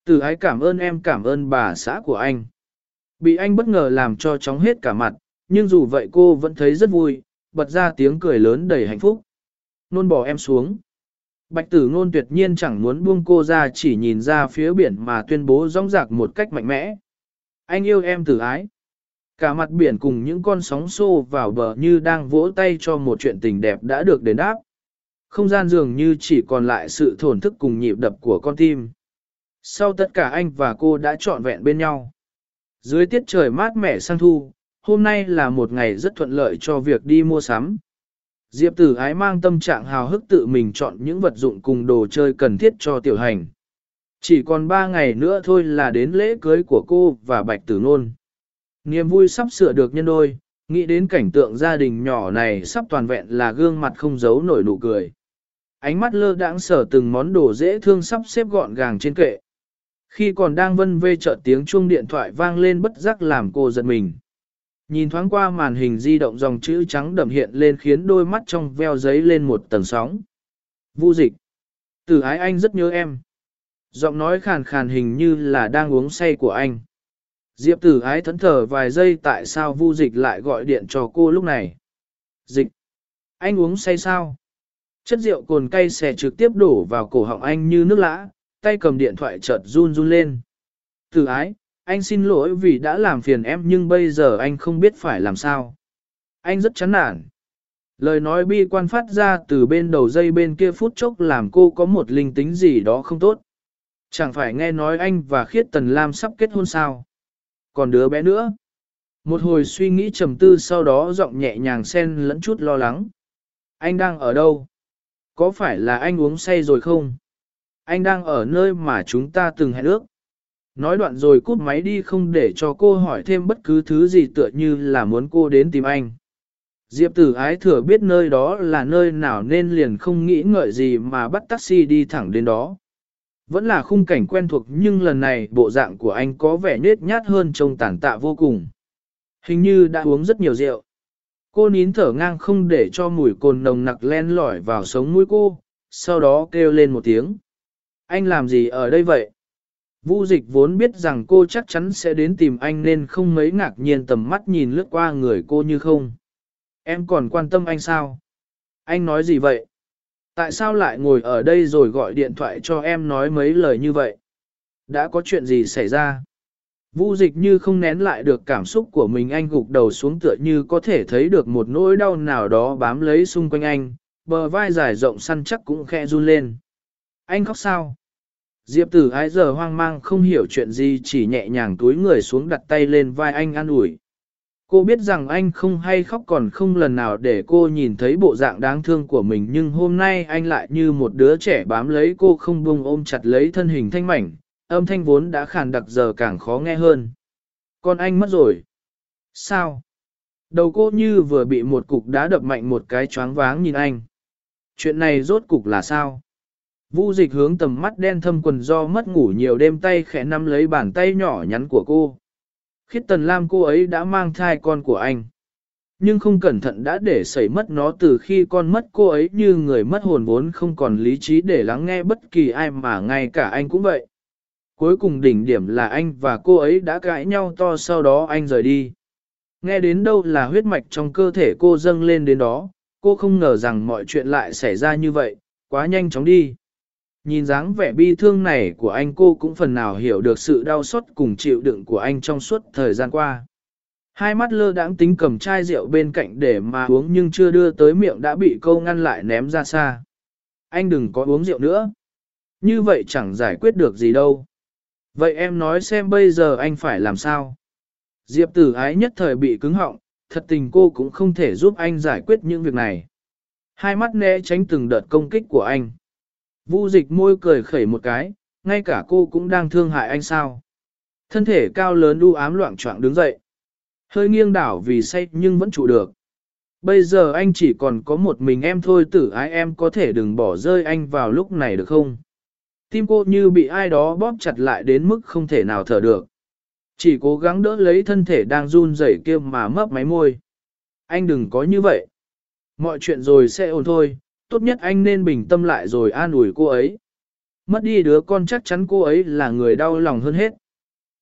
Từ ái cảm ơn em cảm ơn bà xã của anh. Bị anh bất ngờ làm cho chóng hết cả mặt, nhưng dù vậy cô vẫn thấy rất vui, bật ra tiếng cười lớn đầy hạnh phúc. Nôn bỏ em xuống. Bạch tử ngôn tuyệt nhiên chẳng muốn buông cô ra chỉ nhìn ra phía biển mà tuyên bố rong rạc một cách mạnh mẽ. Anh yêu em tử ái. Cả mặt biển cùng những con sóng xô vào bờ như đang vỗ tay cho một chuyện tình đẹp đã được đền đáp. Không gian dường như chỉ còn lại sự thổn thức cùng nhịp đập của con tim. Sau tất cả anh và cô đã trọn vẹn bên nhau. Dưới tiết trời mát mẻ sang thu, hôm nay là một ngày rất thuận lợi cho việc đi mua sắm. Diệp tử ái mang tâm trạng hào hức tự mình chọn những vật dụng cùng đồ chơi cần thiết cho tiểu hành. Chỉ còn 3 ngày nữa thôi là đến lễ cưới của cô và bạch tử nôn. Niềm vui sắp sửa được nhân đôi, nghĩ đến cảnh tượng gia đình nhỏ này sắp toàn vẹn là gương mặt không giấu nổi nụ cười. Ánh mắt lơ đãng sở từng món đồ dễ thương sắp xếp gọn gàng trên kệ. Khi còn đang vân vê chợt tiếng chuông điện thoại vang lên bất giác làm cô giật mình. Nhìn thoáng qua màn hình di động dòng chữ trắng đậm hiện lên khiến đôi mắt trong veo giấy lên một tầng sóng. Vu dịch. Từ ái anh rất nhớ em. Giọng nói khàn khàn hình như là đang uống say của anh. Diệp tử ái thẫn thờ vài giây tại sao vu dịch lại gọi điện cho cô lúc này. Dịch. Anh uống say sao? Chất rượu cồn cay xè trực tiếp đổ vào cổ họng anh như nước lã, tay cầm điện thoại chợt run run lên. Tử ái, anh xin lỗi vì đã làm phiền em nhưng bây giờ anh không biết phải làm sao. Anh rất chán nản. Lời nói bi quan phát ra từ bên đầu dây bên kia phút chốc làm cô có một linh tính gì đó không tốt. Chẳng phải nghe nói anh và Khiết Tần Lam sắp kết hôn sao. Còn đứa bé nữa. Một hồi suy nghĩ trầm tư sau đó giọng nhẹ nhàng xen lẫn chút lo lắng. Anh đang ở đâu? Có phải là anh uống say rồi không? Anh đang ở nơi mà chúng ta từng hẹn ước. Nói đoạn rồi cút máy đi không để cho cô hỏi thêm bất cứ thứ gì tựa như là muốn cô đến tìm anh. Diệp tử ái thừa biết nơi đó là nơi nào nên liền không nghĩ ngợi gì mà bắt taxi đi thẳng đến đó. Vẫn là khung cảnh quen thuộc nhưng lần này bộ dạng của anh có vẻ nết nhát hơn trông tàn tạ vô cùng. Hình như đã uống rất nhiều rượu. Cô nín thở ngang không để cho mùi cồn nồng nặc len lỏi vào sống mũi cô, sau đó kêu lên một tiếng. Anh làm gì ở đây vậy? Vu dịch vốn biết rằng cô chắc chắn sẽ đến tìm anh nên không mấy ngạc nhiên tầm mắt nhìn lướt qua người cô như không. Em còn quan tâm anh sao? Anh nói gì vậy? Tại sao lại ngồi ở đây rồi gọi điện thoại cho em nói mấy lời như vậy? Đã có chuyện gì xảy ra? Vu dịch như không nén lại được cảm xúc của mình anh gục đầu xuống tựa như có thể thấy được một nỗi đau nào đó bám lấy xung quanh anh, bờ vai dài rộng săn chắc cũng khẽ run lên. Anh khóc sao? Diệp tử ái giờ hoang mang không hiểu chuyện gì chỉ nhẹ nhàng túi người xuống đặt tay lên vai anh an ủi. Cô biết rằng anh không hay khóc còn không lần nào để cô nhìn thấy bộ dạng đáng thương của mình nhưng hôm nay anh lại như một đứa trẻ bám lấy cô không buông ôm chặt lấy thân hình thanh mảnh, âm thanh vốn đã khàn đặc giờ càng khó nghe hơn. Con anh mất rồi. Sao? Đầu cô như vừa bị một cục đá đập mạnh một cái choáng váng nhìn anh. Chuyện này rốt cục là sao? Vu dịch hướng tầm mắt đen thâm quần do mất ngủ nhiều đêm tay khẽ nắm lấy bàn tay nhỏ nhắn của cô. Khiết tần lam cô ấy đã mang thai con của anh. Nhưng không cẩn thận đã để xảy mất nó từ khi con mất cô ấy như người mất hồn vốn không còn lý trí để lắng nghe bất kỳ ai mà ngay cả anh cũng vậy. Cuối cùng đỉnh điểm là anh và cô ấy đã cãi nhau to sau đó anh rời đi. Nghe đến đâu là huyết mạch trong cơ thể cô dâng lên đến đó, cô không ngờ rằng mọi chuyện lại xảy ra như vậy, quá nhanh chóng đi. Nhìn dáng vẻ bi thương này của anh cô cũng phần nào hiểu được sự đau xót cùng chịu đựng của anh trong suốt thời gian qua. Hai mắt lơ đãng tính cầm chai rượu bên cạnh để mà uống nhưng chưa đưa tới miệng đã bị câu ngăn lại ném ra xa. Anh đừng có uống rượu nữa. Như vậy chẳng giải quyết được gì đâu. Vậy em nói xem bây giờ anh phải làm sao? Diệp tử ái nhất thời bị cứng họng, thật tình cô cũng không thể giúp anh giải quyết những việc này. Hai mắt né tránh từng đợt công kích của anh. Vu dịch môi cười khẩy một cái, ngay cả cô cũng đang thương hại anh sao. Thân thể cao lớn u ám loạn trọng đứng dậy. Hơi nghiêng đảo vì say nhưng vẫn trụ được. Bây giờ anh chỉ còn có một mình em thôi tử ái em có thể đừng bỏ rơi anh vào lúc này được không? Tim cô như bị ai đó bóp chặt lại đến mức không thể nào thở được. Chỉ cố gắng đỡ lấy thân thể đang run rẩy kia mà mấp máy môi. Anh đừng có như vậy. Mọi chuyện rồi sẽ ổn thôi, tốt nhất anh nên bình tâm lại rồi an ủi cô ấy. Mất đi đứa con chắc chắn cô ấy là người đau lòng hơn hết.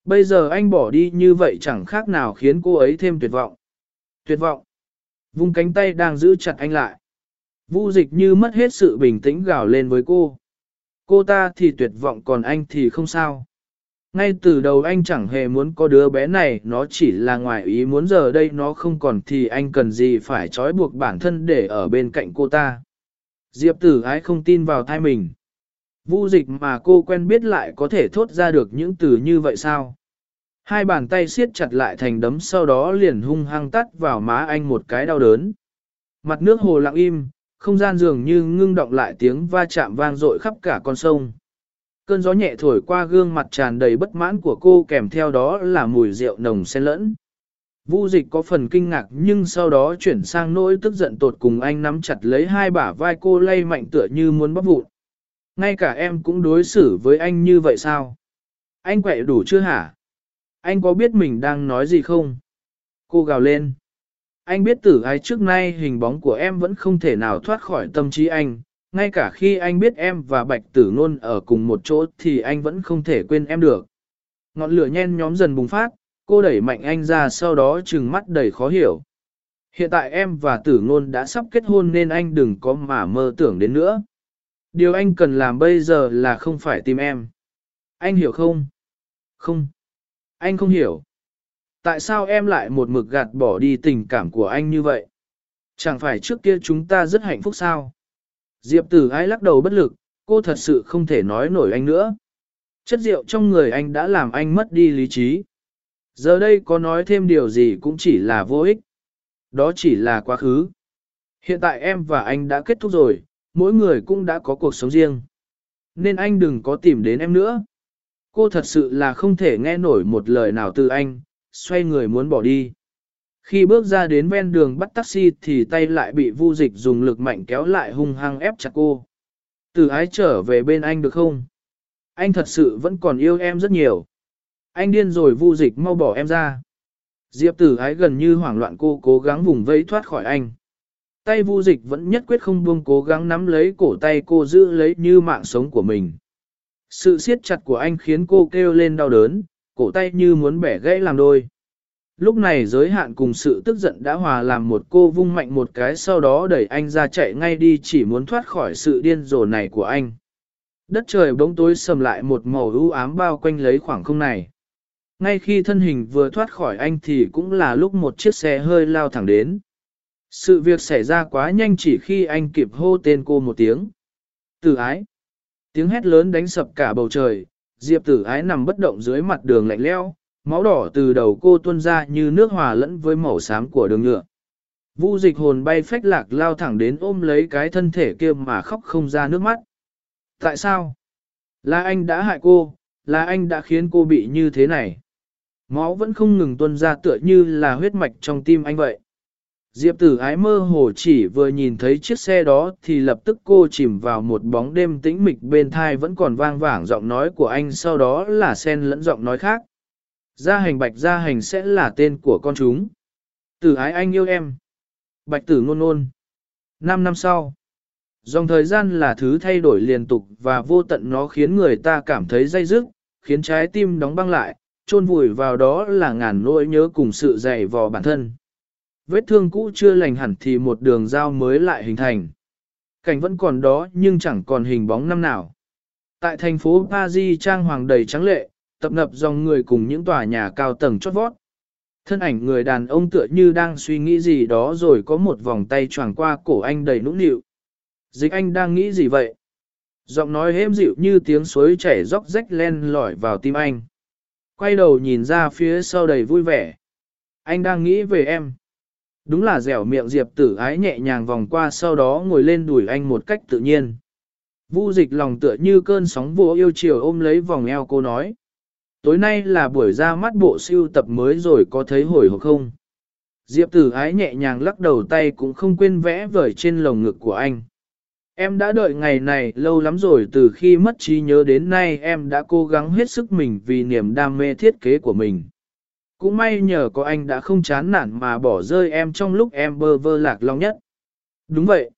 Bây giờ anh bỏ đi như vậy chẳng khác nào khiến cô ấy thêm tuyệt vọng. Tuyệt vọng. Vung cánh tay đang giữ chặt anh lại. Vu dịch như mất hết sự bình tĩnh gào lên với cô. Cô ta thì tuyệt vọng còn anh thì không sao. Ngay từ đầu anh chẳng hề muốn có đứa bé này, nó chỉ là ngoài ý muốn giờ đây nó không còn thì anh cần gì phải trói buộc bản thân để ở bên cạnh cô ta. Diệp tử ái không tin vào thai mình. Vu dịch mà cô quen biết lại có thể thốt ra được những từ như vậy sao? Hai bàn tay siết chặt lại thành đấm sau đó liền hung hăng tắt vào má anh một cái đau đớn. Mặt nước hồ lặng im, không gian dường như ngưng động lại tiếng va chạm vang dội khắp cả con sông. Cơn gió nhẹ thổi qua gương mặt tràn đầy bất mãn của cô kèm theo đó là mùi rượu nồng xen lẫn. Vu dịch có phần kinh ngạc nhưng sau đó chuyển sang nỗi tức giận tột cùng anh nắm chặt lấy hai bả vai cô lay mạnh tựa như muốn bóc vụn. Ngay cả em cũng đối xử với anh như vậy sao? Anh quậy đủ chưa hả? Anh có biết mình đang nói gì không? Cô gào lên. Anh biết tử ai trước nay hình bóng của em vẫn không thể nào thoát khỏi tâm trí anh. Ngay cả khi anh biết em và bạch tử nôn ở cùng một chỗ thì anh vẫn không thể quên em được. Ngọn lửa nhen nhóm dần bùng phát, cô đẩy mạnh anh ra sau đó trừng mắt đầy khó hiểu. Hiện tại em và tử ngôn đã sắp kết hôn nên anh đừng có mà mơ tưởng đến nữa. Điều anh cần làm bây giờ là không phải tìm em. Anh hiểu không? Không. Anh không hiểu. Tại sao em lại một mực gạt bỏ đi tình cảm của anh như vậy? Chẳng phải trước kia chúng ta rất hạnh phúc sao? Diệp tử ái lắc đầu bất lực, cô thật sự không thể nói nổi anh nữa. Chất rượu trong người anh đã làm anh mất đi lý trí. Giờ đây có nói thêm điều gì cũng chỉ là vô ích. Đó chỉ là quá khứ. Hiện tại em và anh đã kết thúc rồi, mỗi người cũng đã có cuộc sống riêng. Nên anh đừng có tìm đến em nữa. Cô thật sự là không thể nghe nổi một lời nào từ anh, xoay người muốn bỏ đi. Khi bước ra đến ven đường bắt taxi thì tay lại bị vu dịch dùng lực mạnh kéo lại hung hăng ép chặt cô. Từ ái trở về bên anh được không? Anh thật sự vẫn còn yêu em rất nhiều. Anh điên rồi vu dịch mau bỏ em ra. Diệp tử ái gần như hoảng loạn cô cố gắng vùng vây thoát khỏi anh. Tay vu dịch vẫn nhất quyết không buông cố gắng nắm lấy cổ tay cô giữ lấy như mạng sống của mình. Sự siết chặt của anh khiến cô kêu lên đau đớn, cổ tay như muốn bẻ gãy làm đôi. Lúc này giới hạn cùng sự tức giận đã hòa làm một cô vung mạnh một cái sau đó đẩy anh ra chạy ngay đi chỉ muốn thoát khỏi sự điên rồ này của anh. Đất trời bỗng tối sầm lại một màu u ám bao quanh lấy khoảng không này. Ngay khi thân hình vừa thoát khỏi anh thì cũng là lúc một chiếc xe hơi lao thẳng đến. Sự việc xảy ra quá nhanh chỉ khi anh kịp hô tên cô một tiếng. Tử ái. Tiếng hét lớn đánh sập cả bầu trời, Diệp tử ái nằm bất động dưới mặt đường lạnh leo, máu đỏ từ đầu cô tuôn ra như nước hòa lẫn với màu xám của đường nhựa. Vu dịch hồn bay phách lạc lao thẳng đến ôm lấy cái thân thể kia mà khóc không ra nước mắt. Tại sao? Là anh đã hại cô, là anh đã khiến cô bị như thế này. Máu vẫn không ngừng tuôn ra tựa như là huyết mạch trong tim anh vậy. Diệp tử ái mơ hồ chỉ vừa nhìn thấy chiếc xe đó thì lập tức cô chìm vào một bóng đêm tĩnh mịch bên thai vẫn còn vang vảng giọng nói của anh sau đó là sen lẫn giọng nói khác. Gia hành bạch gia hành sẽ là tên của con chúng. Tử ái anh yêu em. Bạch tử ngôn ngôn. Năm năm sau. Dòng thời gian là thứ thay đổi liên tục và vô tận nó khiến người ta cảm thấy dây dứt, khiến trái tim đóng băng lại, chôn vùi vào đó là ngàn nỗi nhớ cùng sự dày vò bản thân. Vết thương cũ chưa lành hẳn thì một đường dao mới lại hình thành. Cảnh vẫn còn đó nhưng chẳng còn hình bóng năm nào. Tại thành phố Paris trang hoàng đầy trắng lệ, tập nập dòng người cùng những tòa nhà cao tầng chót vót. Thân ảnh người đàn ông tựa như đang suy nghĩ gì đó rồi có một vòng tay choàng qua cổ anh đầy nũng nịu. Dịch anh đang nghĩ gì vậy? Giọng nói hêm dịu như tiếng suối chảy róc rách len lỏi vào tim anh. Quay đầu nhìn ra phía sau đầy vui vẻ. Anh đang nghĩ về em. Đúng là dẻo miệng Diệp tử ái nhẹ nhàng vòng qua sau đó ngồi lên đùi anh một cách tự nhiên. Vu dịch lòng tựa như cơn sóng vô yêu chiều ôm lấy vòng eo cô nói. Tối nay là buổi ra mắt bộ siêu tập mới rồi có thấy hồi hộp không? Diệp tử ái nhẹ nhàng lắc đầu tay cũng không quên vẽ vời trên lồng ngực của anh. Em đã đợi ngày này lâu lắm rồi từ khi mất trí nhớ đến nay em đã cố gắng hết sức mình vì niềm đam mê thiết kế của mình. Cũng may nhờ có anh đã không chán nản mà bỏ rơi em trong lúc em bơ vơ lạc long nhất. Đúng vậy.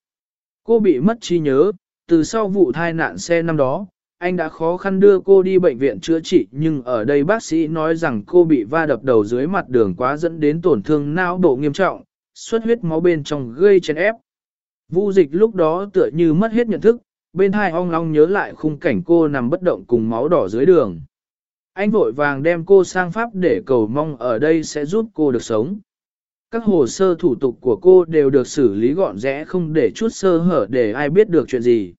Cô bị mất trí nhớ, từ sau vụ thai nạn xe năm đó, anh đã khó khăn đưa cô đi bệnh viện chữa trị nhưng ở đây bác sĩ nói rằng cô bị va đập đầu dưới mặt đường quá dẫn đến tổn thương não bộ nghiêm trọng, xuất huyết máu bên trong gây chèn ép. Vu dịch lúc đó tựa như mất hết nhận thức, bên hai ong long nhớ lại khung cảnh cô nằm bất động cùng máu đỏ dưới đường. Anh vội vàng đem cô sang Pháp để cầu mong ở đây sẽ giúp cô được sống. Các hồ sơ thủ tục của cô đều được xử lý gọn rẽ không để chút sơ hở để ai biết được chuyện gì.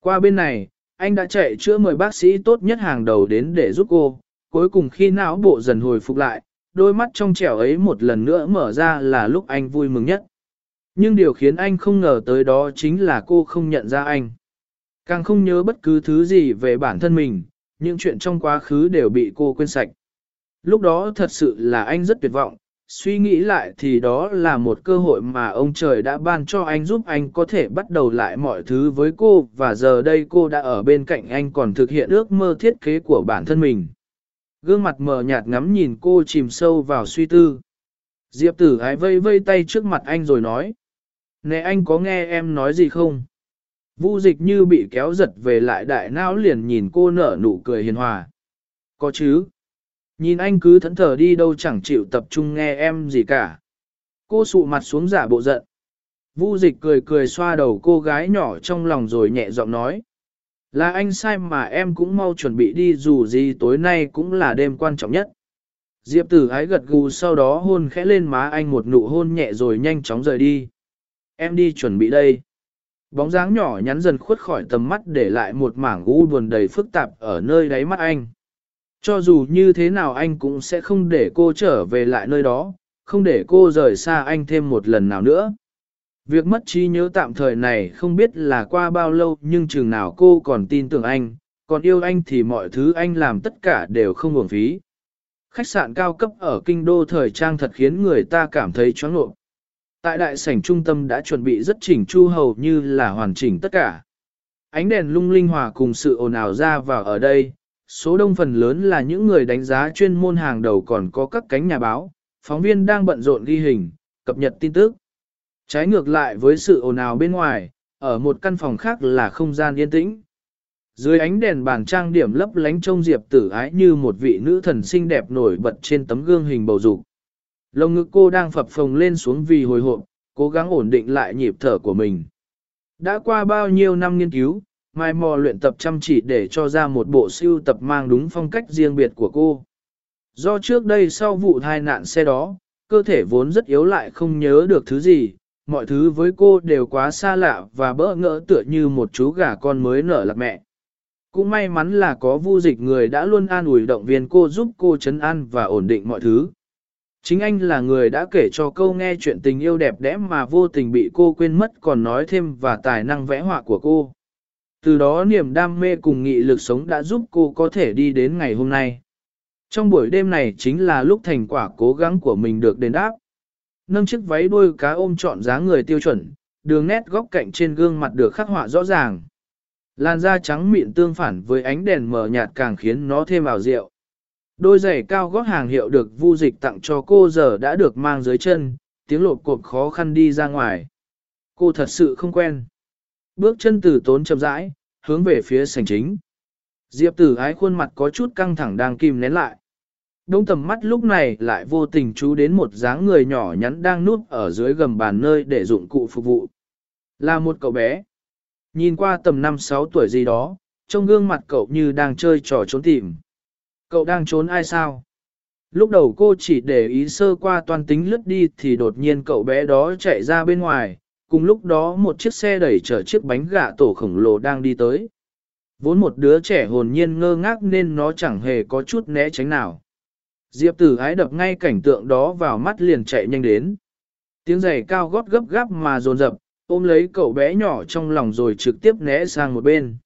Qua bên này, anh đã chạy chữa mời bác sĩ tốt nhất hàng đầu đến để giúp cô. Cuối cùng khi não bộ dần hồi phục lại, đôi mắt trong trẻo ấy một lần nữa mở ra là lúc anh vui mừng nhất. Nhưng điều khiến anh không ngờ tới đó chính là cô không nhận ra anh. Càng không nhớ bất cứ thứ gì về bản thân mình, những chuyện trong quá khứ đều bị cô quên sạch. Lúc đó thật sự là anh rất tuyệt vọng, suy nghĩ lại thì đó là một cơ hội mà ông trời đã ban cho anh giúp anh có thể bắt đầu lại mọi thứ với cô và giờ đây cô đã ở bên cạnh anh còn thực hiện ước mơ thiết kế của bản thân mình. Gương mặt mờ nhạt ngắm nhìn cô chìm sâu vào suy tư. Diệp tử ái vây vây tay trước mặt anh rồi nói. Nè anh có nghe em nói gì không? Vu dịch như bị kéo giật về lại đại não liền nhìn cô nở nụ cười hiền hòa. Có chứ? Nhìn anh cứ thẫn thờ đi đâu chẳng chịu tập trung nghe em gì cả. Cô sụ mặt xuống giả bộ giận. Vu dịch cười cười xoa đầu cô gái nhỏ trong lòng rồi nhẹ giọng nói. Là anh sai mà em cũng mau chuẩn bị đi dù gì tối nay cũng là đêm quan trọng nhất. Diệp tử ái gật gù sau đó hôn khẽ lên má anh một nụ hôn nhẹ rồi nhanh chóng rời đi. Em đi chuẩn bị đây. Bóng dáng nhỏ nhắn dần khuất khỏi tầm mắt để lại một mảng u buồn đầy phức tạp ở nơi đáy mắt anh. Cho dù như thế nào anh cũng sẽ không để cô trở về lại nơi đó, không để cô rời xa anh thêm một lần nào nữa. Việc mất trí nhớ tạm thời này không biết là qua bao lâu nhưng chừng nào cô còn tin tưởng anh, còn yêu anh thì mọi thứ anh làm tất cả đều không uổng phí. Khách sạn cao cấp ở kinh đô thời trang thật khiến người ta cảm thấy choáng ngộp. Tại đại sảnh trung tâm đã chuẩn bị rất chỉnh chu hầu như là hoàn chỉnh tất cả. Ánh đèn lung linh hòa cùng sự ồn ào ra vào ở đây, số đông phần lớn là những người đánh giá chuyên môn hàng đầu còn có các cánh nhà báo, phóng viên đang bận rộn ghi hình, cập nhật tin tức. Trái ngược lại với sự ồn ào bên ngoài, ở một căn phòng khác là không gian yên tĩnh. Dưới ánh đèn bàn trang điểm lấp lánh trông Diệp tử ái như một vị nữ thần xinh đẹp nổi bật trên tấm gương hình bầu dục. Lồng ngực cô đang phập phồng lên xuống vì hồi hộp, cố gắng ổn định lại nhịp thở của mình. Đã qua bao nhiêu năm nghiên cứu, mai mò luyện tập chăm chỉ để cho ra một bộ siêu tập mang đúng phong cách riêng biệt của cô. Do trước đây sau vụ tai nạn xe đó, cơ thể vốn rất yếu lại không nhớ được thứ gì, mọi thứ với cô đều quá xa lạ và bỡ ngỡ tựa như một chú gà con mới nở lạc mẹ. Cũng may mắn là có vu dịch người đã luôn an ủi động viên cô giúp cô chấn an và ổn định mọi thứ. Chính anh là người đã kể cho câu nghe chuyện tình yêu đẹp đẽ mà vô tình bị cô quên mất còn nói thêm và tài năng vẽ họa của cô. Từ đó niềm đam mê cùng nghị lực sống đã giúp cô có thể đi đến ngày hôm nay. Trong buổi đêm này chính là lúc thành quả cố gắng của mình được đền đáp. Nâng chiếc váy đuôi cá ôm trọn dáng người tiêu chuẩn, đường nét góc cạnh trên gương mặt được khắc họa rõ ràng. Làn da trắng mịn tương phản với ánh đèn mờ nhạt càng khiến nó thêm ảo diệu. Đôi giày cao gót hàng hiệu được vu dịch tặng cho cô giờ đã được mang dưới chân, tiếng lột cột khó khăn đi ra ngoài. Cô thật sự không quen. Bước chân từ tốn chậm rãi, hướng về phía sảnh chính. Diệp tử ái khuôn mặt có chút căng thẳng đang kìm nén lại. Đông tầm mắt lúc này lại vô tình chú đến một dáng người nhỏ nhắn đang núp ở dưới gầm bàn nơi để dụng cụ phục vụ. Là một cậu bé. Nhìn qua tầm 5-6 tuổi gì đó, trong gương mặt cậu như đang chơi trò trốn tìm. Cậu đang trốn ai sao? Lúc đầu cô chỉ để ý sơ qua toàn tính lướt đi thì đột nhiên cậu bé đó chạy ra bên ngoài, cùng lúc đó một chiếc xe đẩy chở chiếc bánh gà tổ khổng lồ đang đi tới. Vốn một đứa trẻ hồn nhiên ngơ ngác nên nó chẳng hề có chút né tránh nào. Diệp tử ái đập ngay cảnh tượng đó vào mắt liền chạy nhanh đến. Tiếng giày cao gót gấp gáp mà dồn dập, ôm lấy cậu bé nhỏ trong lòng rồi trực tiếp né sang một bên.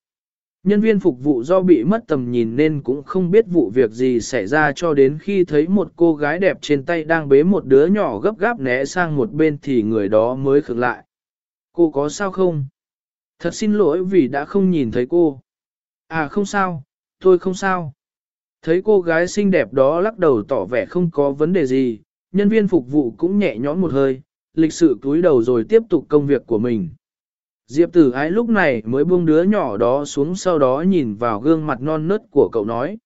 Nhân viên phục vụ do bị mất tầm nhìn nên cũng không biết vụ việc gì xảy ra cho đến khi thấy một cô gái đẹp trên tay đang bế một đứa nhỏ gấp gáp né sang một bên thì người đó mới khựng lại. Cô có sao không? Thật xin lỗi vì đã không nhìn thấy cô. À không sao, tôi không sao. Thấy cô gái xinh đẹp đó lắc đầu tỏ vẻ không có vấn đề gì, nhân viên phục vụ cũng nhẹ nhõm một hơi, lịch sự cúi đầu rồi tiếp tục công việc của mình. Diệp tử ái lúc này mới buông đứa nhỏ đó xuống sau đó nhìn vào gương mặt non nớt của cậu nói.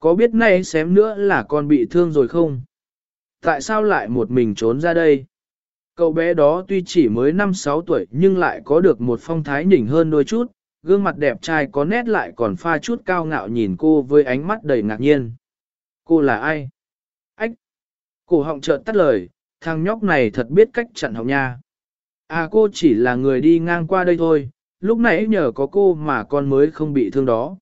Có biết nay xém nữa là con bị thương rồi không? Tại sao lại một mình trốn ra đây? Cậu bé đó tuy chỉ mới 5-6 tuổi nhưng lại có được một phong thái nhỉnh hơn đôi chút, gương mặt đẹp trai có nét lại còn pha chút cao ngạo nhìn cô với ánh mắt đầy ngạc nhiên. Cô là ai? Ách! Cổ họng chợt tắt lời, thằng nhóc này thật biết cách chặn họng nha. À cô chỉ là người đi ngang qua đây thôi, lúc nãy nhờ có cô mà con mới không bị thương đó.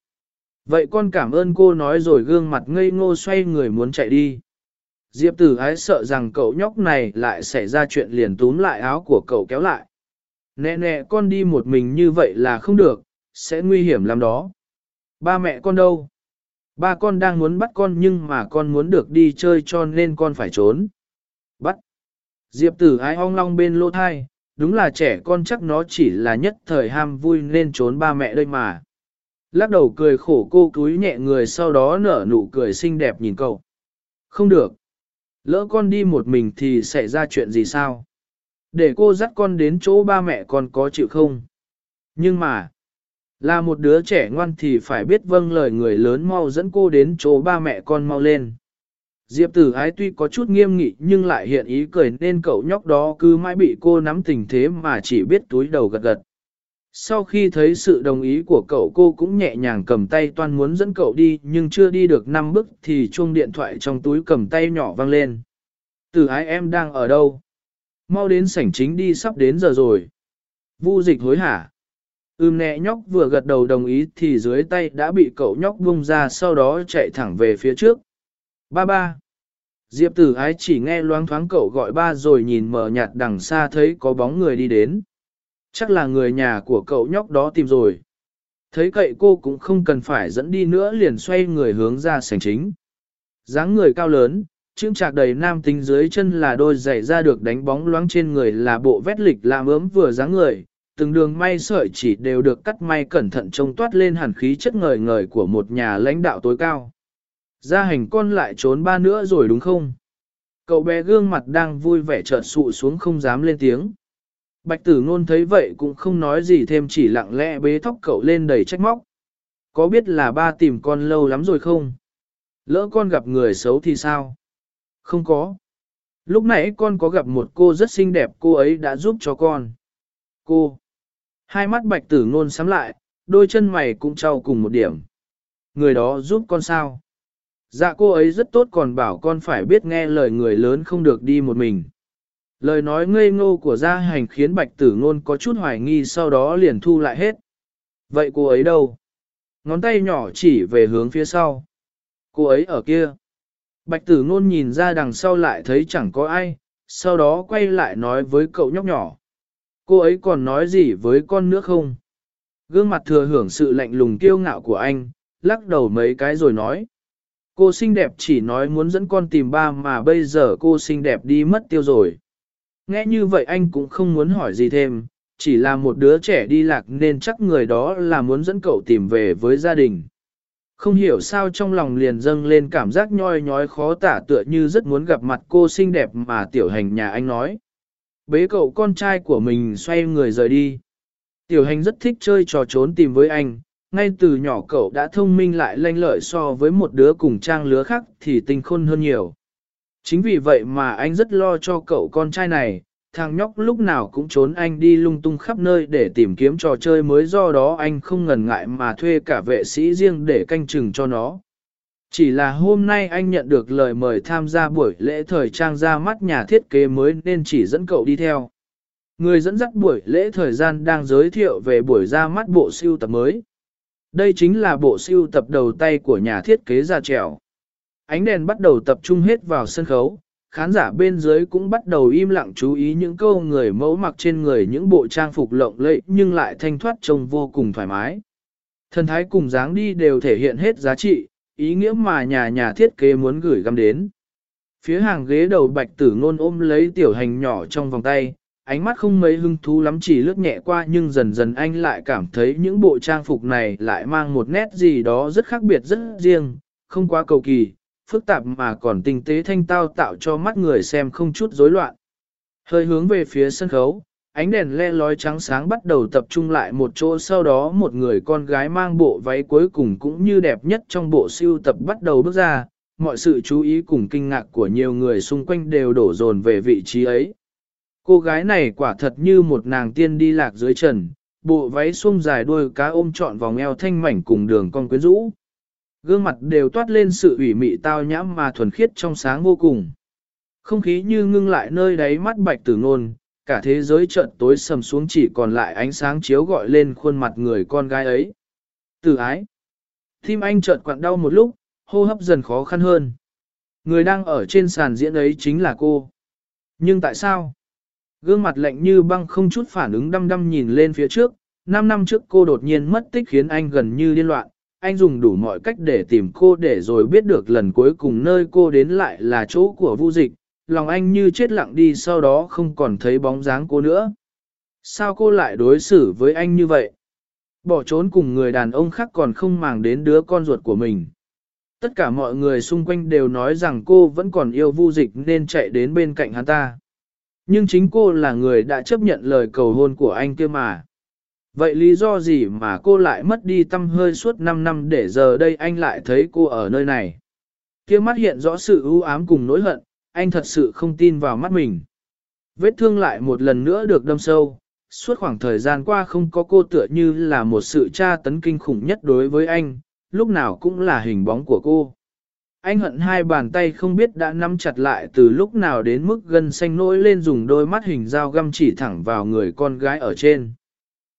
Vậy con cảm ơn cô nói rồi gương mặt ngây ngô xoay người muốn chạy đi. Diệp tử ái sợ rằng cậu nhóc này lại xảy ra chuyện liền túm lại áo của cậu kéo lại. Nè nè con đi một mình như vậy là không được, sẽ nguy hiểm lắm đó. Ba mẹ con đâu? Ba con đang muốn bắt con nhưng mà con muốn được đi chơi cho nên con phải trốn. Bắt. Diệp tử ái ong long bên lô thai, đúng là trẻ con chắc nó chỉ là nhất thời ham vui nên trốn ba mẹ đây mà. Lắc đầu cười khổ cô cúi nhẹ người sau đó nở nụ cười xinh đẹp nhìn cậu. Không được. Lỡ con đi một mình thì xảy ra chuyện gì sao? Để cô dắt con đến chỗ ba mẹ con có chịu không? Nhưng mà, là một đứa trẻ ngoan thì phải biết vâng lời người lớn mau dẫn cô đến chỗ ba mẹ con mau lên. Diệp tử ái tuy có chút nghiêm nghị nhưng lại hiện ý cười nên cậu nhóc đó cứ mãi bị cô nắm tình thế mà chỉ biết túi đầu gật gật. Sau khi thấy sự đồng ý của cậu cô cũng nhẹ nhàng cầm tay toan muốn dẫn cậu đi nhưng chưa đi được 5 bước thì chuông điện thoại trong túi cầm tay nhỏ vang lên. Tử ái em đang ở đâu? Mau đến sảnh chính đi sắp đến giờ rồi. Vu dịch hối hả. Ưm nẹ nhóc vừa gật đầu đồng ý thì dưới tay đã bị cậu nhóc bung ra sau đó chạy thẳng về phía trước. Ba ba. Diệp tử ái chỉ nghe loáng thoáng cậu gọi ba rồi nhìn mở nhạt đằng xa thấy có bóng người đi đến. Chắc là người nhà của cậu nhóc đó tìm rồi. Thấy cậy cô cũng không cần phải dẫn đi nữa liền xoay người hướng ra sảnh chính. dáng người cao lớn, trương trạc đầy nam tính dưới chân là đôi giày da được đánh bóng loáng trên người là bộ vét lịch làm ướm vừa dáng người, từng đường may sợi chỉ đều được cắt may cẩn thận trông toát lên hẳn khí chất ngời ngời của một nhà lãnh đạo tối cao. Gia hành con lại trốn ba nữa rồi đúng không? Cậu bé gương mặt đang vui vẻ chợt sụ xuống không dám lên tiếng. Bạch tử ngôn thấy vậy cũng không nói gì thêm chỉ lặng lẽ bế thóc cậu lên đầy trách móc. Có biết là ba tìm con lâu lắm rồi không? Lỡ con gặp người xấu thì sao? Không có. Lúc nãy con có gặp một cô rất xinh đẹp cô ấy đã giúp cho con. Cô. Hai mắt bạch tử ngôn sắm lại, đôi chân mày cũng trao cùng một điểm. Người đó giúp con sao? Dạ cô ấy rất tốt còn bảo con phải biết nghe lời người lớn không được đi một mình. Lời nói ngây ngô của gia hành khiến bạch tử ngôn có chút hoài nghi sau đó liền thu lại hết. Vậy cô ấy đâu? Ngón tay nhỏ chỉ về hướng phía sau. Cô ấy ở kia. Bạch tử ngôn nhìn ra đằng sau lại thấy chẳng có ai, sau đó quay lại nói với cậu nhóc nhỏ. Cô ấy còn nói gì với con nữa không? Gương mặt thừa hưởng sự lạnh lùng kiêu ngạo của anh, lắc đầu mấy cái rồi nói. Cô xinh đẹp chỉ nói muốn dẫn con tìm ba mà bây giờ cô xinh đẹp đi mất tiêu rồi. Nghe như vậy anh cũng không muốn hỏi gì thêm, chỉ là một đứa trẻ đi lạc nên chắc người đó là muốn dẫn cậu tìm về với gia đình. Không hiểu sao trong lòng liền dâng lên cảm giác nhoi nhói khó tả tựa như rất muốn gặp mặt cô xinh đẹp mà tiểu hành nhà anh nói. Bế cậu con trai của mình xoay người rời đi. Tiểu hành rất thích chơi trò trốn tìm với anh, ngay từ nhỏ cậu đã thông minh lại lanh lợi so với một đứa cùng trang lứa khác thì tinh khôn hơn nhiều. Chính vì vậy mà anh rất lo cho cậu con trai này, thằng nhóc lúc nào cũng trốn anh đi lung tung khắp nơi để tìm kiếm trò chơi mới do đó anh không ngần ngại mà thuê cả vệ sĩ riêng để canh chừng cho nó. Chỉ là hôm nay anh nhận được lời mời tham gia buổi lễ thời trang ra mắt nhà thiết kế mới nên chỉ dẫn cậu đi theo. Người dẫn dắt buổi lễ thời gian đang giới thiệu về buổi ra mắt bộ siêu tập mới. Đây chính là bộ siêu tập đầu tay của nhà thiết kế ra trèo. Ánh đèn bắt đầu tập trung hết vào sân khấu, khán giả bên dưới cũng bắt đầu im lặng chú ý những câu người mẫu mặc trên người những bộ trang phục lộng lẫy nhưng lại thanh thoát trông vô cùng thoải mái. Thần thái cùng dáng đi đều thể hiện hết giá trị, ý nghĩa mà nhà nhà thiết kế muốn gửi gắm đến. Phía hàng ghế đầu bạch tử ngôn ôm lấy tiểu hành nhỏ trong vòng tay, ánh mắt không mấy hứng thú lắm chỉ lướt nhẹ qua nhưng dần dần anh lại cảm thấy những bộ trang phục này lại mang một nét gì đó rất khác biệt rất riêng, không quá cầu kỳ, phức tạp mà còn tinh tế thanh tao tạo cho mắt người xem không chút rối loạn. Hơi hướng về phía sân khấu, ánh đèn le lói trắng sáng bắt đầu tập trung lại một chỗ sau đó một người con gái mang bộ váy cuối cùng cũng như đẹp nhất trong bộ siêu tập bắt đầu bước ra, mọi sự chú ý cùng kinh ngạc của nhiều người xung quanh đều đổ dồn về vị trí ấy. Cô gái này quả thật như một nàng tiên đi lạc dưới trần, bộ váy xuông dài đuôi cá ôm trọn vòng eo thanh mảnh cùng đường con quyến rũ. Gương mặt đều toát lên sự ủy mị tao nhãm mà thuần khiết trong sáng vô cùng. Không khí như ngưng lại nơi đáy mắt bạch tử ngôn, cả thế giới trận tối sầm xuống chỉ còn lại ánh sáng chiếu gọi lên khuôn mặt người con gái ấy. Tử ái. Tim anh chợt quặn đau một lúc, hô hấp dần khó khăn hơn. Người đang ở trên sàn diễn ấy chính là cô. Nhưng tại sao? Gương mặt lạnh như băng không chút phản ứng đăm đăm nhìn lên phía trước, 5 năm trước cô đột nhiên mất tích khiến anh gần như điên loạn, anh dùng đủ mọi cách để tìm cô để rồi biết được lần cuối cùng nơi cô đến lại là chỗ của vu dịch, lòng anh như chết lặng đi sau đó không còn thấy bóng dáng cô nữa. Sao cô lại đối xử với anh như vậy? Bỏ trốn cùng người đàn ông khác còn không màng đến đứa con ruột của mình. Tất cả mọi người xung quanh đều nói rằng cô vẫn còn yêu vu dịch nên chạy đến bên cạnh hắn ta. Nhưng chính cô là người đã chấp nhận lời cầu hôn của anh kia mà. Vậy lý do gì mà cô lại mất đi tâm hơi suốt 5 năm để giờ đây anh lại thấy cô ở nơi này? Kia mắt hiện rõ sự ưu ám cùng nỗi hận, anh thật sự không tin vào mắt mình. Vết thương lại một lần nữa được đâm sâu, suốt khoảng thời gian qua không có cô tựa như là một sự tra tấn kinh khủng nhất đối với anh, lúc nào cũng là hình bóng của cô. Anh hận hai bàn tay không biết đã nắm chặt lại từ lúc nào đến mức gân xanh nỗi lên dùng đôi mắt hình dao găm chỉ thẳng vào người con gái ở trên.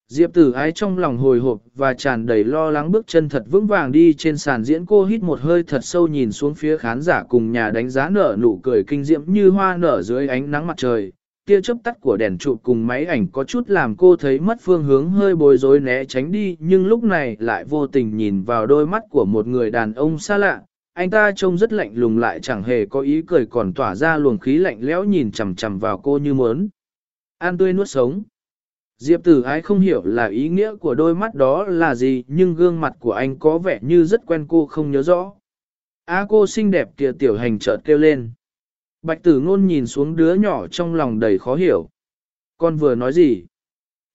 Diệp tử ái trong lòng hồi hộp và tràn đầy lo lắng bước chân thật vững vàng đi trên sàn diễn cô hít một hơi thật sâu nhìn xuống phía khán giả cùng nhà đánh giá nở nụ cười kinh diễm như hoa nở dưới ánh nắng mặt trời. Tia chớp tắt của đèn trụ cùng máy ảnh có chút làm cô thấy mất phương hướng hơi bối rối né tránh đi, nhưng lúc này lại vô tình nhìn vào đôi mắt của một người đàn ông xa lạ. Anh ta trông rất lạnh lùng lại chẳng hề có ý cười còn tỏa ra luồng khí lạnh lẽo nhìn chằm chằm vào cô như muốn. An tươi nuốt sống. Diệp tử ái không hiểu là ý nghĩa của đôi mắt đó là gì, nhưng gương mặt của anh có vẻ như rất quen cô không nhớ rõ. Á cô xinh đẹp kìa tiểu hành chợt kêu lên. Bạch tử ngôn nhìn xuống đứa nhỏ trong lòng đầy khó hiểu. Con vừa nói gì?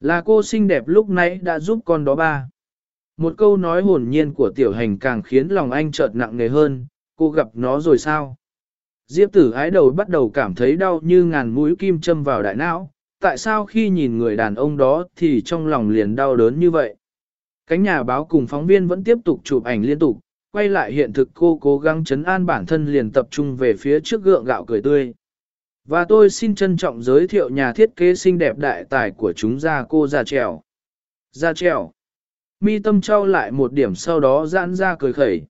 Là cô xinh đẹp lúc nãy đã giúp con đó ba. Một câu nói hồn nhiên của tiểu hành càng khiến lòng anh chợt nặng nề hơn, cô gặp nó rồi sao? Diệp tử ái đầu bắt đầu cảm thấy đau như ngàn mũi kim châm vào đại não, tại sao khi nhìn người đàn ông đó thì trong lòng liền đau đớn như vậy. Cánh nhà báo cùng phóng viên vẫn tiếp tục chụp ảnh liên tục, quay lại hiện thực cô cố gắng chấn an bản thân liền tập trung về phía trước gượng gạo cười tươi. Và tôi xin trân trọng giới thiệu nhà thiết kế xinh đẹp đại tài của chúng ra cô ra trèo. Ra trèo. Mi tâm trao lại một điểm sau đó giãn ra cười khẩy.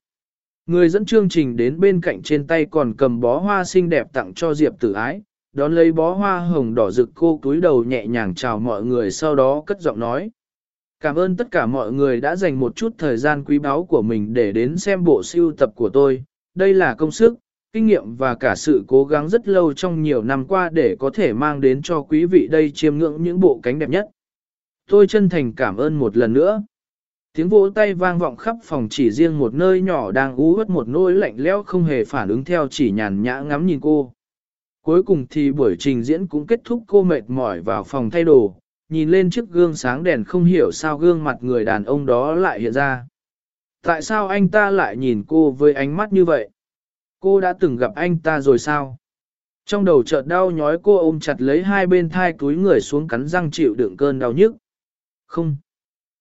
Người dẫn chương trình đến bên cạnh trên tay còn cầm bó hoa xinh đẹp tặng cho Diệp tử ái, đón lấy bó hoa hồng đỏ rực cô túi đầu nhẹ nhàng chào mọi người sau đó cất giọng nói. Cảm ơn tất cả mọi người đã dành một chút thời gian quý báu của mình để đến xem bộ siêu tập của tôi. Đây là công sức, kinh nghiệm và cả sự cố gắng rất lâu trong nhiều năm qua để có thể mang đến cho quý vị đây chiêm ngưỡng những bộ cánh đẹp nhất. Tôi chân thành cảm ơn một lần nữa. Tiếng vỗ tay vang vọng khắp phòng chỉ riêng một nơi nhỏ đang ú hất một nỗi lạnh lẽo không hề phản ứng theo chỉ nhàn nhã ngắm nhìn cô. Cuối cùng thì buổi trình diễn cũng kết thúc cô mệt mỏi vào phòng thay đồ, nhìn lên chiếc gương sáng đèn không hiểu sao gương mặt người đàn ông đó lại hiện ra. Tại sao anh ta lại nhìn cô với ánh mắt như vậy? Cô đã từng gặp anh ta rồi sao? Trong đầu chợt đau nhói cô ôm chặt lấy hai bên thai túi người xuống cắn răng chịu đựng cơn đau nhức. Không.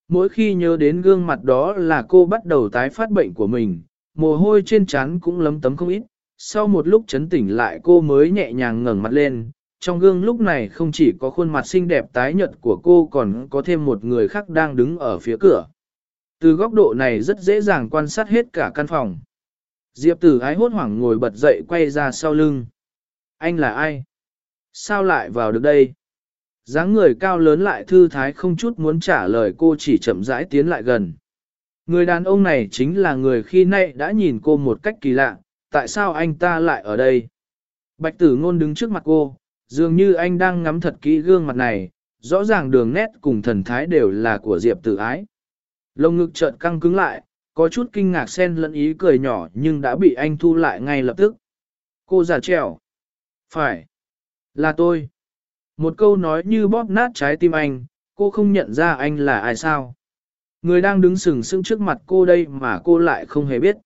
Mỗi khi nhớ đến gương mặt đó là cô bắt đầu tái phát bệnh của mình, mồ hôi trên trán cũng lấm tấm không ít. Sau một lúc chấn tỉnh lại cô mới nhẹ nhàng ngẩng mặt lên, trong gương lúc này không chỉ có khuôn mặt xinh đẹp tái nhợt của cô còn có thêm một người khác đang đứng ở phía cửa. Từ góc độ này rất dễ dàng quan sát hết cả căn phòng. Diệp tử ái hốt hoảng ngồi bật dậy quay ra sau lưng. Anh là ai? Sao lại vào được đây? Dáng người cao lớn lại thư thái không chút muốn trả lời cô chỉ chậm rãi tiến lại gần. Người đàn ông này chính là người khi nay đã nhìn cô một cách kỳ lạ, tại sao anh ta lại ở đây? Bạch tử ngôn đứng trước mặt cô, dường như anh đang ngắm thật kỹ gương mặt này, rõ ràng đường nét cùng thần thái đều là của Diệp tử ái. Lông ngực chợt căng cứng lại, có chút kinh ngạc xen lẫn ý cười nhỏ nhưng đã bị anh thu lại ngay lập tức. Cô giả trèo. Phải. Là tôi. Một câu nói như bóp nát trái tim anh, cô không nhận ra anh là ai sao. Người đang đứng sừng sững trước mặt cô đây mà cô lại không hề biết.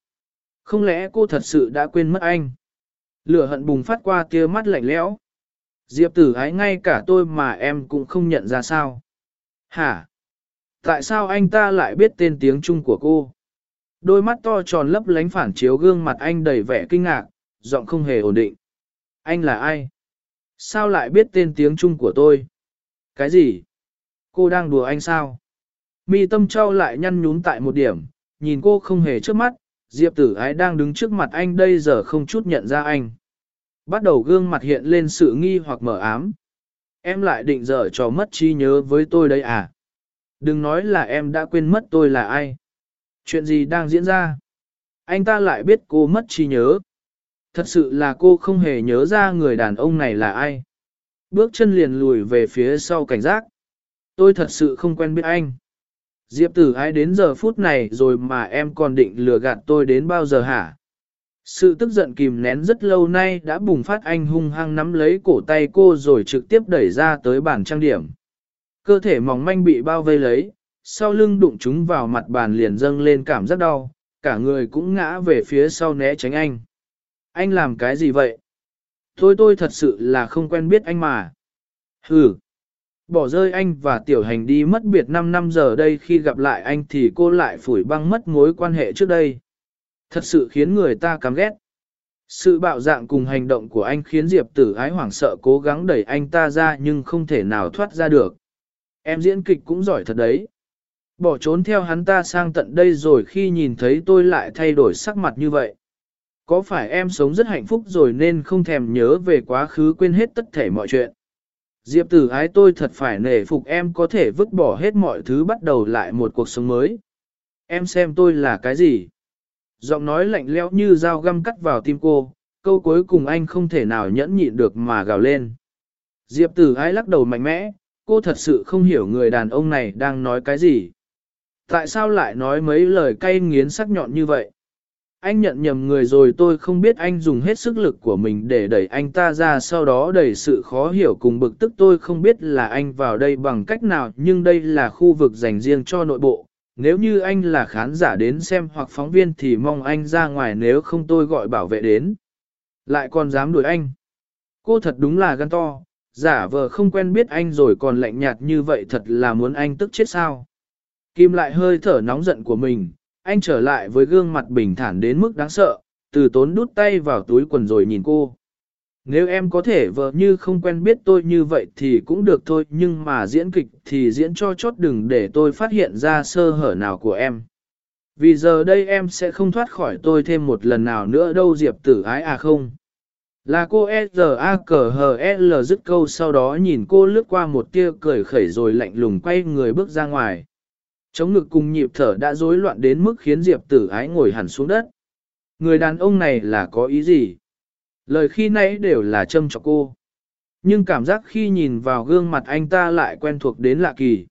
Không lẽ cô thật sự đã quên mất anh? Lửa hận bùng phát qua tia mắt lạnh lẽo. Diệp tử ái ngay cả tôi mà em cũng không nhận ra sao. Hả? Tại sao anh ta lại biết tên tiếng Trung của cô? Đôi mắt to tròn lấp lánh phản chiếu gương mặt anh đầy vẻ kinh ngạc, giọng không hề ổn định. Anh là ai? Sao lại biết tên tiếng Trung của tôi? Cái gì? Cô đang đùa anh sao? Mi tâm trao lại nhăn nhún tại một điểm, nhìn cô không hề trước mắt, Diệp tử ái đang đứng trước mặt anh đây giờ không chút nhận ra anh. Bắt đầu gương mặt hiện lên sự nghi hoặc mở ám. Em lại định dở cho mất trí nhớ với tôi đây à? Đừng nói là em đã quên mất tôi là ai. Chuyện gì đang diễn ra? Anh ta lại biết cô mất trí nhớ. Thật sự là cô không hề nhớ ra người đàn ông này là ai. Bước chân liền lùi về phía sau cảnh giác. Tôi thật sự không quen biết anh. Diệp tử ai đến giờ phút này rồi mà em còn định lừa gạt tôi đến bao giờ hả? Sự tức giận kìm nén rất lâu nay đã bùng phát anh hung hăng nắm lấy cổ tay cô rồi trực tiếp đẩy ra tới bàn trang điểm. Cơ thể mỏng manh bị bao vây lấy, sau lưng đụng chúng vào mặt bàn liền dâng lên cảm giác đau, cả người cũng ngã về phía sau né tránh anh. Anh làm cái gì vậy? Thôi tôi thật sự là không quen biết anh mà. Hừ. Bỏ rơi anh và tiểu hành đi mất biệt 5 năm giờ đây khi gặp lại anh thì cô lại phủi băng mất mối quan hệ trước đây. Thật sự khiến người ta căm ghét. Sự bạo dạng cùng hành động của anh khiến Diệp tử ái hoảng sợ cố gắng đẩy anh ta ra nhưng không thể nào thoát ra được. Em diễn kịch cũng giỏi thật đấy. Bỏ trốn theo hắn ta sang tận đây rồi khi nhìn thấy tôi lại thay đổi sắc mặt như vậy. Có phải em sống rất hạnh phúc rồi nên không thèm nhớ về quá khứ quên hết tất thể mọi chuyện? Diệp tử ái tôi thật phải nể phục em có thể vứt bỏ hết mọi thứ bắt đầu lại một cuộc sống mới. Em xem tôi là cái gì? Giọng nói lạnh lẽo như dao găm cắt vào tim cô, câu cuối cùng anh không thể nào nhẫn nhịn được mà gào lên. Diệp tử ái lắc đầu mạnh mẽ, cô thật sự không hiểu người đàn ông này đang nói cái gì. Tại sao lại nói mấy lời cay nghiến sắc nhọn như vậy? Anh nhận nhầm người rồi tôi không biết anh dùng hết sức lực của mình để đẩy anh ta ra sau đó đẩy sự khó hiểu cùng bực tức tôi không biết là anh vào đây bằng cách nào nhưng đây là khu vực dành riêng cho nội bộ. Nếu như anh là khán giả đến xem hoặc phóng viên thì mong anh ra ngoài nếu không tôi gọi bảo vệ đến. Lại còn dám đuổi anh. Cô thật đúng là gan to, giả vờ không quen biết anh rồi còn lạnh nhạt như vậy thật là muốn anh tức chết sao. Kim lại hơi thở nóng giận của mình, anh trở lại với gương mặt bình thản đến mức đáng sợ, từ tốn đút tay vào túi quần rồi nhìn cô. Nếu em có thể vợ như không quen biết tôi như vậy thì cũng được thôi nhưng mà diễn kịch thì diễn cho chốt đừng để tôi phát hiện ra sơ hở nào của em. Vì giờ đây em sẽ không thoát khỏi tôi thêm một lần nào nữa đâu Diệp tử ái à không. Là cô S.A.C.H.L dứt câu sau đó nhìn cô lướt qua một tia cười khẩy rồi lạnh lùng quay người bước ra ngoài. Chống ngực cùng nhịp thở đã rối loạn đến mức khiến Diệp tử ái ngồi hẳn xuống đất. Người đàn ông này là có ý gì? Lời khi nãy đều là châm cho cô. Nhưng cảm giác khi nhìn vào gương mặt anh ta lại quen thuộc đến lạ kỳ.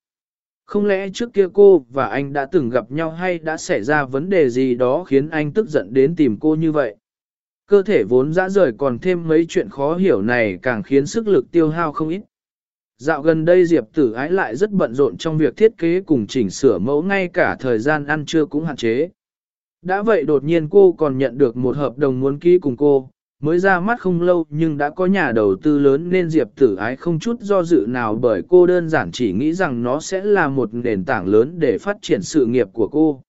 Không lẽ trước kia cô và anh đã từng gặp nhau hay đã xảy ra vấn đề gì đó khiến anh tức giận đến tìm cô như vậy? Cơ thể vốn dã rời còn thêm mấy chuyện khó hiểu này càng khiến sức lực tiêu hao không ít. Dạo gần đây Diệp tử ái lại rất bận rộn trong việc thiết kế cùng chỉnh sửa mẫu ngay cả thời gian ăn trưa cũng hạn chế. Đã vậy đột nhiên cô còn nhận được một hợp đồng muốn ký cùng cô, mới ra mắt không lâu nhưng đã có nhà đầu tư lớn nên Diệp tử ái không chút do dự nào bởi cô đơn giản chỉ nghĩ rằng nó sẽ là một nền tảng lớn để phát triển sự nghiệp của cô.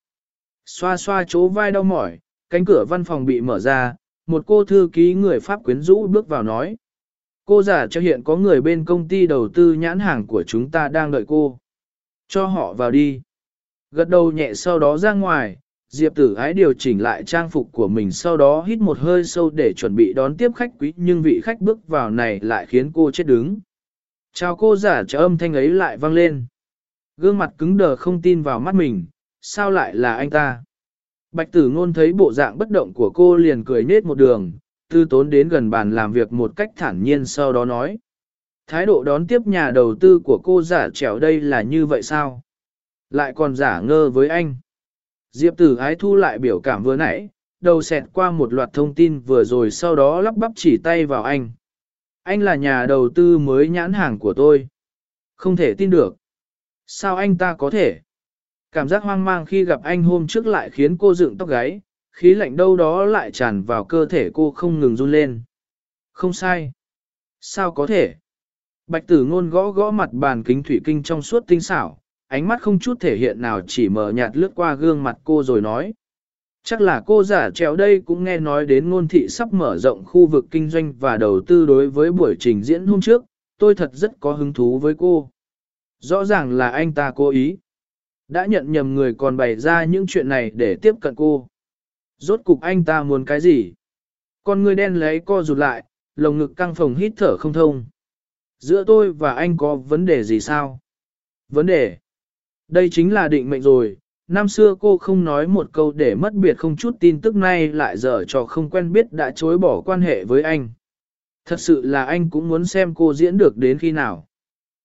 Xoa xoa chỗ vai đau mỏi, cánh cửa văn phòng bị mở ra, một cô thư ký người Pháp quyến rũ bước vào nói. Cô giả cho hiện có người bên công ty đầu tư nhãn hàng của chúng ta đang đợi cô. Cho họ vào đi. Gật đầu nhẹ sau đó ra ngoài, Diệp tử ái điều chỉnh lại trang phục của mình sau đó hít một hơi sâu để chuẩn bị đón tiếp khách quý nhưng vị khách bước vào này lại khiến cô chết đứng. Chào cô giả cho âm thanh ấy lại vang lên. Gương mặt cứng đờ không tin vào mắt mình, sao lại là anh ta? Bạch tử ngôn thấy bộ dạng bất động của cô liền cười nết một đường, tư tốn đến gần bàn làm việc một cách thản nhiên sau đó nói. Thái độ đón tiếp nhà đầu tư của cô giả trẻo đây là như vậy sao? Lại còn giả ngơ với anh. Diệp tử ái thu lại biểu cảm vừa nãy, đầu xẹt qua một loạt thông tin vừa rồi sau đó lắp bắp chỉ tay vào anh. Anh là nhà đầu tư mới nhãn hàng của tôi. Không thể tin được. Sao anh ta có thể? Cảm giác hoang mang khi gặp anh hôm trước lại khiến cô dựng tóc gáy, khí lạnh đâu đó lại tràn vào cơ thể cô không ngừng run lên. Không sai. Sao có thể? Bạch tử ngôn gõ gõ mặt bàn kính thủy kinh trong suốt tinh xảo, ánh mắt không chút thể hiện nào chỉ mở nhạt lướt qua gương mặt cô rồi nói. Chắc là cô giả trèo đây cũng nghe nói đến ngôn thị sắp mở rộng khu vực kinh doanh và đầu tư đối với buổi trình diễn hôm trước, tôi thật rất có hứng thú với cô. Rõ ràng là anh ta cố ý. Đã nhận nhầm người còn bày ra những chuyện này để tiếp cận cô. Rốt cục anh ta muốn cái gì? Con người đen lấy co rụt lại, lồng ngực căng phồng hít thở không thông. Giữa tôi và anh có vấn đề gì sao? Vấn đề? Đây chính là định mệnh rồi, năm xưa cô không nói một câu để mất biệt không chút tin tức nay lại dở cho không quen biết đã chối bỏ quan hệ với anh. Thật sự là anh cũng muốn xem cô diễn được đến khi nào.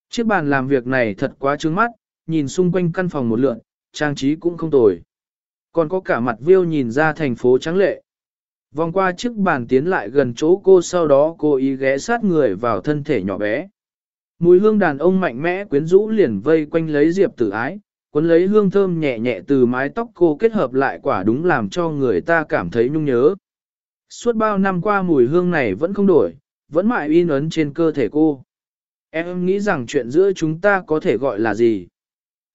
Chiếc bàn làm việc này thật quá trướng mắt, nhìn xung quanh căn phòng một lượn, trang trí cũng không tồi. Còn có cả mặt viêu nhìn ra thành phố trắng lệ. Vòng qua chiếc bàn tiến lại gần chỗ cô sau đó cô ý ghé sát người vào thân thể nhỏ bé. Mùi hương đàn ông mạnh mẽ quyến rũ liền vây quanh lấy Diệp tử ái, cuốn lấy hương thơm nhẹ nhẹ từ mái tóc cô kết hợp lại quả đúng làm cho người ta cảm thấy nhung nhớ. Suốt bao năm qua mùi hương này vẫn không đổi, vẫn mãi in ấn trên cơ thể cô. Em nghĩ rằng chuyện giữa chúng ta có thể gọi là gì?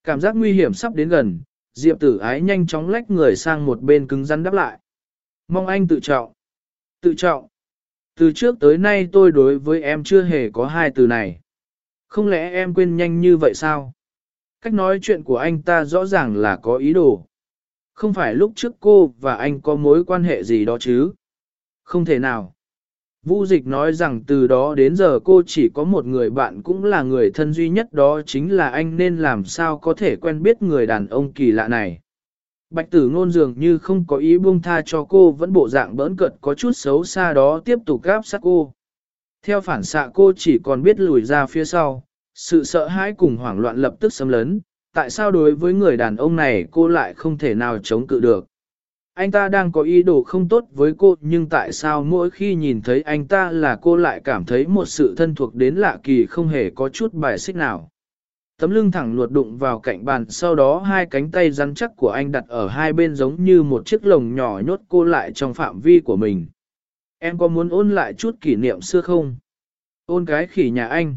Cảm giác nguy hiểm sắp đến gần, Diệp tử ái nhanh chóng lách người sang một bên cứng rắn đáp lại. Mong anh tự trọng. Tự trọng. Từ trước tới nay tôi đối với em chưa hề có hai từ này. Không lẽ em quên nhanh như vậy sao? Cách nói chuyện của anh ta rõ ràng là có ý đồ. Không phải lúc trước cô và anh có mối quan hệ gì đó chứ? Không thể nào. Vu dịch nói rằng từ đó đến giờ cô chỉ có một người bạn cũng là người thân duy nhất đó chính là anh nên làm sao có thể quen biết người đàn ông kỳ lạ này. Bạch tử ngôn dường như không có ý buông tha cho cô vẫn bộ dạng bỡn cợt có chút xấu xa đó tiếp tục gáp sát cô. Theo phản xạ cô chỉ còn biết lùi ra phía sau, sự sợ hãi cùng hoảng loạn lập tức xâm lấn, tại sao đối với người đàn ông này cô lại không thể nào chống cự được. Anh ta đang có ý đồ không tốt với cô, nhưng tại sao mỗi khi nhìn thấy anh ta là cô lại cảm thấy một sự thân thuộc đến lạ kỳ không hề có chút bài xích nào. Tấm lưng thẳng luột đụng vào cạnh bàn, sau đó hai cánh tay rắn chắc của anh đặt ở hai bên giống như một chiếc lồng nhỏ nhốt cô lại trong phạm vi của mình. Em có muốn ôn lại chút kỷ niệm xưa không? Ôn cái khỉ nhà anh.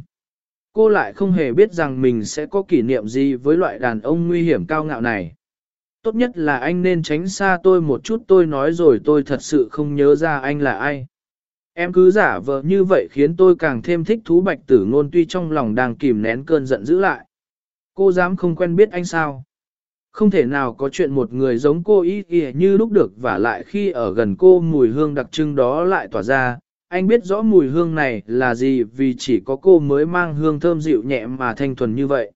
Cô lại không hề biết rằng mình sẽ có kỷ niệm gì với loại đàn ông nguy hiểm cao ngạo này. Tốt nhất là anh nên tránh xa tôi một chút, tôi nói rồi tôi thật sự không nhớ ra anh là ai. Em cứ giả vờ như vậy khiến tôi càng thêm thích thú bạch tử ngôn tuy trong lòng đang kìm nén cơn giận giữ lại. Cô dám không quen biết anh sao? Không thể nào có chuyện một người giống cô ý kìa như lúc được và lại khi ở gần cô mùi hương đặc trưng đó lại tỏa ra. Anh biết rõ mùi hương này là gì vì chỉ có cô mới mang hương thơm dịu nhẹ mà thanh thuần như vậy.